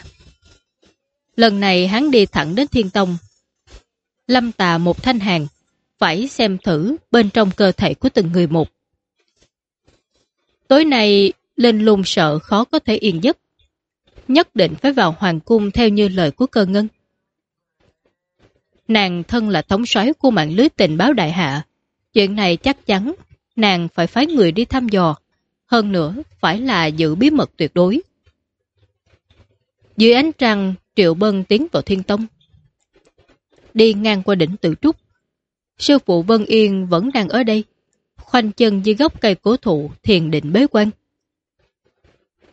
Lần này hắn đi thẳng đến Thiên Tông. Lâm tà một thanh hàng, phải xem thử bên trong cơ thể của từng người một. Tối nay, lên lùng sợ khó có thể yên giấc. Nhất định phải vào hoàng cung theo như lời của cơ ngân. Nàng thân là thống soái của mạng lưới tình báo đại hạ. Chuyện này chắc chắn nàng phải phái người đi thăm dò. Hơn nữa, phải là giữ bí mật tuyệt đối. Dưới ánh trăng, Triệu Bân tiến vào thiên tông. Đi ngang qua đỉnh tự trúc. Sư phụ Vân Yên vẫn đang ở đây. Khoanh chân dưới gốc cây cố thụ thiền định bế quan.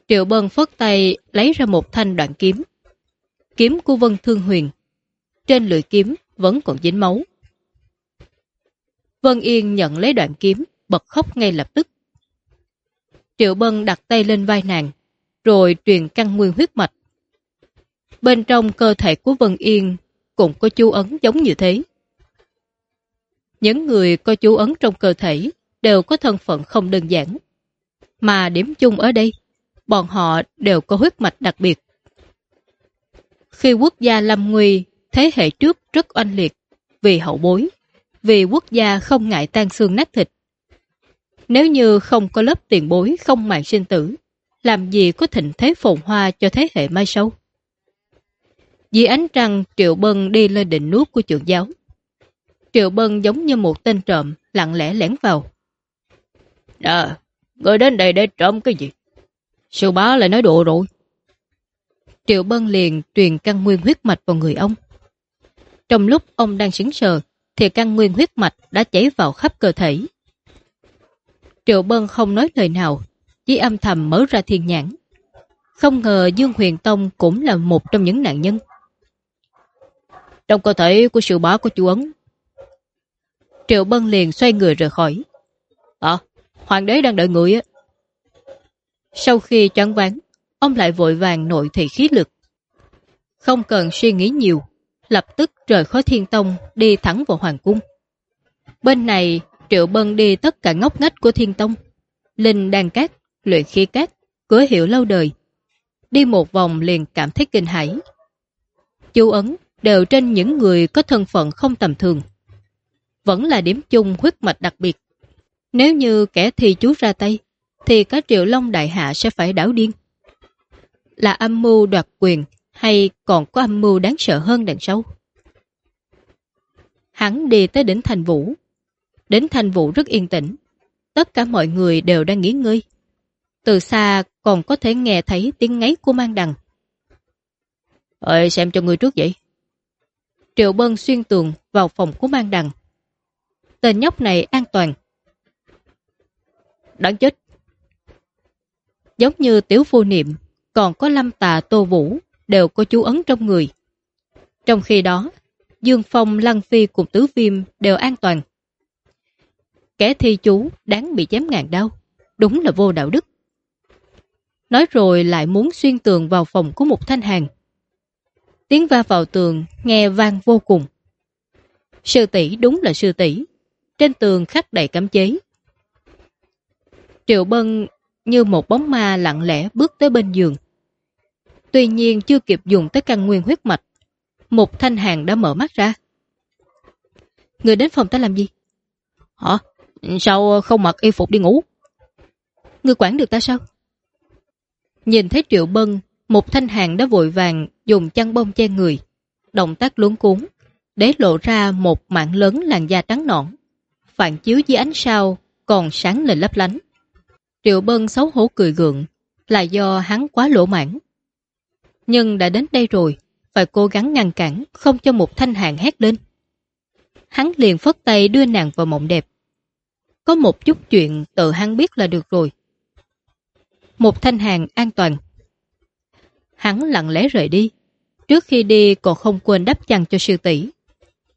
Triệu Bân phất tay lấy ra một thanh đoạn kiếm. Kiếm của Vân Thương Huyền. Trên lưỡi kiếm vẫn còn dính máu. Vân Yên nhận lấy đoạn kiếm, bật khóc ngay lập tức. Triệu Bân đặt tay lên vai nàng, rồi truyền căn nguyên huyết mạch. Bên trong cơ thể của Vân Yên cũng có chú ấn giống như thế. Những người có chú ấn trong cơ thể đều có thân phận không đơn giản. Mà điểm chung ở đây, bọn họ đều có huyết mạch đặc biệt. Khi quốc gia lâm nguy, thế hệ trước rất oanh liệt, vì hậu bối, vì quốc gia không ngại tan xương nát thịt. Nếu như không có lớp tiền bối không mạng sinh tử, làm gì có thịnh thế phồn hoa cho thế hệ mai sau? Dì ánh trăng, Triệu Bân đi lên đỉnh núi của trưởng giáo. Triệu Bân giống như một tên trộm, lặng lẽ lén vào. À, người đến đây để trộm cái gì? Sư bá lại nói đùa rồi. Triệu Bân liền truyền căn nguyên huyết mạch vào người ông. Trong lúc ông đang sững sờ, thì căn nguyên huyết mạch đã chảy vào khắp cơ thể. Triệu Bân không nói lời nào, chỉ âm thầm mở ra thiên nhãn. Không ngờ Dương Huyền Tông cũng là một trong những nạn nhân. Trong cơ thể của sự bá của chú Ấn. Triệu Bân liền xoay người rời khỏi. À, hoàng đế đang đợi người á. Sau khi choáng ván, ông lại vội vàng nội thị khí lực. Không cần suy nghĩ nhiều, lập tức rời khỏi thiên tông đi thẳng vào hoàng cung. Bên này, Triệu Bân đi tất cả ngóc ngách của thiên tông. Linh đàn cát, luyện khí cát, cửa hiệu lâu đời. Đi một vòng liền cảm thấy kinh hãi. Chú Ấn đều trên những người có thân phận không tầm thường. Vẫn là điểm chung huyết mạch đặc biệt. Nếu như kẻ thi chú ra tay, thì các triệu long đại hạ sẽ phải đảo điên. Là âm mưu đoạt quyền hay còn có âm mưu đáng sợ hơn đằng sau? Hắn đi tới đỉnh thành vũ. Đỉnh thành vũ rất yên tĩnh. Tất cả mọi người đều đang nghỉ ngơi. Từ xa còn có thể nghe thấy tiếng ngáy của mang đằng. Ơi xem cho người trước vậy. Triệu Bân xuyên tường vào phòng của mang đằng. Tên nhóc này an toàn. Đáng chết. Giống như tiểu phu niệm, còn có lâm tà tô vũ đều có chú ấn trong người. Trong khi đó, Dương Phong, Lăng Phi cùng Tứ Viêm đều an toàn. Kẻ thi chú đáng bị chém ngàn đau, đúng là vô đạo đức. Nói rồi lại muốn xuyên tường vào phòng của một thanh hàng. Tiếng va vào tường nghe vang vô cùng. Sư tỷ đúng là sư tỷ Trên tường khắc đầy cấm chế. Triệu Bân như một bóng ma lặng lẽ bước tới bên giường. Tuy nhiên chưa kịp dùng tới căn nguyên huyết mạch. Một thanh hàng đã mở mắt ra. Người đến phòng ta làm gì? Hả? Sao không mặc y phục đi ngủ? Người quản được ta sao? Nhìn thấy Triệu Bân, một thanh hàng đã vội vàng dùng chăn bông che người. Động tác luống cuốn, để lộ ra một mạng lớn làn da trắng nõn. Phản chiếu dưới ánh sao còn sáng lên lấp lánh. Triệu Bân xấu hổ cười gượng, là do hắn quá lỗ mãn. Nhưng đã đến đây rồi, phải cố gắng ngăn cản, không cho một thanh hàng hét lên. Hắn liền phất tay đưa nàng vào mộng đẹp. Có một chút chuyện tự hắn biết là được rồi. Một thanh hàng an toàn. Hắn lặng lẽ rời đi. Trước khi đi còn không quên đắp chăn cho sư tỷ.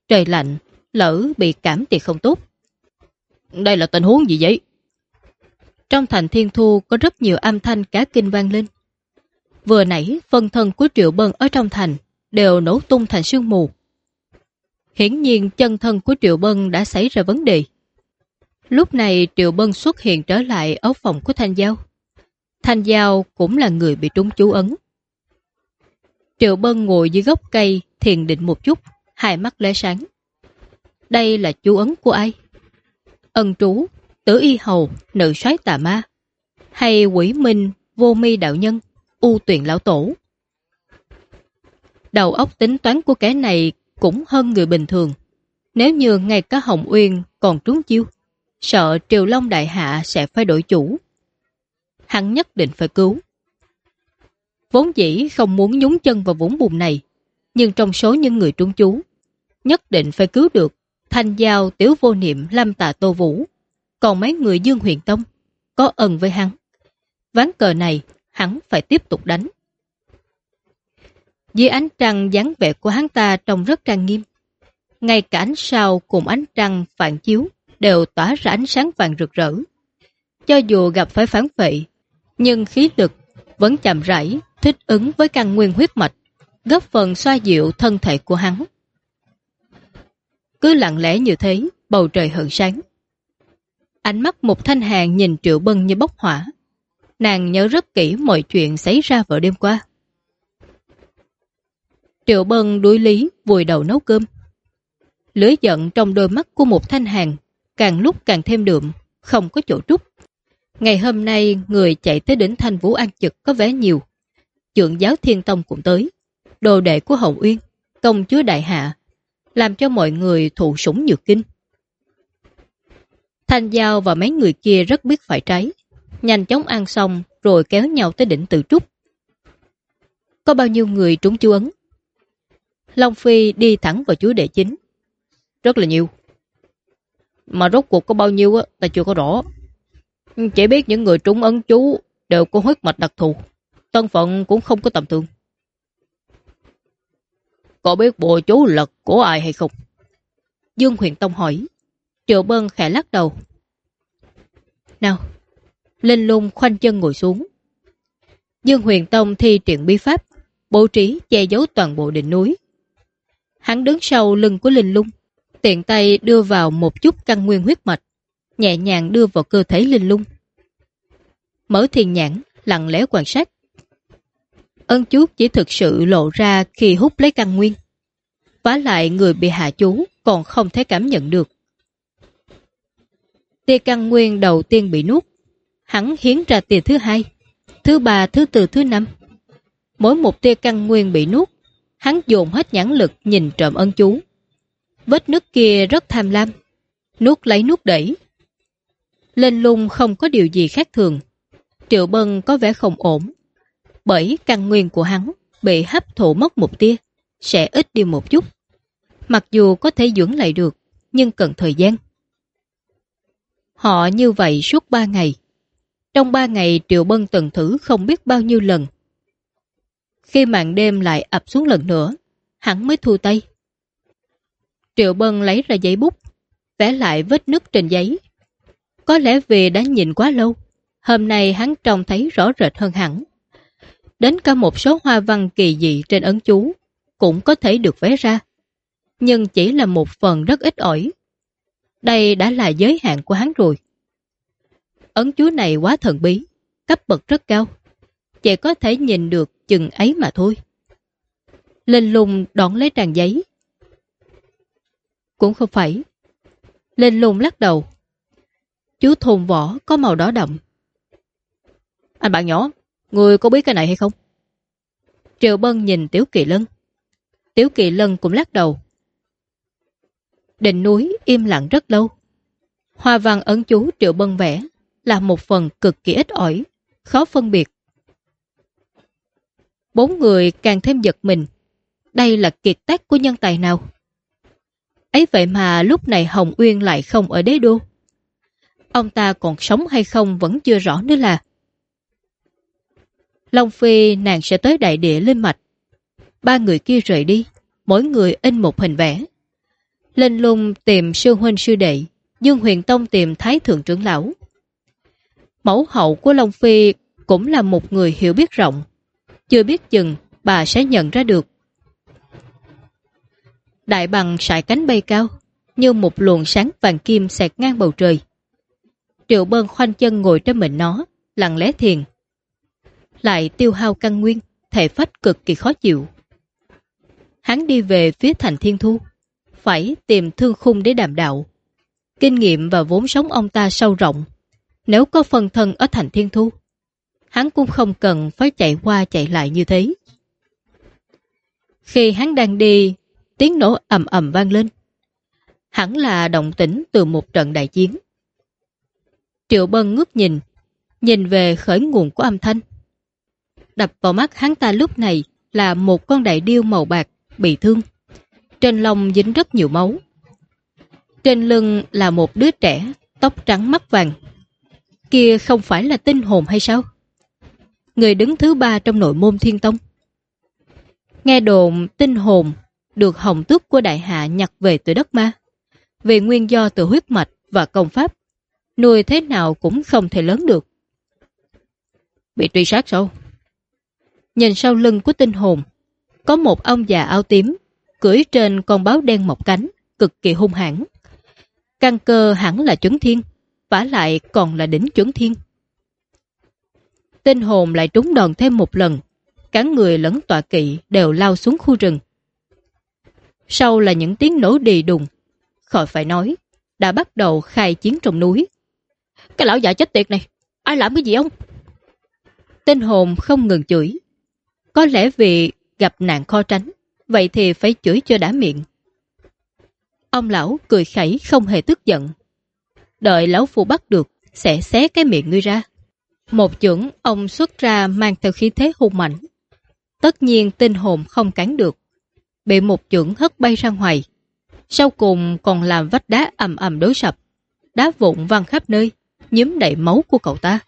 Trời lạnh, lỡ bị cảm thì không tốt. Đây là tình huống gì vậy? Trong thành thiên thu có rất nhiều âm thanh cá kinh vang lên. Vừa nãy, phân thân của Triệu Bân ở trong thành đều nổ tung thành sương mù. Hiển nhiên chân thân của Triệu Bân đã xảy ra vấn đề. Lúc này Triệu Bân xuất hiện trở lại ở phòng của Thanh Giao. Thanh Giao cũng là người bị trúng chú ấn. Triệu Bân ngồi dưới gốc cây thiền định một chút, hai mắt lóe sáng. Đây là chú ấn của ai? Ân trú, tử y hầu, nữ soái tà ma, hay quỷ minh, vô mi đạo nhân, u tuyển lão tổ. Đầu óc tính toán của kẻ này cũng hơn người bình thường. Nếu như ngay cả Hồng Uyên còn trúng chiêu, sợ Triều Long Đại Hạ sẽ phải đổi chủ. Hắn nhất định phải cứu. Vốn dĩ không muốn nhúng chân vào vũng bùn này, nhưng trong số những người trúng chú, nhất định phải cứu được Thanh Giao, Tiểu Vô Niệm, Lâm Tà Tô Vũ, còn mấy người Dương Huyền Tông, có ẩn với hắn. Ván cờ này, hắn phải tiếp tục đánh. Dưới ánh trăng dáng vẻ của hắn ta trông rất trang nghiêm. Ngay cả ánh sao cùng ánh trăng phản chiếu đều tỏa ra ánh sáng vàng rực rỡ. Cho dù gặp phải phản vệ, nhưng khí lực vẫn chậm rãi, thích ứng với căn nguyên huyết mạch, góp phần xoa dịu thân thể của hắn. Cứ lặng lẽ như thế, bầu trời hận sáng. Ánh mắt một thanh hàng nhìn Triệu Bân như bốc hỏa. Nàng nhớ rất kỹ mọi chuyện xảy ra vào đêm qua. Triệu Bân đuối lý vùi đầu nấu cơm. Lưới giận trong đôi mắt của một thanh hàng càng lúc càng thêm đượm, không có chỗ trút. Ngày hôm nay người chạy tới đỉnh Thanh Vũ An Trực có vẻ nhiều. Trưởng giáo Thiên Tông cũng tới. Đồ đệ của Hồng Uyên, công chúa Đại Hạ, làm cho mọi người thụ sủng nhược kinh. Thanh Giao và mấy người kia rất biết phải trái. Nhanh chóng ăn xong rồi kéo nhau tới đỉnh tự trúc. Có bao nhiêu người trúng chú ấn? Long Phi đi thẳng vào chúa đệ chính. Rất là nhiều. Mà rốt cuộc có bao nhiêu á, ta chưa có rõ. Chỉ biết những người trúng ấn chú đều có huyết mạch đặc thù. Tân phận cũng không có tầm thường. Có biết bộ chú lật của ai hay không? Dương Huyền Tông hỏi. Triệu Bân khẽ lắc đầu. Nào, Linh lung khoanh chân ngồi xuống. Dương Huyền Tông thi triển bí pháp, bố trí che giấu toàn bộ đỉnh núi. Hắn đứng sau lưng của Linh lung, tiện tay đưa vào một chút căn nguyên huyết mạch, nhẹ nhàng đưa vào cơ thể Linh lung. Mở thiền nhãn, lặng lẽ quan sát. Ân chuốt chỉ thực sự lộ ra khi hút lấy căn nguyên. Vá lại người bị hạ chú còn không thể cảm nhận được. Tia căn nguyên đầu tiên bị nuốt, hắn hiến ra tia thứ hai, thứ ba, thứ tư, thứ năm. Mỗi một tia căn nguyên bị nuốt, hắn dồn hết nhãn lực nhìn trộm ân chú. Vết nước kia rất tham lam, nuốt lấy nuốt đẩy. Lên lung không có điều gì khác thường. Triệu Bân có vẻ không ổn, bởi căn nguyên của hắn bị hấp thụ mất một tia, sẽ ít đi một chút. Mặc dù có thể dưỡng lại được, nhưng cần thời gian. Họ như vậy suốt ba ngày. Trong ba ngày Triệu Bân từng thử không biết bao nhiêu lần. Khi màn đêm lại ập xuống lần nữa, hắn mới thu tay. Triệu Bân lấy ra giấy bút, vẽ lại vết nứt trên giấy. Có lẽ vì đã nhìn quá lâu, hôm nay hắn trông thấy rõ rệt hơn hẳn. Đến cả một số hoa văn kỳ dị trên ấn chú cũng có thể được vẽ ra, nhưng chỉ là một phần rất ít ỏi. Đây đã là giới hạn của hắn rồi. Ấn chú này quá thần bí, cấp bậc rất cao. Chỉ có thể nhìn được chừng ấy mà thôi. Linh lùng đón lấy tràng giấy. Cũng không phải. Linh lùng lắc đầu. Chú thùng vỏ có màu đỏ đậm. Anh bạn nhỏ, người có biết cái này hay không? Triệu Bân nhìn Tiểu Kỳ Lân. Tiểu Kỳ Lân cũng lắc đầu. Đỉnh núi im lặng rất lâu. Hoa văn ấn chú Triệu Bân vẽ là một phần cực kỳ ít ỏi, khó phân biệt. Bốn người càng thêm giật mình. Đây là kiệt tác của nhân tài nào? Ấy vậy mà lúc này Hồng Uyên lại không ở đế đô. Ông ta còn sống hay không vẫn chưa rõ nữa là. Long Phi nàng sẽ tới đại địa lên mạch. Ba người kia rời đi, mỗi người in một hình vẽ. Linh lung tìm sư huynh sư đệ, Dương Huyền Tông tìm Thái Thượng trưởng lão. Mẫu hậu của Long Phi cũng là một người hiểu biết rộng. Chưa biết chừng bà sẽ nhận ra được. Đại bằng sải cánh bay cao, như một luồng sáng vàng kim xẹt ngang bầu trời. Triệu bơn khoanh chân ngồi trên mình nó, lặng lẽ thiền. Lại tiêu hao căn nguyên, thể phách cực kỳ khó chịu. Hắn đi về phía thành thiên thu, phải tìm thương khung để đàm đạo. Kinh nghiệm và vốn sống ông ta sâu rộng. Nếu có phần thân ở thành thiên thu, hắn cũng không cần phải chạy qua chạy lại như thế. Khi hắn đang đi, tiếng nổ ầm ầm vang lên. Hẳn là động tĩnh từ một trận đại chiến. Triệu Bân ngước nhìn, nhìn về khởi nguồn của âm thanh. Đập vào mắt hắn ta lúc này là một con đại điêu màu bạc bị thương. Trên lông dính rất nhiều máu. Trên lưng là một đứa trẻ, tóc trắng mắt vàng. Kia không phải là tinh hồn hay sao? Người đứng thứ ba trong nội môn thiên tông. Nghe đồn tinh hồn được hồng tước của đại hạ nhặt về từ đất ma. Vì nguyên do từ huyết mạch và công pháp, nuôi thế nào cũng không thể lớn được. Bị truy sát sao? Nhìn sau lưng của tinh hồn, có một ông già áo tím, cưỡi trên con báo đen mọc cánh, cực kỳ hung hãn. Căn cơ hẳn là chuẩn thiên, vả lại còn là đỉnh chuẩn thiên. Tinh hồn lại trúng đòn thêm một lần, cả người lẫn tọa kỵ đều lao xuống khu rừng. Sau là những tiếng nổ đi đùng, khỏi phải nói, đã bắt đầu khai chiến trong núi. Cái lão già chết tiệt này, ai làm cái gì ông? Tinh hồn không ngừng chửi. Có lẽ vì gặp nạn kho tránh, vậy thì phải chửi cho đã miệng. Ông lão cười khẩy không hề tức giận. Đợi lão phu bắt được, sẽ xé cái miệng ngươi ra. Một chưởng ông xuất ra mang theo khí thế hung mạnh. Tất nhiên tinh hồn không cắn được. Bị một chưởng hất bay ra ngoài. Sau cùng còn làm vách đá ầm ầm đối sập. Đá vụn văng khắp nơi, nhiễm đầy máu của cậu ta.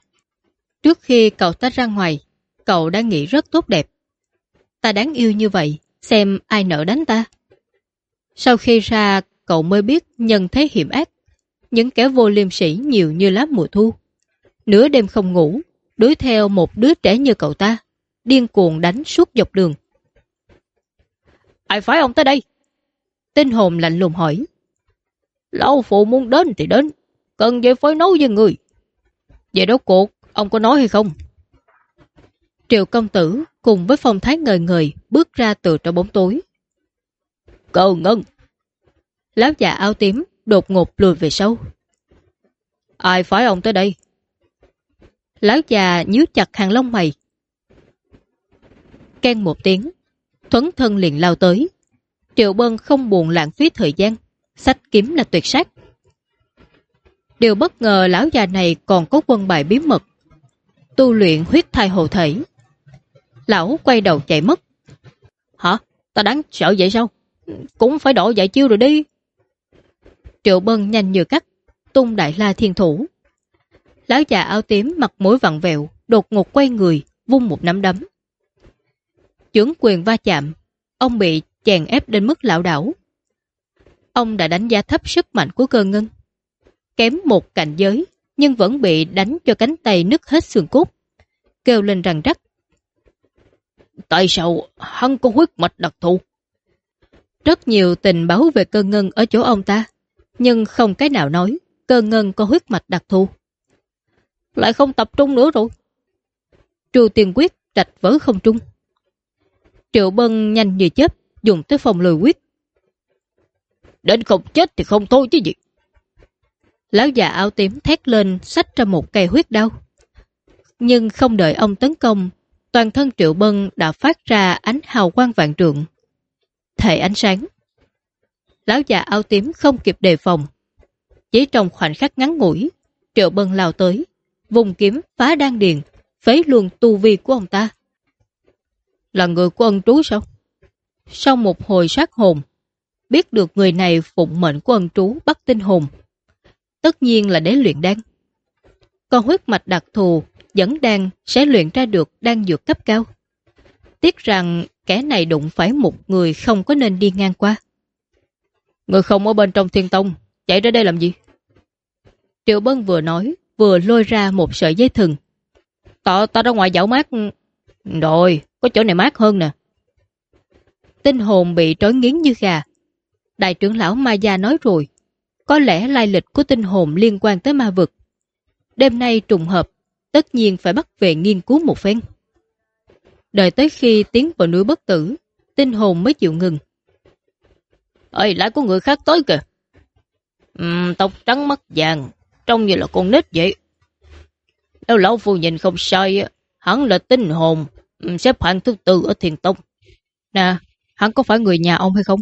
Trước khi cậu ta ra ngoài, cậu đã nghĩ rất tốt đẹp. Ta đáng yêu như vậy, xem ai nỡ đánh ta. Sau khi ra, cậu mới biết nhân thế hiểm ác. Những kẻ vô liêm sĩ nhiều như lá mùa thu. Nửa đêm không ngủ, đuổi theo một đứa trẻ như cậu ta, điên cuồng đánh suốt dọc đường. Ai phải ông tới đây? Tinh hồn lạnh lùng hỏi. Lão phụ muốn đến thì đến, cần gì phải nấu với người. Vậy đó cuộc, ông có nói hay không? Triệu công tử cùng với phong thái ngời ngời bước ra từ trong bóng tối. Cầu ngân! Lão già áo tím đột ngột lùi về sau. Ai phải ông tới đây? Lão già nhíu chặt hàng lông mày. Ken một tiếng, thuấn thân liền lao tới. Triệu Bân không buồn lãng phí thời gian, sách kiếm là tuyệt sát. Điều bất ngờ lão già này còn có quân bài bí mật. Tu luyện huyết thai hộ thể. Lão quay đầu chạy mất. Hả? Ta đáng sợ vậy sao? Cũng phải đổ dạy chiêu rồi đi. Triệu Bân nhanh như cắt, tung đại la thiên thủ. Lão già áo tím mặt mũi vặn vẹo, đột ngột quay người, vung một nắm đấm. Chưởng quyền va chạm, ông bị chèn ép đến mức lão đảo. Ông đã đánh giá thấp sức mạnh của cơ ngân. Kém một cảnh giới, nhưng vẫn bị đánh cho cánh tay nứt hết xương cốt. Kêu lên rằng rắc. Tại sao hắn có huyết mạch đặc thù? Rất nhiều tình báo về cơ ngân ở chỗ ông ta, nhưng không cái nào nói cơ ngân có huyết mạch đặc thù. Lại không tập trung nữa rồi. Trù tiền quyết trạch vỡ không trung. Triệu Bân nhanh như chớp dùng tới phòng lùi quyết. Đến không chết thì không thôi chứ gì. Lão già áo tím thét lên xách ra một cây huyết đau. Nhưng không đợi ông tấn công, toàn thân Triệu Bân đã phát ra ánh hào quang vạn trượng. Thể ánh sáng. Lão già áo tím không kịp đề phòng. Chỉ trong khoảnh khắc ngắn ngủi, Triệu Bân lao tới, vùng kiếm phá đan điền, phế luôn tu vi của ông ta. Là người của ân trú sao? Sau một hồi sát hồn, biết được người này phụng mệnh của ân trú bắt tinh hồn. Tất nhiên là để luyện đan. Còn huyết mạch đặc thù dẫn đan sẽ luyện ra được đan dược cấp cao. Tiếc rằng kẻ này đụng phải một người không có nên đi ngang qua. Người không ở bên trong thiên tông, chạy ra đây làm gì? Triệu Bân vừa nói, vừa lôi ra một sợi dây thừng. Ta, ta ra ngoài dạo mát. Rồi, có chỗ này mát hơn nè. Tinh hồn bị trói nghiến như gà. Đại trưởng lão Ma Gia nói rồi, có lẽ lai lịch của tinh hồn liên quan tới ma vực. Đêm nay trùng hợp, tất nhiên phải bắt về nghiên cứu một phen. Đợi tới khi tiến vào núi bất tử, tinh hồn mới chịu ngừng. Ơi, lại có người khác tới kìa. Uhm, tóc trắng mắt vàng, trông như là con nít vậy. Nếu lão phu nhìn không sai, hắn là tinh hồn, xếp hạng thứ tư ở thiền tông. Nè, hắn có phải người nhà ông hay không?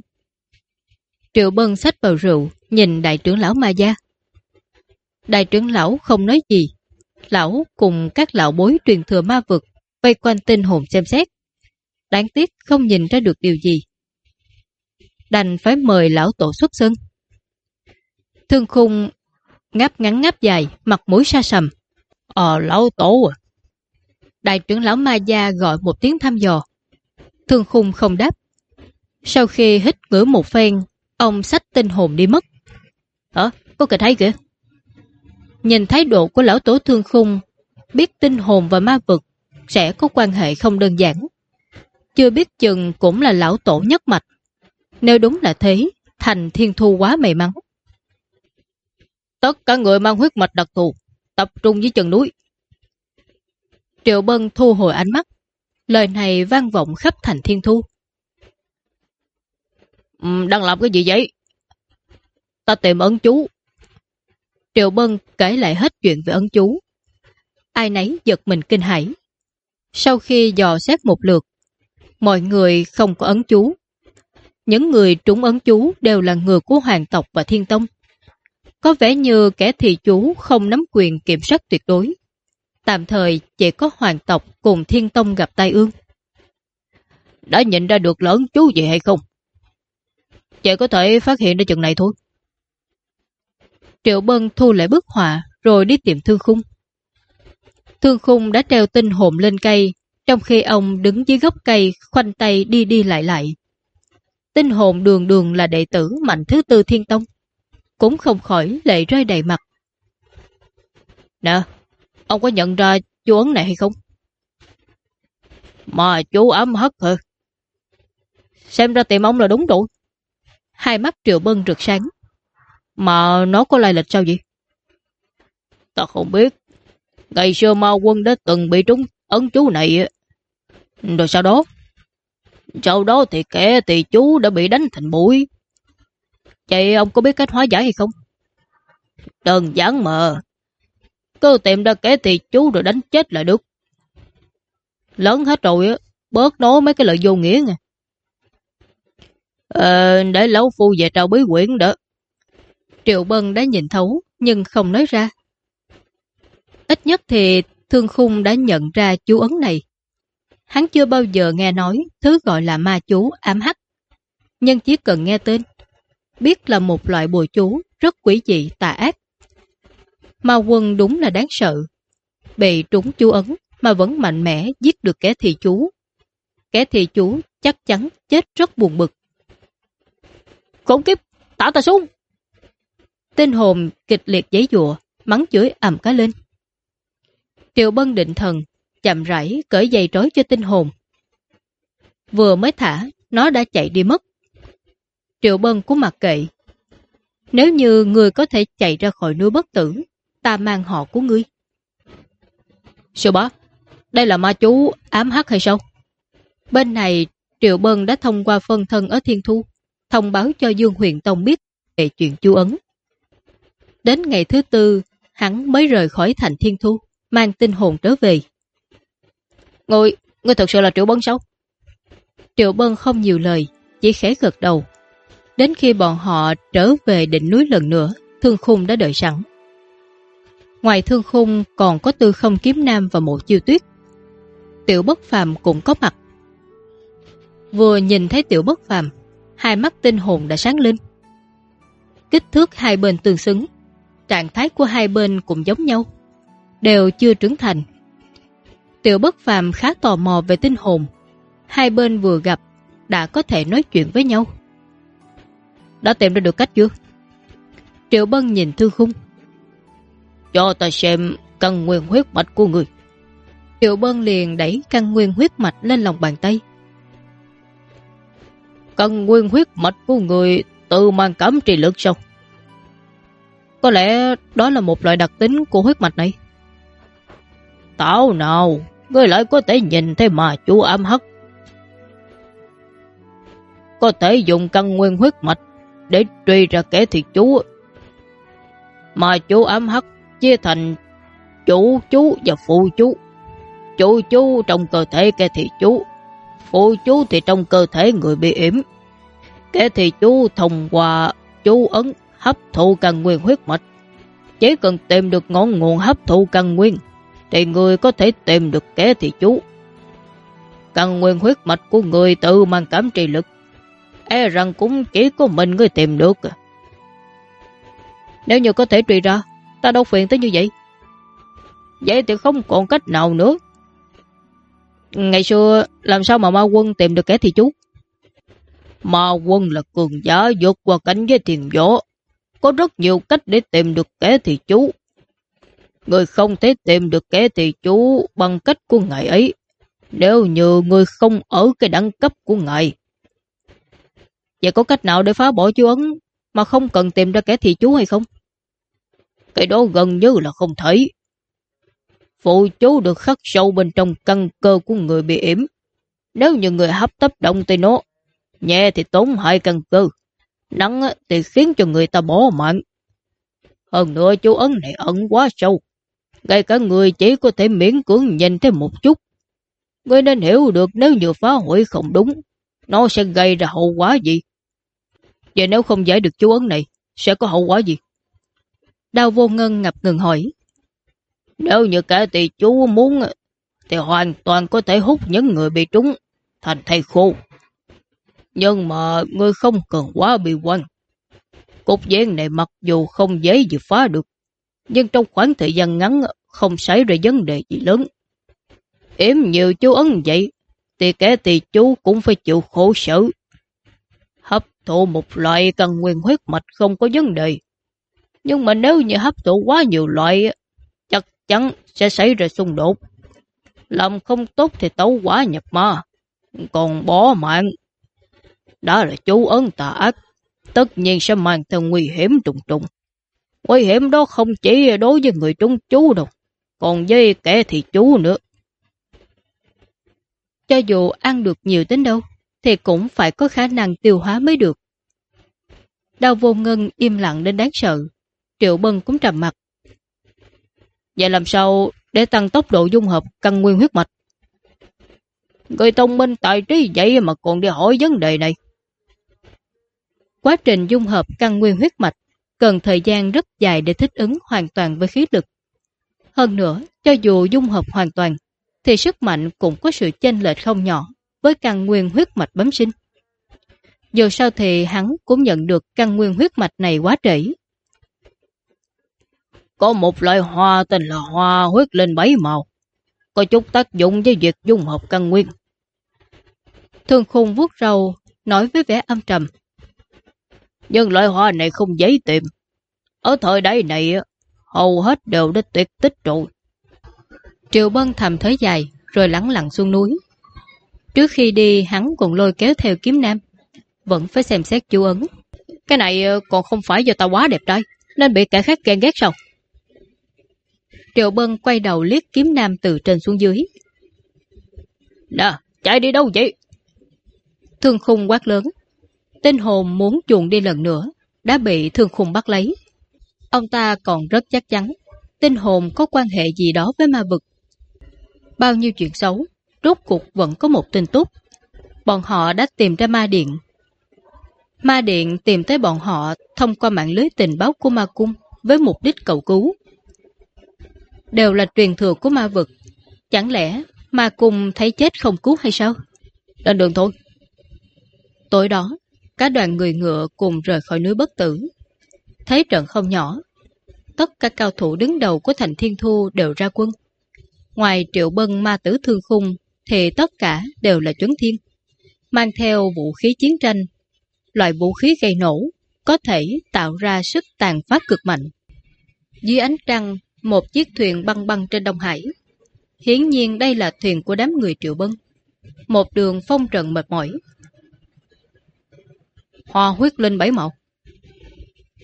Triệu Bân xách vào rượu, nhìn đại trưởng lão Ma Gia. Đại trưởng lão không nói gì. Lão cùng các lão bối truyền thừa ma vực vây quanh tinh hồn xem xét. Đáng tiếc không nhìn ra được điều gì. Đành phải mời lão tổ xuất sân. Thương khung ngáp ngắn ngáp dài, mặt mũi xa sầm. Ờ, lão tổ à. Đại trưởng lão Ma Gia gọi một tiếng thăm dò. Thương khung không đáp. Sau khi hít ngửa một phen, ông sách tinh hồn đi mất. Ờ, Có kịch thấy kìa. Nhìn thái độ của lão tổ thương khung, biết tinh hồn và ma vực sẽ có quan hệ không đơn giản. Chưa biết chừng cũng là lão tổ nhất mạch. Nếu đúng là thế, thành thiên thu quá may mắn. Tất cả người mang huyết mạch đặc thù, tập trung dưới chân núi. Triệu Bân thu hồi ánh mắt. Lời này vang vọng khắp thành thiên thu. Đang làm cái gì vậy? Ta tìm ấn chú. Triệu Bân kể lại hết chuyện về ấn chú. Ai nấy giật mình kinh hãi. Sau khi dò xét một lượt, mọi người không có ấn chú. Những người trúng ấn chú đều là người của hoàng tộc và thiên tông. Có vẻ như kẻ thị chú không nắm quyền kiểm soát tuyệt đối. Tạm thời chỉ có hoàng tộc cùng thiên tông gặp tai ương. Đã nhận ra được lớn chú gì hay không? Chỉ có thể phát hiện ra chừng này thôi. Triệu Bân thu lại bức họa rồi đi tìm thương khung. Thương khung đã treo tinh hồn lên cây, trong khi ông đứng dưới gốc cây khoanh tay đi đi lại lại. Tinh hồn đường đường là đệ tử mạnh thứ tư thiên tông, cũng không khỏi lệ rơi đầy mặt. Nè, ông có nhận ra chú ấn này hay không? Mà chú ấm hất hả? Xem ra tìm ông là đúng rồi. Hai mắt Triệu Bân rực sáng. Mà nó có lai lịch sao vậy? Ta không biết. Ngày xưa ma quân đã từng bị trúng ấn chú này. Rồi sau đó? Sau đó thì kẻ thì chú đã bị đánh thành bụi. Vậy ông có biết cách hóa giải hay không? Đơn giản mà. Cứ tìm ra kẻ thì chú rồi đánh chết là được. Lớn hết rồi á, bớt nói mấy cái lời vô nghĩa nè. Ờ, để lão phu về trao bí quyển đỡ. Triệu Bân đã nhìn thấu, nhưng không nói ra. Ít nhất thì Thương Khung đã nhận ra chú ấn này. Hắn chưa bao giờ nghe nói thứ gọi là ma chú ám hắc. Nhưng chỉ cần nghe tên, biết là một loại bùa chú rất quỷ dị tà ác. Ma quân đúng là đáng sợ. Bị trúng chú ấn mà vẫn mạnh mẽ giết được kẻ thị chú. Kẻ thị chú chắc chắn chết rất buồn bực. Khốn kiếp, tả ta xuống! Tinh hồn kịch liệt giấy dụa, mắng chửi ầm cá lên. Triệu Bân định thần, chậm rãi cởi dây trói cho tinh hồn. Vừa mới thả, nó đã chạy đi mất. Triệu Bân cũng mặc kệ. Nếu như người có thể chạy ra khỏi núi bất tử, ta mang họ của ngươi. Sư bá, đây là ma chú ám hắc hay sao? Bên này, Triệu Bân đã thông qua phân thân ở Thiên Thu, thông báo cho Dương Huyền Tông biết về chuyện chú ấn. Đến ngày thứ tư, hắn mới rời khỏi thành Thiên Thu, mang tinh hồn trở về. Ngồi, ngươi thật sự là Triệu Bân sao? Triệu Bân không nhiều lời, chỉ khẽ gật đầu. Đến khi bọn họ trở về đỉnh núi lần nữa, Thương Khung đã đợi sẵn. Ngoài Thương Khung còn có Tư Không Kiếm Nam và Mộ Chiêu Tuyết. Tiểu Bất Phàm cũng có mặt. Vừa nhìn thấy Tiểu Bất Phàm, hai mắt tinh hồn đã sáng lên. Kích thước hai bên tương xứng, trạng thái của hai bên cũng giống nhau, đều chưa trưởng thành. Tiểu bất phàm khá tò mò về tinh hồn, hai bên vừa gặp đã có thể nói chuyện với nhau. Đã tìm ra được cách chưa? Triệu Bân nhìn Thư Khung. Cho ta xem căn nguyên huyết mạch của người. Triệu Bân liền đẩy căn nguyên huyết mạch lên lòng bàn tay. Căn nguyên huyết mạch của người tự mang cấm trì lực sao? Có lẽ đó là một loại đặc tính của huyết mạch này. Tao nào, ngươi lại có thể nhìn thấy mà chú ám hắc. Có thể dùng căn nguyên huyết mạch để truy ra kẻ thiệt chú. Mà chú ám hắc chia thành chủ chú và phụ chú. Chủ chú trong cơ thể kẻ thiệt chú, phụ chú thì trong cơ thể người bị yểm. Kẻ thiệt chú thông qua chú ấn hấp thụ căn nguyên huyết mạch. Chỉ cần tìm được ngọn nguồn hấp thụ căn nguyên, thì người có thể tìm được kẻ thì chú. Căn nguyên huyết mạch của người tự mang cảm trì lực, e rằng cũng chỉ có mình người tìm được. Nếu như có thể truy ra, ta đâu phiền tới như vậy. Vậy thì không còn cách nào nữa. Ngày xưa, làm sao mà ma quân tìm được kẻ thì chú? Ma quân là cường giả vượt qua cảnh với thiền võ. Có rất nhiều cách để tìm được kẻ thì chú. Người không thể tìm được kẻ thì chú bằng cách của ngài ấy. Nếu như người không ở cái đẳng cấp của ngài. Vậy có cách nào để phá bỏ chú ấn mà không cần tìm ra kẻ thì chú hay không? Cái đó gần như là không thể. Phụ chú được khắc sâu bên trong căn cơ của người bị yểm. Nếu như người hấp tấp động tới nó, nhẹ thì tốn hại căn cơ, nắng thì khiến cho người ta bỏ mạng. Hơn nữa chú ấn này ẩn quá sâu, ngay cả người chỉ có thể miễn cưỡng nhìn thêm một chút. Người nên hiểu được nếu như phá hủy không đúng, nó sẽ gây ra hậu quả gì. Vậy nếu không giải được chú ấn này, sẽ có hậu quả gì? Đào vô ngân ngập ngừng hỏi. Nếu như cả tỷ chú muốn, thì hoàn toàn có thể hút những người bị trúng thành thầy khô. Nhưng mà ngươi không cần quá bị quan. Cục diện này mặc dù không dễ gì phá được, nhưng trong khoảng thời gian ngắn không xảy ra vấn đề gì lớn. Yếm nhiều chú ấn vậy, thì kẻ tỷ chú cũng phải chịu khổ sở. Hấp thụ một loại cần nguyên huyết mạch không có vấn đề. Nhưng mà nếu như hấp thụ quá nhiều loại, chắc chắn sẽ xảy ra xung đột. Làm không tốt thì tấu quá nhập ma, còn bỏ mạng. Đó là chú ấn tà ác, tất nhiên sẽ mang theo nguy hiểm trùng trùng. Nguy hiểm đó không chỉ đối với người trúng chú đâu, còn với kẻ thì chú nữa. Cho dù ăn được nhiều đến đâu, thì cũng phải có khả năng tiêu hóa mới được. Đau vô ngân im lặng đến đáng sợ. Triệu Bân cũng trầm mặt. Vậy làm sao để tăng tốc độ dung hợp căn nguyên huyết mạch? Người thông minh tài trí vậy mà còn đi hỏi vấn đề này. Quá trình dung hợp căn nguyên huyết mạch cần thời gian rất dài để thích ứng hoàn toàn với khí lực. Hơn nữa, cho dù dung hợp hoàn toàn, thì sức mạnh cũng có sự chênh lệch không nhỏ với căn nguyên huyết mạch bấm sinh. Dù sao thì hắn cũng nhận được căn nguyên huyết mạch này quá trễ. Có một loại hoa tên là hoa huyết lên bảy màu, có chút tác dụng với việc dung hợp căn nguyên. Thương khung vuốt râu, nói với vẻ âm trầm. Nhưng loại hoa này không dễ tìm. Ở thời đại này, hầu hết đều đã tuyệt tích rồi. Triệu Bân thầm thới dài, rồi lắng lặng xuống núi. Trước khi đi, hắn còn lôi kéo theo kiếm nam. Vẫn phải xem xét chú ấn. Cái này ờ, còn không phải do ta quá đẹp trai, nên bị kẻ khác ghen ghét sao? Triệu Bân quay đầu liếc kiếm nam từ trên xuống dưới. Nè, chạy đi đâu vậy? Thương khung quát lớn. Tinh hồn muốn chuồn đi lần nữa, đã bị thương khung bắt lấy. Ông ta còn rất chắc chắn, tinh hồn có quan hệ gì đó với ma vực. Bao nhiêu chuyện xấu, rốt cuộc vẫn có một tin tốt. Bọn họ đã tìm ra ma điện. Ma điện tìm tới bọn họ thông qua mạng lưới tình báo của ma cung với mục đích cầu cứu. Đều là truyền thừa của ma vực. Chẳng lẽ ma cung thấy chết không cứu hay sao? Lên đường thôi. Tối đó, cả đoàn người ngựa cùng rời khỏi núi bất tử. Thấy trận không nhỏ, tất cả cao thủ đứng đầu của thành thiên thu đều ra quân. Ngoài triệu bân ma tử thương khung, thì tất cả đều là chuẩn thiên. Mang theo vũ khí chiến tranh, loại vũ khí gây nổ, có thể tạo ra sức tàn phát cực mạnh. Dưới ánh trăng, một chiếc thuyền băng băng trên Đông Hải. Hiển nhiên đây là thuyền của đám người Triệu Bân. Một đường phong trần mệt mỏi. Hoa huyết linh bảy màu.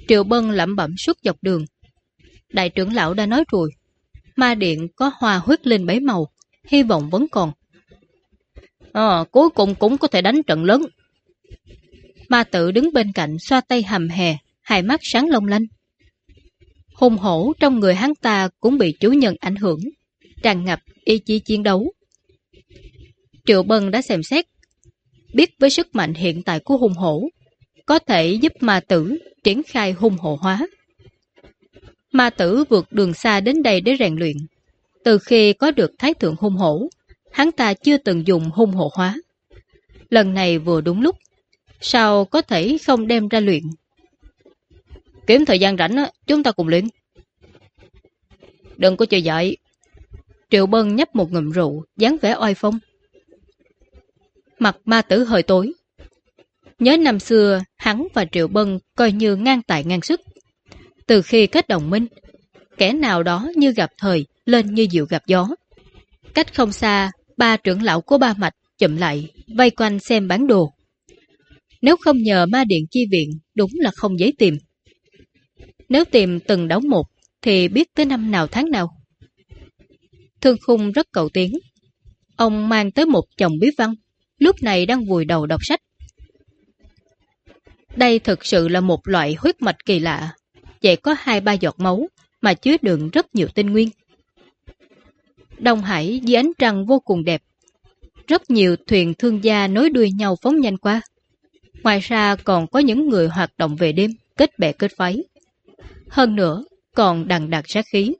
Triệu Bân lẩm bẩm suốt dọc đường. Đại trưởng lão đã nói rồi, ma điện có hoa huyết linh bảy màu, hy vọng vẫn còn. À, cuối cùng cũng có thể đánh trận lớn. Ma tử đứng bên cạnh xoa tay hầm hè, hai mắt sáng long lanh. Hùng hổ trong người hắn ta cũng bị chủ nhân ảnh hưởng, tràn ngập ý chí chiến đấu. Triệu Bân đã xem xét, biết với sức mạnh hiện tại của Hùng hổ, có thể giúp ma tử triển khai hung hộ hóa. Ma tử vượt đường xa đến đây để rèn luyện. Từ khi có được thái thượng hung hổ, hắn ta chưa từng dùng hung hộ hóa. Lần này vừa đúng lúc, sao có thể không đem ra luyện? Kiếm thời gian rảnh chúng ta cùng luyện. Đừng có chơi dậy. Triệu Bân nhấp một ngụm rượu, dáng vẻ oai phong. Mặt ma tử hơi tối. Nhớ năm xưa, hắn và Triệu Bân coi như ngang tài ngang sức. Từ khi kết đồng minh, kẻ nào đó như gặp thời, lên như diệu gặp gió. Cách không xa, ba trưởng lão của ba mạch chậm lại, vây quanh xem bán đồ. Nếu không nhờ ma điện chi viện, đúng là không dễ tìm. Nếu tìm từng đóng một, thì biết tới năm nào tháng nào. Thương khung rất cầu tiếng. Ông mang tới một chồng bí văn, lúc này đang vùi đầu đọc sách. Đây thực sự là một loại huyết mạch kỳ lạ, chỉ có hai ba giọt máu mà chứa đựng rất nhiều tinh nguyên. Đông Hải dưới ánh trăng vô cùng đẹp. Rất nhiều thuyền thương gia nối đuôi nhau phóng nhanh qua. Ngoài ra còn có những người hoạt động về đêm, kết bè kết phái. Hơn nữa, còn đằng đạt sát khí.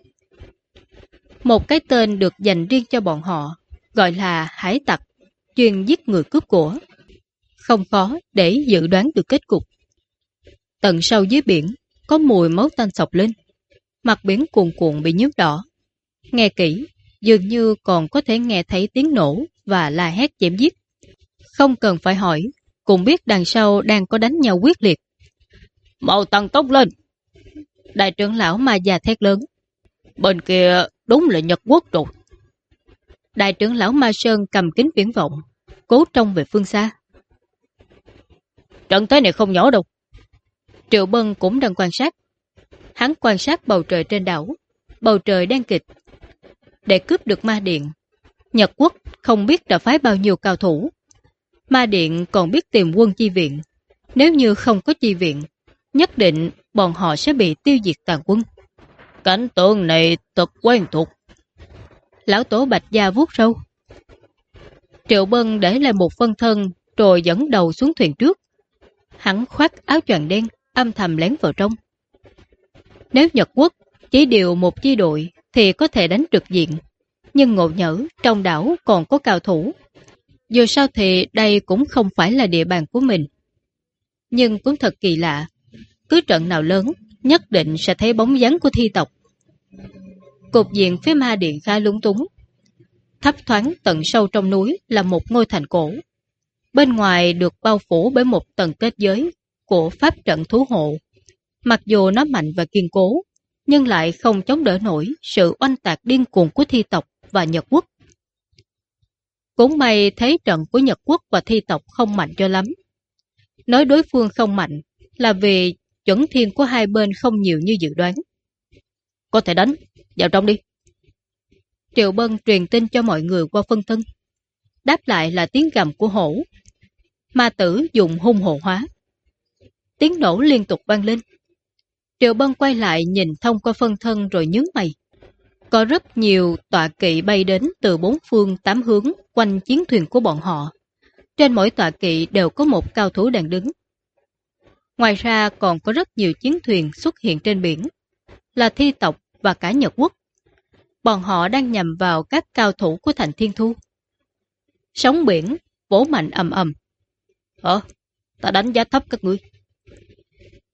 Một cái tên được dành riêng cho bọn họ, gọi là hải tặc, chuyên giết người cướp của. Không khó để dự đoán được kết cục. Tận sâu dưới biển, có mùi máu tanh sọc lên. Mặt biển cuồn cuộn bị nhớp đỏ. Nghe kỹ, dường như còn có thể nghe thấy tiếng nổ và la hét chém giết. Không cần phải hỏi, cũng biết đằng sau đang có đánh nhau quyết liệt. Mau tăng tốc lên! Đại trưởng lão mà già thét lớn. Bên kia đúng là Nhật Quốc rồi. Đại trưởng lão Ma Sơn cầm kính viễn vọng, cố trông về phương xa. Trận thế này không nhỏ đâu. Triệu Bân cũng đang quan sát. Hắn quan sát bầu trời trên đảo. Bầu trời đen kịch. Để cướp được ma điện, Nhật Quốc không biết đã phái bao nhiêu cao thủ. Ma điện còn biết tìm quân chi viện. Nếu như không có chi viện, nhất định bọn họ sẽ bị tiêu diệt toàn quân. Cảnh tượng này thật quen thuộc. Lão Tổ Bạch Gia vuốt sâu. Triệu Bân để lại một phân thân rồi dẫn đầu xuống thuyền trước. Hắn khoác áo choàng đen, âm thầm lén vào trong. Nếu Nhật Quốc chỉ điều một chi đội thì có thể đánh trực diện. Nhưng ngộ nhỡ trong đảo còn có cao thủ. Dù sao thì đây cũng không phải là địa bàn của mình. Nhưng cũng thật kỳ lạ. Cứ trận nào lớn, nhất định sẽ thấy bóng dáng của thi tộc. Cục diện phía ma điện khá lúng túng. Thấp thoáng tận sâu trong núi là một ngôi thành cổ. Bên ngoài được bao phủ bởi một tầng kết giới của pháp trận thú hộ. Mặc dù nó mạnh và kiên cố, nhưng lại không chống đỡ nổi sự oanh tạc điên cuồng của thi tộc và Nhật Quốc. Cũng may thấy trận của Nhật Quốc và thi tộc không mạnh cho lắm. Nói đối phương không mạnh là vì chuẩn thiên của hai bên không nhiều như dự đoán. Có thể đánh, vào trong đi. Triệu Bân truyền tin cho mọi người qua phân thân. Đáp lại là tiếng gầm của hổ. Ma tử dùng hung hộ hóa. Tiếng nổ liên tục vang lên. Triệu Bân quay lại nhìn thông qua phân thân rồi nhướng mày. Có rất nhiều tọa kỵ bay đến từ bốn phương tám hướng quanh chiến thuyền của bọn họ. Trên mỗi tọa kỵ đều có một cao thủ đang đứng. Ngoài ra còn có rất nhiều chiến thuyền xuất hiện trên biển, là thi tộc và cả Nhật Quốc. Bọn họ đang nhằm vào các cao thủ của thành Thiên Thu. Sóng biển, vỗ mạnh ầm ầm. Ờ, ta đánh giá thấp các ngươi.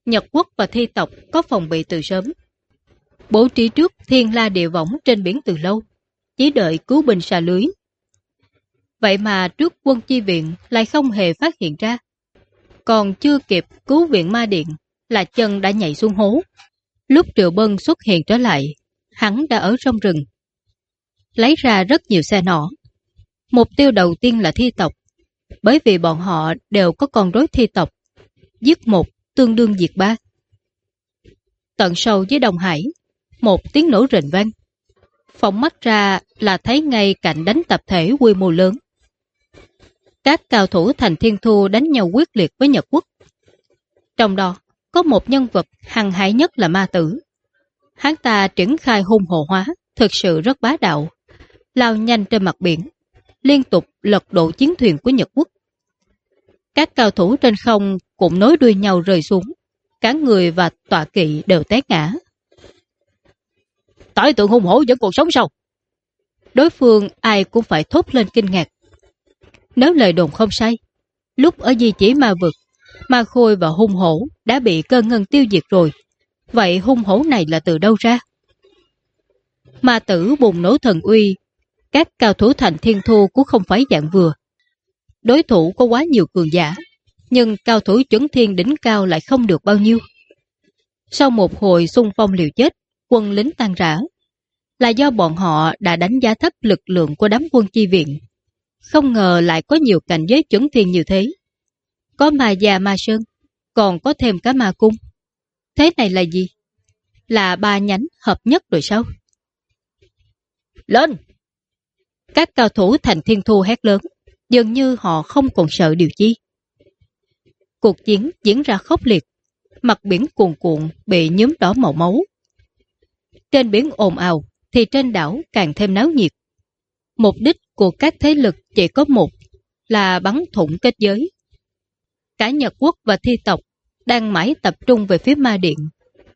Nhật Quốc và thi tộc có phòng bị từ sớm. Bố trí trước thiên la địa võng trên biển từ lâu, chỉ đợi cứu bình xà lưới. Vậy mà trước quân chi viện lại không hề phát hiện ra. Còn chưa kịp cứu viện ma điện là chân đã nhảy xuống hố. Lúc Triệu Bân xuất hiện trở lại, hắn đã ở trong rừng. Lấy ra rất nhiều xe nỏ. Mục tiêu đầu tiên là thi tộc, bởi vì bọn họ đều có con rối thi tộc. Giết một tương đương diệt ba. Tận sâu dưới đồng Hải, một tiếng nổ rền vang. Phóng mắt ra là thấy ngay cạnh đánh tập thể quy mô lớn. Các cao thủ thành thiên thu đánh nhau quyết liệt với Nhật Quốc. Trong đó, có một nhân vật hằng hải nhất là ma tử. Hắn ta triển khai hung hộ hóa, thực sự rất bá đạo, lao nhanh trên mặt biển, liên tục lật đổ chiến thuyền của Nhật Quốc. Các cao thủ trên không cũng nối đuôi nhau rơi xuống, cả người và tọa kỵ đều té ngã. Tỏi tượng hung hổ vẫn còn sống sao? Đối phương ai cũng phải thốt lên kinh ngạc. Nếu lời đồn không sai, lúc ở di chỉ ma vực, ma khôi và hung hổ đã bị cơ ngân tiêu diệt rồi. Vậy hung hổ này là từ đâu ra? Ma tử bùng nổ thần uy, các cao thủ thành thiên thu cũng không phải dạng vừa. Đối thủ có quá nhiều cường giả, nhưng cao thủ chuẩn thiên đỉnh cao lại không được bao nhiêu. Sau một hồi xung phong liều chết, quân lính tan rã, là do bọn họ đã đánh giá thấp lực lượng của đám quân chi viện. Không ngờ lại có nhiều cảnh giới chuẩn thiên như thế. Có ma già ma sơn, còn có thêm cả ma cung. Thế này là gì? Là ba nhánh hợp nhất rồi sao? Lên! Các cao thủ thành thiên thu hét lớn, dường như họ không còn sợ điều chi. Cuộc chiến diễn ra khốc liệt, mặt biển cuồn cuộn bị nhóm đỏ màu máu. Trên biển ồn ào thì trên đảo càng thêm náo nhiệt. Mục đích của các thế lực chỉ có một là bắn thủng kết giới. Cả Nhật Quốc và thi tộc đang mãi tập trung về phía ma điện.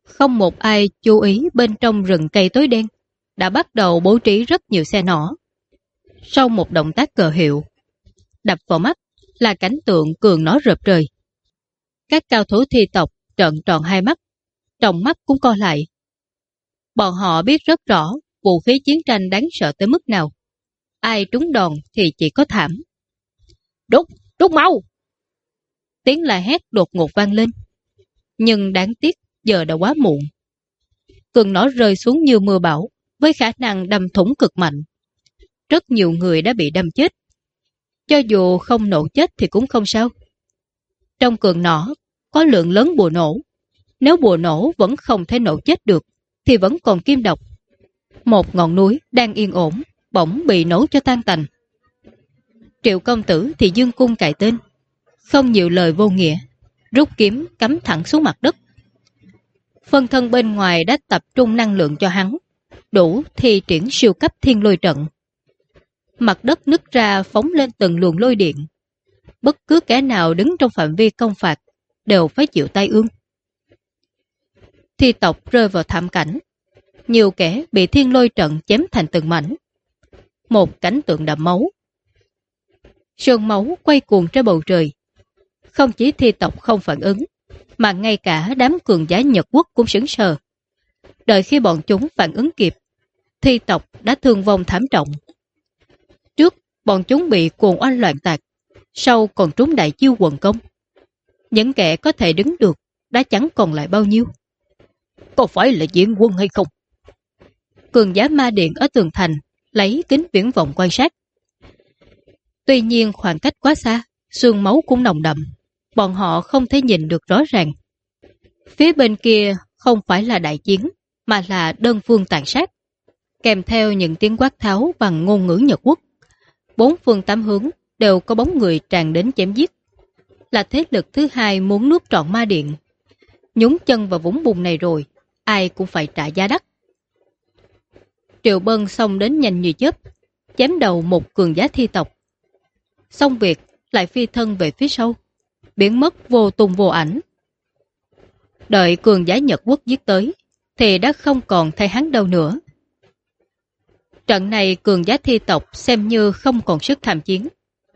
Không một ai chú ý bên trong rừng cây tối đen đã bắt đầu bố trí rất nhiều xe nỏ. Sau một động tác cờ hiệu, đập vào mắt là cảnh tượng cường nó rợp trời. Các cao thủ thi tộc trợn tròn hai mắt, trong mắt cũng co lại. Bọn họ biết rất rõ vũ khí chiến tranh đáng sợ tới mức nào. Ai trúng đòn thì chỉ có thảm. Đúc, đúc mau! Tiếng la hét đột ngột vang lên. Nhưng đáng tiếc giờ đã quá muộn. Cường nó rơi xuống như mưa bão với khả năng đâm thủng cực mạnh. Rất nhiều người đã bị đâm chết. Cho dù không nổ chết thì cũng không sao. Trong cường nỏ có lượng lớn bùa nổ. Nếu bùa nổ vẫn không thể nổ chết được thì vẫn còn kim độc. Một ngọn núi đang yên ổn bỗng bị nổ cho tan tành. Triệu công tử thì dương cung cài tên không nhiều lời vô nghĩa, rút kiếm cắm thẳng xuống mặt đất. Phân thân bên ngoài đã tập trung năng lượng cho hắn, đủ thì triển siêu cấp thiên lôi trận. Mặt đất nứt ra phóng lên từng luồng lôi điện. Bất cứ kẻ nào đứng trong phạm vi công phạt đều phải chịu tay ương. Thi tộc rơi vào thảm cảnh. Nhiều kẻ bị thiên lôi trận chém thành từng mảnh. Một cảnh tượng đậm máu. Sơn máu quay cuồng trên bầu trời, không chỉ thi tộc không phản ứng, mà ngay cả đám cường giả Nhật Quốc cũng sững sờ. Đợi khi bọn chúng phản ứng kịp, thi tộc đã thương vong thảm trọng. Trước, bọn chúng bị cuồng oanh loạn tạc, sau còn trúng đại chiêu quần công. Những kẻ có thể đứng được đã chẳng còn lại bao nhiêu. Có phải là diễn quân hay không? Cường giá ma điện ở tường thành lấy kính viễn vọng quan sát. Tuy nhiên khoảng cách quá xa, xương máu cũng nồng đậm, bọn họ không thể nhìn được rõ ràng. Phía bên kia không phải là đại chiến, mà là đơn phương tàn sát, kèm theo những tiếng quát tháo bằng ngôn ngữ Nhật Quốc. Bốn phương tám hướng đều có bóng người tràn đến chém giết. Là thế lực thứ hai muốn nuốt trọn ma điện. Nhúng chân vào vũng bùn này rồi, ai cũng phải trả giá đắt. Triệu Bân xông đến nhanh như chớp, chém đầu một cường giá thi tộc. Xong việc, lại phi thân về phía sau biến mất vô tung vô ảnh. Đợi cường giá Nhật Quốc giết tới, thì đã không còn thay hắn đâu nữa. Trận này cường giá thi tộc xem như không còn sức tham chiến,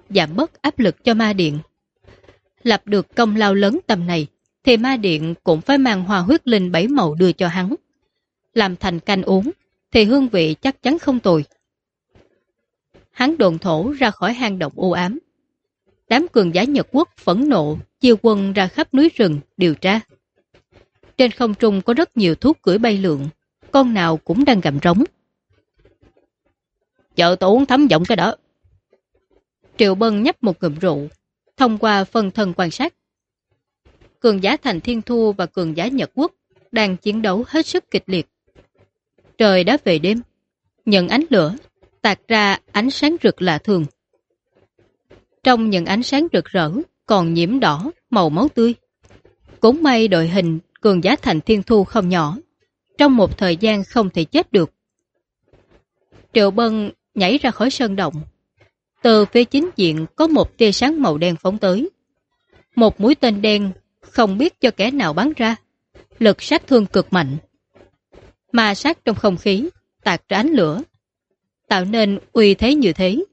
giảm bớt áp lực cho ma điện. Lập được công lao lớn tầm này, thì ma điện cũng phải mang hòa huyết linh bảy màu đưa cho hắn. Làm thành canh uống, thì hương vị chắc chắn không tồi. Hắn đồn thổ ra khỏi hang động u ám, đám cường giả Nhật Quốc phẫn nộ, chia quân ra khắp núi rừng điều tra. Trên không trung có rất nhiều thuốc cưỡi bay lượn, con nào cũng đang gầm rống. Chờ tôi uống thấm giọng cái đó. Triệu Bân nhấp một ngụm rượu, thông qua phân thân quan sát. Cường giá Thành Thiên Thu và cường giá Nhật Quốc đang chiến đấu hết sức kịch liệt. Trời đã về đêm, nhận ánh lửa, tạc ra ánh sáng rực lạ thường. Trong những ánh sáng rực rỡ còn nhiễm đỏ, màu máu tươi. Cũng may đội hình cường giá Thành Thiên Thu không nhỏ, trong một thời gian không thể chết được. Triệu Bân nhảy ra khỏi sân động. Từ phía chính diện có một tia sáng màu đen phóng tới. Một mũi tên đen không biết cho kẻ nào bắn ra. Lực sát thương cực mạnh. ma sát trong không khí, tạc ra ánh lửa. Tạo nên uy thế như thế.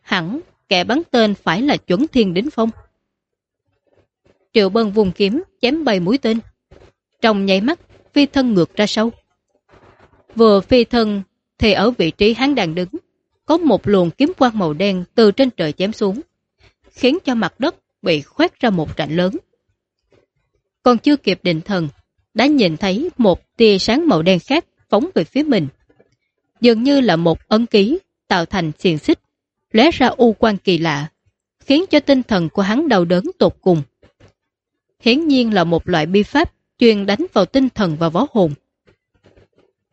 Hẳn kẻ bắn tên phải là chuẩn thiên đính phong. Triệu Bân vùng kiếm chém bay mũi tên. Trong nháy mắt, phi thân ngược ra sau. Vừa phi thân thì ở vị trí hắn đang đứng, có một luồng kiếm quang màu đen từ trên trời chém xuống, khiến cho mặt đất bị khoét ra một rãnh lớn. Còn chưa kịp định thần, đã nhìn thấy một tia sáng màu đen khác phóng về phía mình. Dường như là một ấn ký tạo thành xiềng xích, lóe ra u quan kỳ lạ, khiến cho tinh thần của hắn đau đớn tột cùng. Hiển nhiên là một loại bi pháp chuyên đánh vào tinh thần và võ hồn.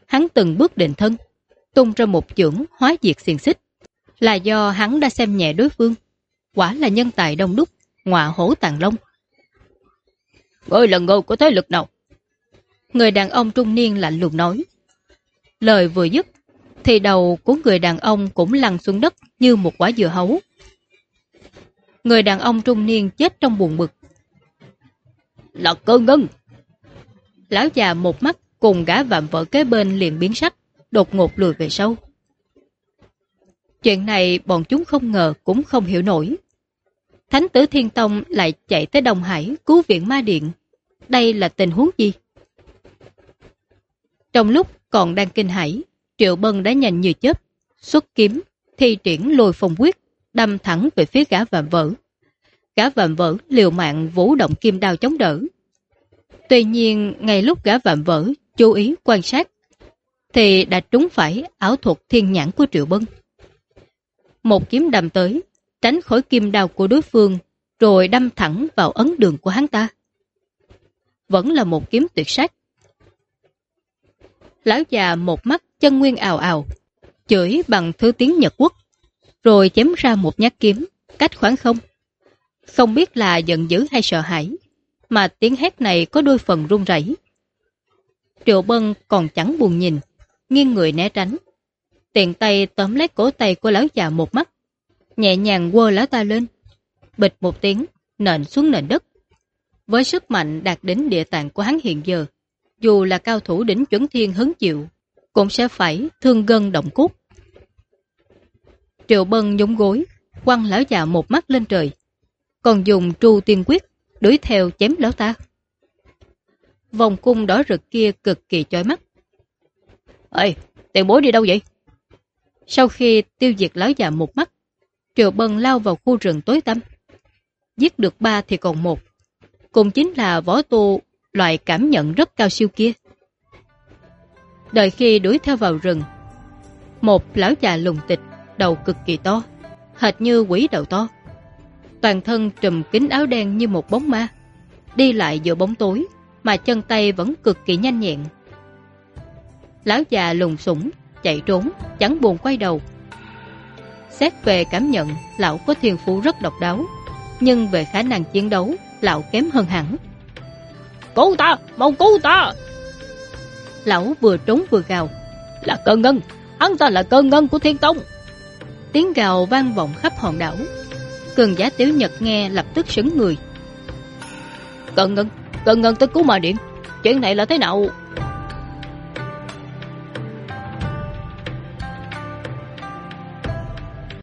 Hắn từng bước định thân, tung ra một chưởng hóa diệt xiềng xích, là do hắn đã xem nhẹ đối phương. Quả là nhân tài đông đúc, ngọa hổ tàn long. Ngươi là người của thế lực nào? Người đàn ông trung niên lạnh lùng nói. Lời vừa dứt, thì đầu của người đàn ông cũng lăn xuống đất như một quả dừa hấu. Người đàn ông trung niên chết trong buồn bực. Là cơ ngân! Lão già một mắt cùng gã vạm vợ kế bên liền biến sắc, đột ngột lùi về sau. Chuyện này bọn chúng không ngờ cũng không hiểu nổi. Thánh tử Thiên Tông lại chạy tới Đông Hải cứu viện ma điện. Đây là tình huống gì? Trong lúc còn đang kinh hãi, Triệu Bân đã nhanh như chớp, xuất kiếm, thi triển lôi phong quyết, đâm thẳng về phía gã vạm vỡ. Gã vạm vỡ liều mạng vũ động kim đao chống đỡ. Tuy nhiên, ngay lúc gã vạm vỡ chú ý quan sát, thì đã trúng phải ảo thuật thiên nhãn của Triệu Bân. Một kiếm đầm tới, tránh khỏi kim đao của đối phương, rồi đâm thẳng vào ấn đường của hắn ta. Vẫn là một kiếm tuyệt sát. Lão già một mắt chân nguyên ào ào, chửi bằng thứ tiếng Nhật Quốc, rồi chém ra một nhát kiếm, cách khoảng không. Không biết là giận dữ hay sợ hãi, mà tiếng hét này có đôi phần run rẩy. Triệu Bân còn chẳng buồn nhìn, nghiêng người né tránh. Tiện tay tóm lấy cổ tay của lão già một mắt, nhẹ nhàng quơ lão ta lên. Bịch một tiếng, nện xuống nền đất. Với sức mạnh đạt đến địa tạng của hắn hiện giờ, dù là cao thủ đỉnh chuẩn thiên hứng chịu, cũng sẽ phải thương gân động cốt. Triệu Bân nhúng gối, quăng lão già một mắt lên trời, còn dùng tru tiên quyết đuổi theo chém lão ta. Vòng cung đỏ rực kia cực kỳ chói mắt. Ê, tiền bối đi đâu vậy? Sau khi tiêu diệt lão già một mắt, Triệu Bân lao vào khu rừng tối tăm. Giết được ba thì còn một. Cũng chính là võ tu loại cảm nhận rất cao siêu kia. Đợi khi đuổi theo vào rừng, một lão già lùng tịch, đầu cực kỳ to, hệt như quỷ đầu to. Toàn thân trùm kín áo đen như một bóng ma, đi lại giữa bóng tối, mà chân tay vẫn cực kỳ nhanh nhẹn. Lão già lùng sủng, chạy trốn, chẳng buồn quay đầu. Xét về cảm nhận, lão có thiên phú rất độc đáo, nhưng về khả năng chiến đấu, lão kém hơn hẳn. Cứu ta, mau cứu ta! Lão vừa trốn vừa gào. Là cơ ngân, hắn ta là cơ ngân của thiên tông. Tiếng gào vang vọng khắp hòn đảo. Cường giá tiểu nhật nghe lập tức sững người. Cơ ngân, cơ ngân tới cứu mà điện. Chuyện này là thế nào?